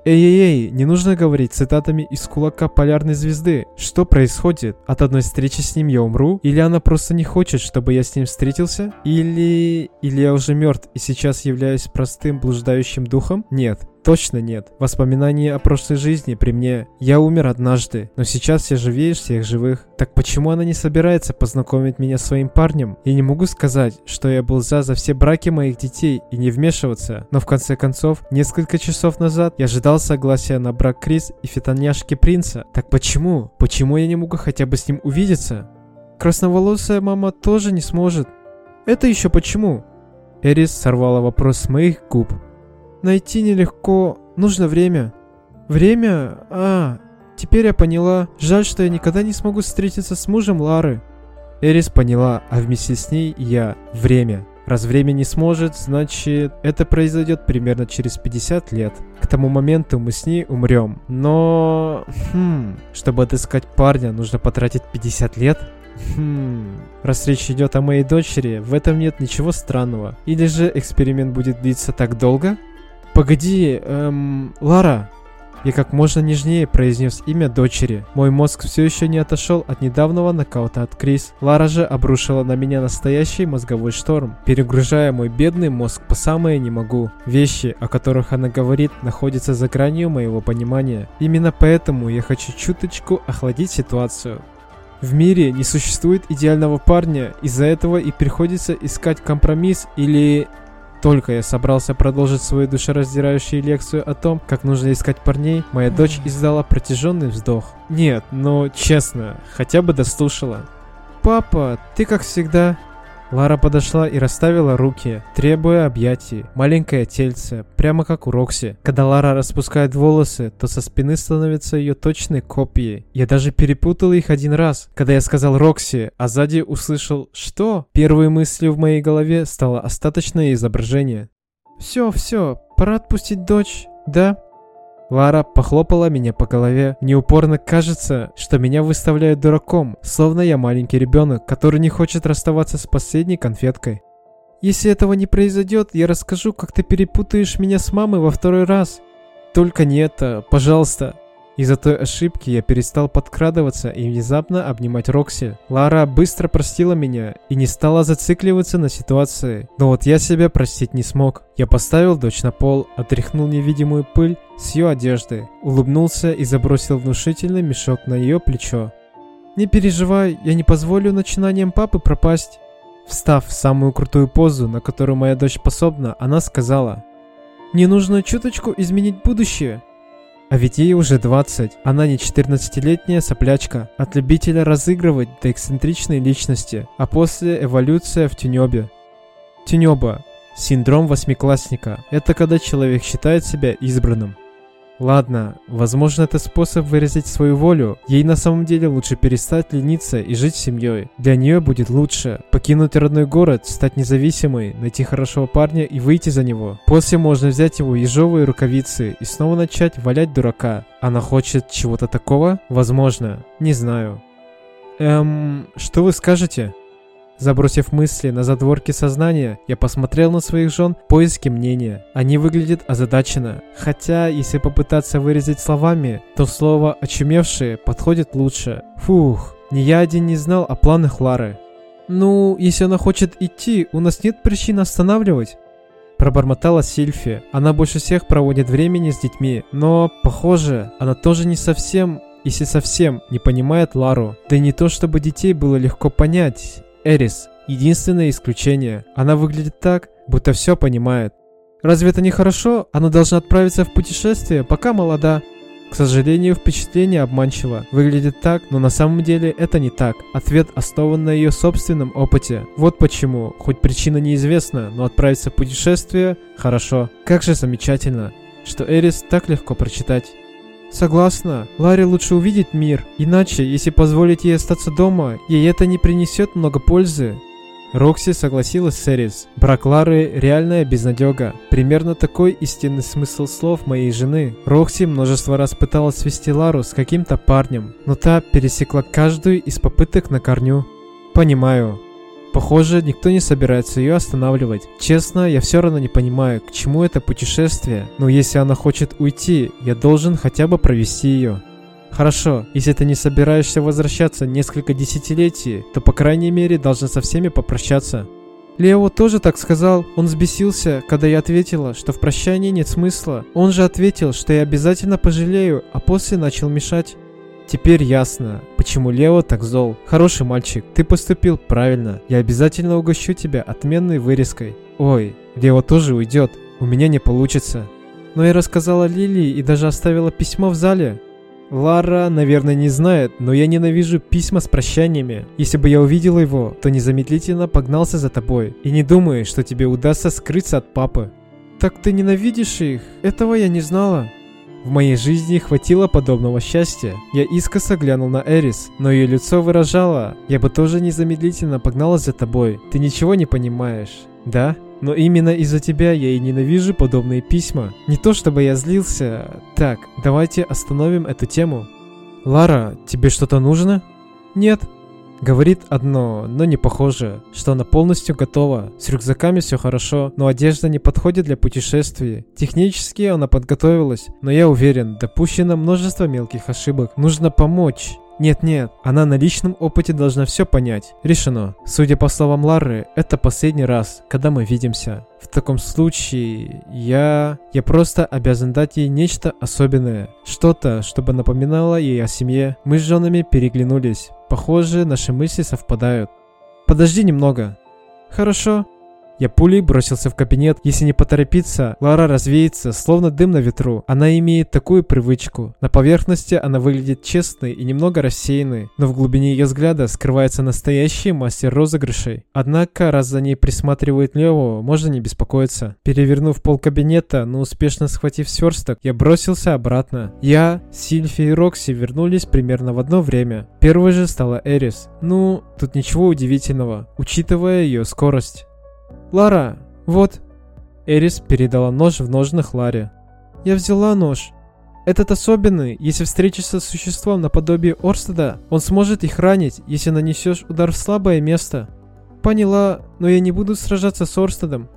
Эй-эй-эй, не нужно говорить цитатами из кулака полярной звезды. Что происходит? От одной встречи с ним я умру? Или она просто не хочет, чтобы я с ним встретился? Или... Или я уже мертв и сейчас являюсь простым блуждающим духом? Нет. Точно нет. Воспоминания о прошлой жизни при мне. Я умер однажды, но сейчас я живее всех живых. Так почему она не собирается познакомить меня с своим парнем? Я не могу сказать, что я был за за все браки моих детей и не вмешиваться, но в конце концов, несколько часов назад я ожидал согласия на брак Крис и фитоняшки принца. Так почему? Почему я не могу хотя бы с ним увидеться? Красноволосая мама тоже не сможет. Это еще почему? Эрис сорвала вопрос с моих губ. Найти нелегко, нужно время. Время? А, теперь я поняла. Жаль, что я никогда не смогу встретиться с мужем Лары. Эрис поняла, а вместе с ней я. Время. Раз время не сможет, значит, это произойдет примерно через 50 лет. К тому моменту мы с ней умрем. Но... Хм... Чтобы отыскать парня, нужно потратить 50 лет? Хм... Раз речь идет о моей дочери, в этом нет ничего странного. Или же эксперимент будет длиться так долго? Погоди, эм, Лара. Я как можно нежнее произнес имя дочери. Мой мозг все еще не отошел от недавнего нокаута от Крис. Лара же обрушила на меня настоящий мозговой шторм, перегружая мой бедный мозг по самое не могу. Вещи, о которых она говорит, находятся за гранью моего понимания. Именно поэтому я хочу чуточку охладить ситуацию. В мире не существует идеального парня, из-за этого и приходится искать компромисс или только я собрался продолжить свою душераздирающую лекцию о том, как нужно искать парней, моя дочь издала протяженный вздох. Нет, но честно, хотя бы дослушала. «Папа, ты как всегда...» Лара подошла и расставила руки, требуя объятий. Маленькое тельце, прямо как у Рокси. Когда Лара распускает волосы, то со спины становится ее точной копией. Я даже перепутал их один раз, когда я сказал Рокси, а сзади услышал «Что?». Первой мыслью в моей голове стало остаточное изображение. «Все, все, пора отпустить дочь, да?» Лара похлопала меня по голове. Мне упорно кажется, что меня выставляют дураком, словно я маленький ребенок, который не хочет расставаться с последней конфеткой. Если этого не произойдет, я расскажу, как ты перепутаешь меня с мамой во второй раз. Только не это, пожалуйста. Из-за той ошибки я перестал подкрадываться и внезапно обнимать Рокси. Лара быстро простила меня и не стала зацикливаться на ситуации. Но вот я себя простить не смог. Я поставил дочь на пол, отряхнул невидимую пыль с ее одежды, улыбнулся и забросил внушительный мешок на ее плечо. «Не переживай, я не позволю начинаниям папы пропасть». Встав в самую крутую позу, на которую моя дочь способна, она сказала, «Мне нужно чуточку изменить будущее». А ведь ей уже 20, она не 14-летняя соплячка, от любителя разыгрывать до эксцентричной личности, а после эволюция в тюнёбе. Тюнёба – синдром восьмиклассника. Это когда человек считает себя избранным. Ладно, возможно это способ выразить свою волю. Ей на самом деле лучше перестать лениться и жить семьей. Для нее будет лучше покинуть родной город, стать независимой, найти хорошего парня и выйти за него. После можно взять его ежовые рукавицы и снова начать валять дурака. Она хочет чего-то такого? Возможно. Не знаю. Эм, что вы скажете? Забросив мысли на задворки сознания, я посмотрел на своих жен в поиске мнения. Они выглядят озадаченно. Хотя, если попытаться выразить словами, то слово «очумевшие» подходит лучше. Фух, ни я один не знал о планах Лары. «Ну, если она хочет идти, у нас нет причин останавливать». Пробормотала Сильфи. Она больше всех проводит времени с детьми, но, похоже, она тоже не совсем, если совсем, не понимает Лару. Да не то, чтобы детей было легко понять. Эрис – единственное исключение. Она выглядит так, будто все понимает. Разве это не хорошо? Она должна отправиться в путешествие, пока молода. К сожалению, впечатление обманчиво. Выглядит так, но на самом деле это не так. Ответ основан на ее собственном опыте. Вот почему, хоть причина неизвестна, но отправиться в путешествие – хорошо. Как же замечательно, что Эрис так легко прочитать. Согласна, Ларри лучше увидит мир, иначе, если позволить ей остаться дома, ей это не принесет много пользы. Рокси согласилась с Эрис. Брак Лары – реальная безнадега. Примерно такой истинный смысл слов моей жены. Рокси множество раз пыталась свести Лару с каким-то парнем, но та пересекла каждую из попыток на корню. Понимаю, Похоже, никто не собирается ее останавливать. Честно, я все равно не понимаю, к чему это путешествие. Но если она хочет уйти, я должен хотя бы провести ее. Хорошо, если ты не собираешься возвращаться несколько десятилетий, то по крайней мере должна со всеми попрощаться. Лео тоже так сказал. Он взбесился, когда я ответила, что в прощании нет смысла. Он же ответил, что я обязательно пожалею, а после начал мешать. Теперь ясно, почему Лео так зол. Хороший мальчик, ты поступил правильно. Я обязательно угощу тебя отменной вырезкой. Ой, Лео тоже уйдет. У меня не получится. Но я рассказала Лилии и даже оставила письмо в зале. Лара, наверное, не знает, но я ненавижу письма с прощаниями. Если бы я увидел его, то незамедлительно погнался за тобой. И не думай, что тебе удастся скрыться от папы. Так ты ненавидишь их? Этого я не знала. В моей жизни хватило подобного счастья. Я искоса глянул на Эрис, но ее лицо выражало, я бы тоже незамедлительно погналась за тобой. Ты ничего не понимаешь, да? Но именно из-за тебя я и ненавижу подобные письма. Не то чтобы я злился. Так, давайте остановим эту тему. Лара, тебе что-то нужно? Нет, Говорит одно, но не похоже, что она полностью готова. С рюкзаками все хорошо, но одежда не подходит для путешествий. Технически она подготовилась, но я уверен, допущено множество мелких ошибок. Нужно помочь. Нет-нет, она на личном опыте должна все понять. Решено. Судя по словам Лары, это последний раз, когда мы видимся. В таком случае, я... Я просто обязан дать ей нечто особенное. Что-то, чтобы напоминало ей о семье. Мы с женами переглянулись. Похоже, наши мысли совпадают. Подожди немного. Хорошо. Я пулей бросился в кабинет. Если не поторопиться, Лара развеется, словно дым на ветру. Она имеет такую привычку. На поверхности она выглядит честной и немного рассеянной, но в глубине ее взгляда скрывается настоящий мастер розыгрышей. Однако, раз за ней присматривает Лео, можно не беспокоиться. Перевернув пол кабинета, но успешно схватив сверсток, я бросился обратно. Я, Сильфи и Рокси вернулись примерно в одно время. Первой же стала Эрис. Ну, тут ничего удивительного, учитывая ее скорость. «Лара, вот». Эрис передала нож в ножнах Ларе. «Я взяла нож. Этот особенный, если встретишься с существом наподобие Орстеда, он сможет их ранить, если нанесешь удар в слабое место». «Поняла, но я не буду сражаться с Орстедом».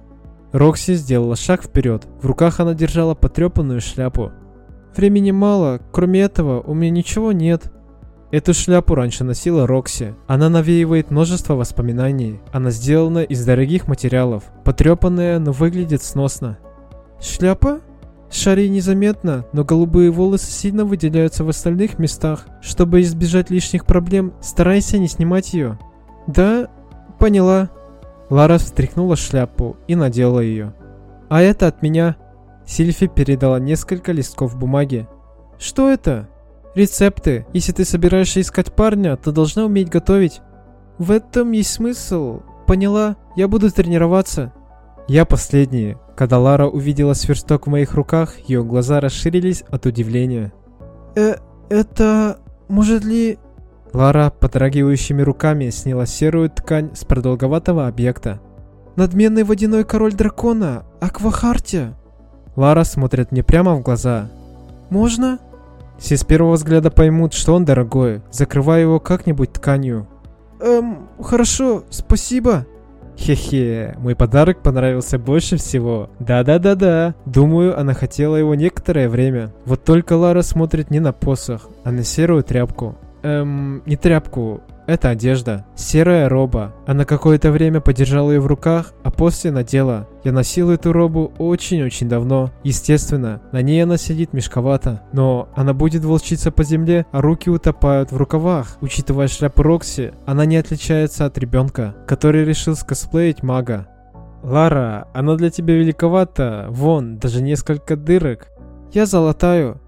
Рокси сделала шаг вперед. В руках она держала потрепанную шляпу. Времени мало, кроме этого у меня ничего нет. Эту шляпу раньше носила Рокси. Она навеивает множество воспоминаний. Она сделана из дорогих материалов. Потрепанная, но выглядит сносно. Шляпа? Шари незаметно, но голубые волосы сильно выделяются в остальных местах. Чтобы избежать лишних проблем, старайся не снимать ее. Да, поняла. Лара встряхнула шляпу и надела ее. А это от меня. Сильфи передала несколько листков бумаги. Что это? Рецепты. Если ты собираешься искать парня, то должна уметь готовить. В этом есть смысл. Поняла? Я буду тренироваться. Я последний. Когда Лара увидела сверсток в моих руках, ее глаза расширились от удивления. Э, это... может ли... Лара подрагивающими руками сняла серую ткань с продолговатого объекта. «Надменный водяной король дракона! Аквахартия!» Лара смотрит мне прямо в глаза. «Можно?» Все с первого взгляда поймут, что он дорогой. Закрываю его как-нибудь тканью. «Эм, хорошо, спасибо!» Хе-хе, мой подарок понравился больше всего. Да-да-да-да. Думаю, она хотела его некоторое время. Вот только Лара смотрит не на посох, а на серую тряпку. Эм, не тряпку, это одежда. Серая роба. Она какое-то время подержала ее в руках, а после надела. Я носил эту робу очень-очень давно. Естественно, на ней она сидит мешковато. Но она будет волчиться по земле, а руки утопают в рукавах. Учитывая шляпу Рокси, она не отличается от ребенка, который решил скосплеить мага. Лара, она для тебя великовата. Вон, даже несколько дырок. Я золотаю.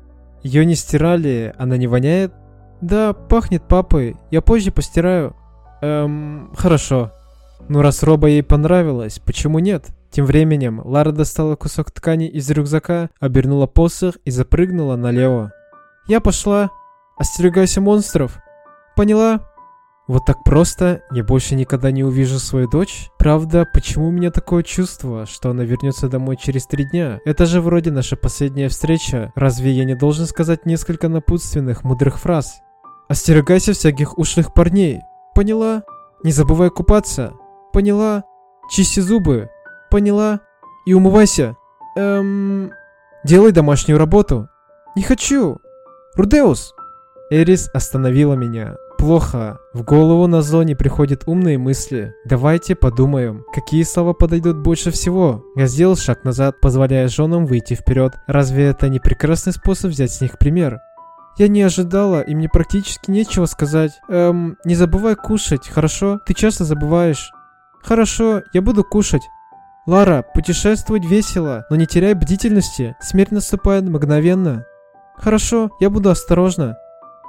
Ее не стирали, она не воняет? Да, пахнет папой. Я позже постираю. Эм, хорошо. Ну раз Роба ей понравилась, почему нет? Тем временем Лара достала кусок ткани из рюкзака, обернула посох и запрыгнула налево. Я пошла. Остерегайся монстров. Поняла? Вот так просто я больше никогда не увижу свою дочь? Правда, почему у меня такое чувство, что она вернется домой через три дня? Это же вроде наша последняя встреча. Разве я не должен сказать несколько напутственных, мудрых фраз? Остерегайся всяких ушлых парней. Поняла? Не забывай купаться. Поняла? Чисти зубы. Поняла? И умывайся. Эм... Делай домашнюю работу. Не хочу. Рудеус. Эрис остановила меня. Плохо. В голову на зоне приходят умные мысли. Давайте подумаем, какие слова подойдут больше всего. Я сделал шаг назад, позволяя женам выйти вперед. Разве это не прекрасный способ взять с них пример? Я не ожидала, и мне практически нечего сказать. Эм, не забывай кушать, хорошо? Ты часто забываешь. Хорошо, я буду кушать. Лара, путешествовать весело, но не теряй бдительности. Смерть наступает мгновенно. Хорошо, я буду осторожна.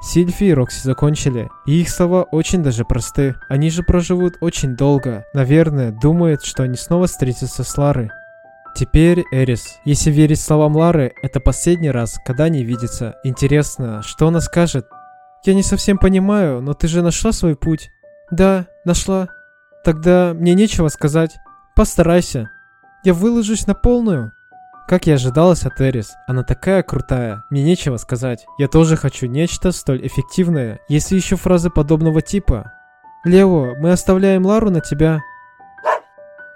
Сильфи и Рокси закончили, и их слова очень даже просты. Они же проживут очень долго. Наверное, думают, что они снова встретятся с Ларой. Теперь Эрис. Если верить словам Лары, это последний раз, когда они видятся. Интересно, что она скажет? Я не совсем понимаю, но ты же нашла свой путь. Да, нашла. Тогда мне нечего сказать. Постарайся. Я выложусь на полную. Как и ожидалось от Эрис, она такая крутая, мне нечего сказать. Я тоже хочу нечто столь эффективное. Если еще фразы подобного типа. Лео, мы оставляем Лару на тебя.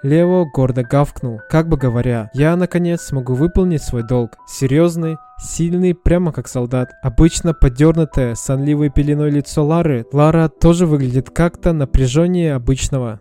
Лево гордо гавкнул, как бы говоря, я наконец смогу выполнить свой долг. Серьезный, сильный, прямо как солдат. Обычно подернутое сонливой пеленой лицо Лары, Лара тоже выглядит как-то напряженнее обычного.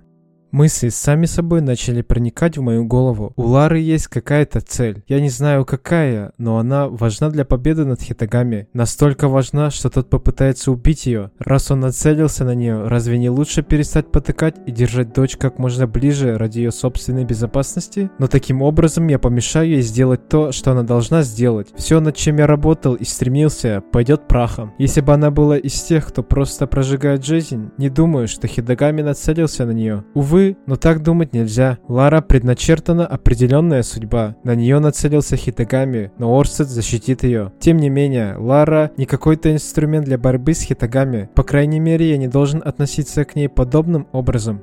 Мысли сами собой начали проникать в мою голову. У Лары есть какая-то цель. Я не знаю какая, но она важна для победы над Хитагами. Настолько важна, что тот попытается убить ее. Раз он нацелился на нее, разве не лучше перестать потыкать и держать дочь как можно ближе ради ее собственной безопасности? Но таким образом я помешаю ей сделать то, что она должна сделать. Все, над чем я работал и стремился, пойдет прахом. Если бы она была из тех, кто просто прожигает жизнь, не думаю, что Хидагами нацелился на нее. Увы, но так думать нельзя. Лара предначертана определенная судьба. На нее нацелился Хитагами, но Орсет защитит ее. Тем не менее, Лара не какой-то инструмент для борьбы с Хитагами. По крайней мере, я не должен относиться к ней подобным образом.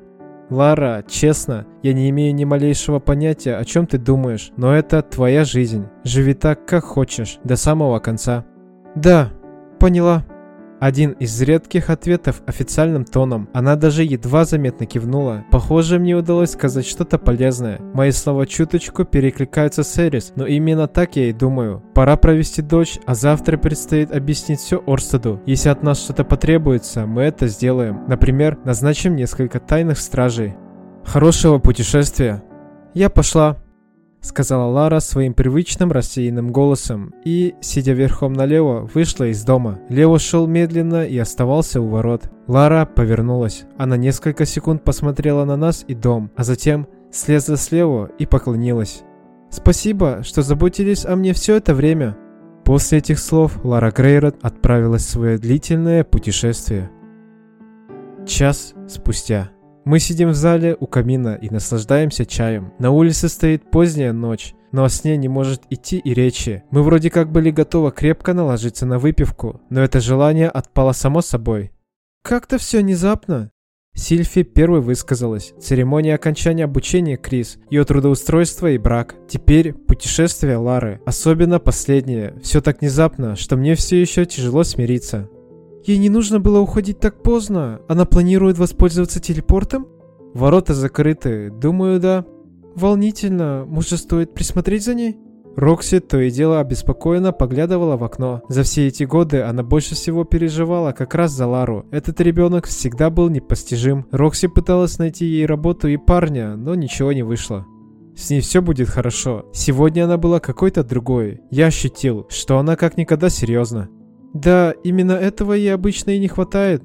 Лара, честно, я не имею ни малейшего понятия, о чем ты думаешь, но это твоя жизнь. Живи так, как хочешь, до самого конца. Да, поняла. Один из редких ответов официальным тоном. Она даже едва заметно кивнула. Похоже, мне удалось сказать что-то полезное. Мои слова чуточку перекликаются с Эрис, но именно так я и думаю. Пора провести дочь, а завтра предстоит объяснить все Орстеду. Если от нас что-то потребуется, мы это сделаем. Например, назначим несколько тайных стражей. Хорошего путешествия. Я пошла сказала Лара своим привычным рассеянным голосом и, сидя верхом на Лео, вышла из дома. Лео шел медленно и оставался у ворот. Лара повернулась. Она несколько секунд посмотрела на нас и дом, а затем слезла с Лео и поклонилась. «Спасибо, что заботились о мне все это время». После этих слов Лара Грейрот отправилась в свое длительное путешествие. Час спустя. Мы сидим в зале у камина и наслаждаемся чаем. На улице стоит поздняя ночь, но о сне не может идти и речи. Мы вроде как были готовы крепко наложиться на выпивку, но это желание отпало само собой. Как-то все внезапно. Сильфи первой высказалась. Церемония окончания обучения Крис, ее трудоустройство и брак. Теперь путешествие Лары. Особенно последнее. Все так внезапно, что мне все еще тяжело смириться. Ей не нужно было уходить так поздно. Она планирует воспользоваться телепортом? Ворота закрыты. Думаю, да. Волнительно. Может, стоит присмотреть за ней? Рокси то и дело обеспокоенно поглядывала в окно. За все эти годы она больше всего переживала как раз за Лару. Этот ребенок всегда был непостижим. Рокси пыталась найти ей работу и парня, но ничего не вышло. С ней все будет хорошо. Сегодня она была какой-то другой. Я ощутил, что она как никогда серьезна. Да, именно этого ей обычно и не хватает.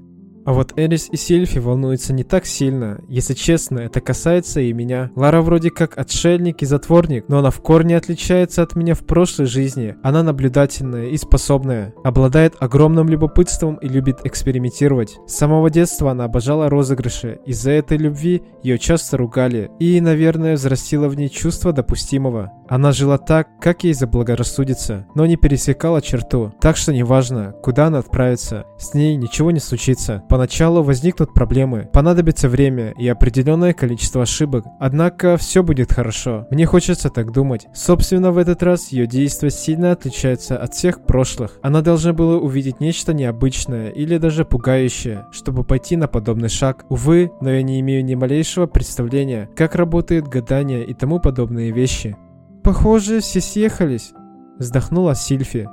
А вот Эрис и Сильфи волнуются не так сильно. Если честно, это касается и меня. Лара вроде как отшельник и затворник, но она в корне отличается от меня в прошлой жизни. Она наблюдательная и способная, обладает огромным любопытством и любит экспериментировать. С самого детства она обожала розыгрыши. Из-за этой любви ее часто ругали. И, наверное, взрастила в ней чувство допустимого. Она жила так, как ей заблагорассудится, но не пересекала черту. Так что неважно, куда она отправится, с ней ничего не случится. Поначалу возникнут проблемы, понадобится время и определенное количество ошибок. Однако все будет хорошо. Мне хочется так думать. Собственно, в этот раз ее действия сильно отличаются от всех прошлых. Она должна была увидеть нечто необычное или даже пугающее, чтобы пойти на подобный шаг. Увы, но я не имею ни малейшего представления, как работает гадание и тому подобные вещи. Похоже, все съехались. Вздохнула Сильфи.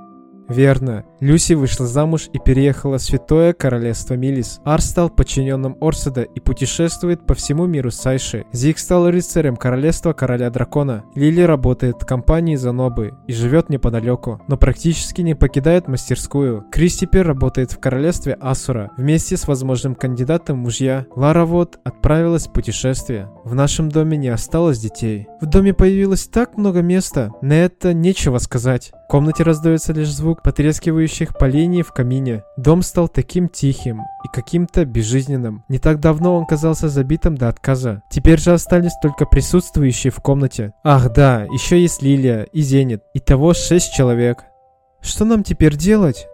Верно. Люси вышла замуж и переехала в Святое Королевство Милис. Ар стал подчиненным Орседа и путешествует по всему миру Сайши. Зиг стал рыцарем Королевства Короля Дракона. Лили работает в компании Занобы и живет неподалеку, но практически не покидает мастерскую. Крис теперь работает в Королевстве Асура вместе с возможным кандидатом мужья. Лара вот отправилась в путешествие. В нашем доме не осталось детей. В доме появилось так много места. На это нечего сказать. В комнате раздается лишь звук потрескивающих полений в камине. Дом стал таким тихим и каким-то безжизненным. Не так давно он казался забитым до отказа. Теперь же остались только присутствующие в комнате. Ах да, еще есть Лилия и Зенит. Итого шесть человек. Что нам теперь делать?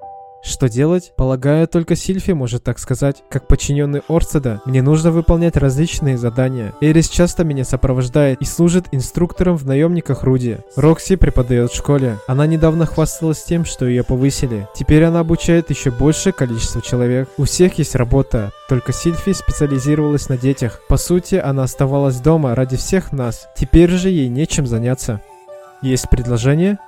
Что делать? Полагаю, только Сильфи может так сказать. Как подчиненный Орцеда, мне нужно выполнять различные задания. Эрис часто меня сопровождает и служит инструктором в наемниках Руди. Рокси преподает в школе. Она недавно хвасталась тем, что ее повысили. Теперь она обучает еще большее количество человек. У всех есть работа, только Сильфи специализировалась на детях. По сути, она оставалась дома ради всех нас. Теперь же ей нечем заняться. Есть предложение?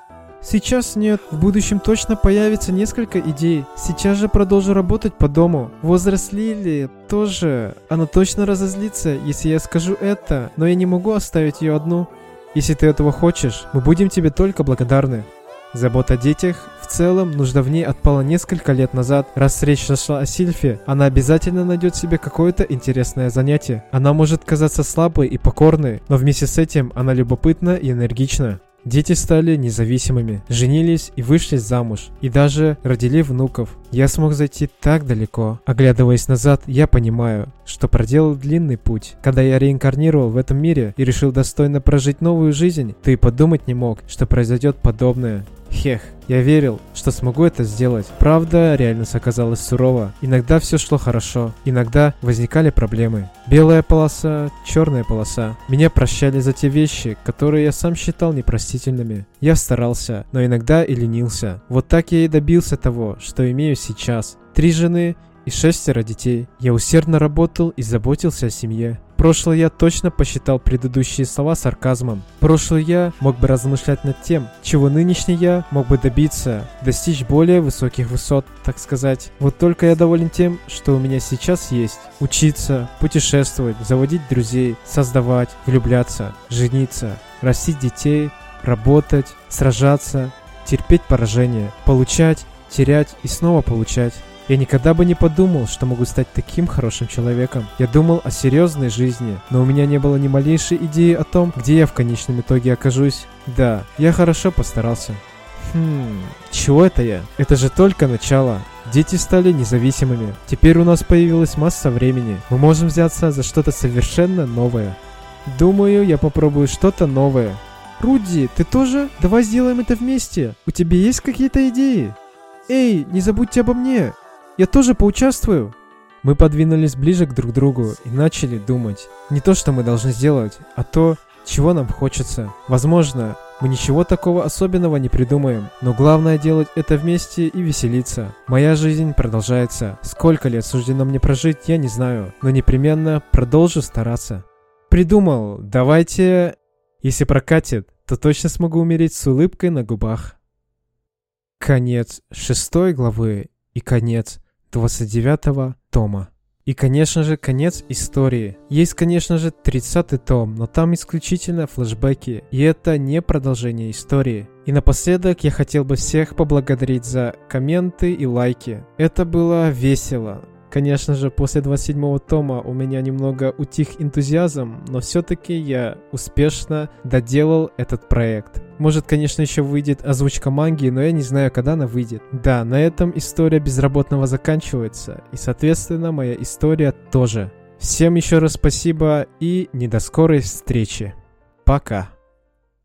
Сейчас нет, в будущем точно появится несколько идей. Сейчас же продолжу работать по дому. Возраст Лили тоже. Она точно разозлится, если я скажу это, но я не могу оставить ее одну. Если ты этого хочешь, мы будем тебе только благодарны. Забота о детях в целом нужда в ней отпала несколько лет назад. Раз речь зашла о Сильфе, она обязательно найдет себе какое-то интересное занятие. Она может казаться слабой и покорной, но вместе с этим она любопытна и энергична. Дети стали независимыми, женились и вышли замуж, и даже родили внуков. Я смог зайти так далеко. Оглядываясь назад, я понимаю, что проделал длинный путь. Когда я реинкарнировал в этом мире и решил достойно прожить новую жизнь, ты подумать не мог, что произойдет подобное. Хех, я верил, что смогу это сделать. Правда, реальность оказалась сурова. Иногда все шло хорошо, иногда возникали проблемы. Белая полоса, черная полоса. Меня прощали за те вещи, которые я сам считал непростительными. Я старался, но иногда и ленился. Вот так я и добился того, что имею сейчас. три жены и шестеро детей. Я усердно работал и заботился о семье. Прошлый я точно посчитал предыдущие слова сарказмом. Прошлый я мог бы размышлять над тем, чего нынешний я мог бы добиться, достичь более высоких высот, так сказать. Вот только я доволен тем, что у меня сейчас есть. Учиться, путешествовать, заводить друзей, создавать, влюбляться, жениться, растить детей, работать, сражаться, терпеть поражение, получать, терять и снова получать. Я никогда бы не подумал, что могу стать таким хорошим человеком. Я думал о серьезной жизни, но у меня не было ни малейшей идеи о том, где я в конечном итоге окажусь. Да, я хорошо постарался. Хм, чего это я? Это же только начало. Дети стали независимыми. Теперь у нас появилась масса времени. Мы можем взяться за что-то совершенно новое. Думаю, я попробую что-то новое. Руди, ты тоже? Давай сделаем это вместе. У тебя есть какие-то идеи? Эй, не забудьте обо мне. Я тоже поучаствую. Мы подвинулись ближе к друг другу и начали думать. Не то, что мы должны сделать, а то, чего нам хочется. Возможно, мы ничего такого особенного не придумаем, но главное делать это вместе и веселиться. Моя жизнь продолжается. Сколько лет суждено мне прожить, я не знаю, но непременно продолжу стараться. Придумал, давайте... Если прокатит, то точно смогу умереть с улыбкой на губах. Конец шестой главы и конец 29 тома. И, конечно же, конец истории. Есть, конечно же, 30 том, но там исключительно флешбеки, и это не продолжение истории. И напоследок я хотел бы всех поблагодарить за комменты и лайки. Это было весело. Конечно же, после 27 тома у меня немного утих энтузиазм, но все-таки я успешно доделал этот проект. Может, конечно, еще выйдет озвучка манги, но я не знаю, когда она выйдет. Да, на этом история безработного заканчивается, и, соответственно, моя история тоже. Всем еще раз спасибо и не до скорой встречи. Пока.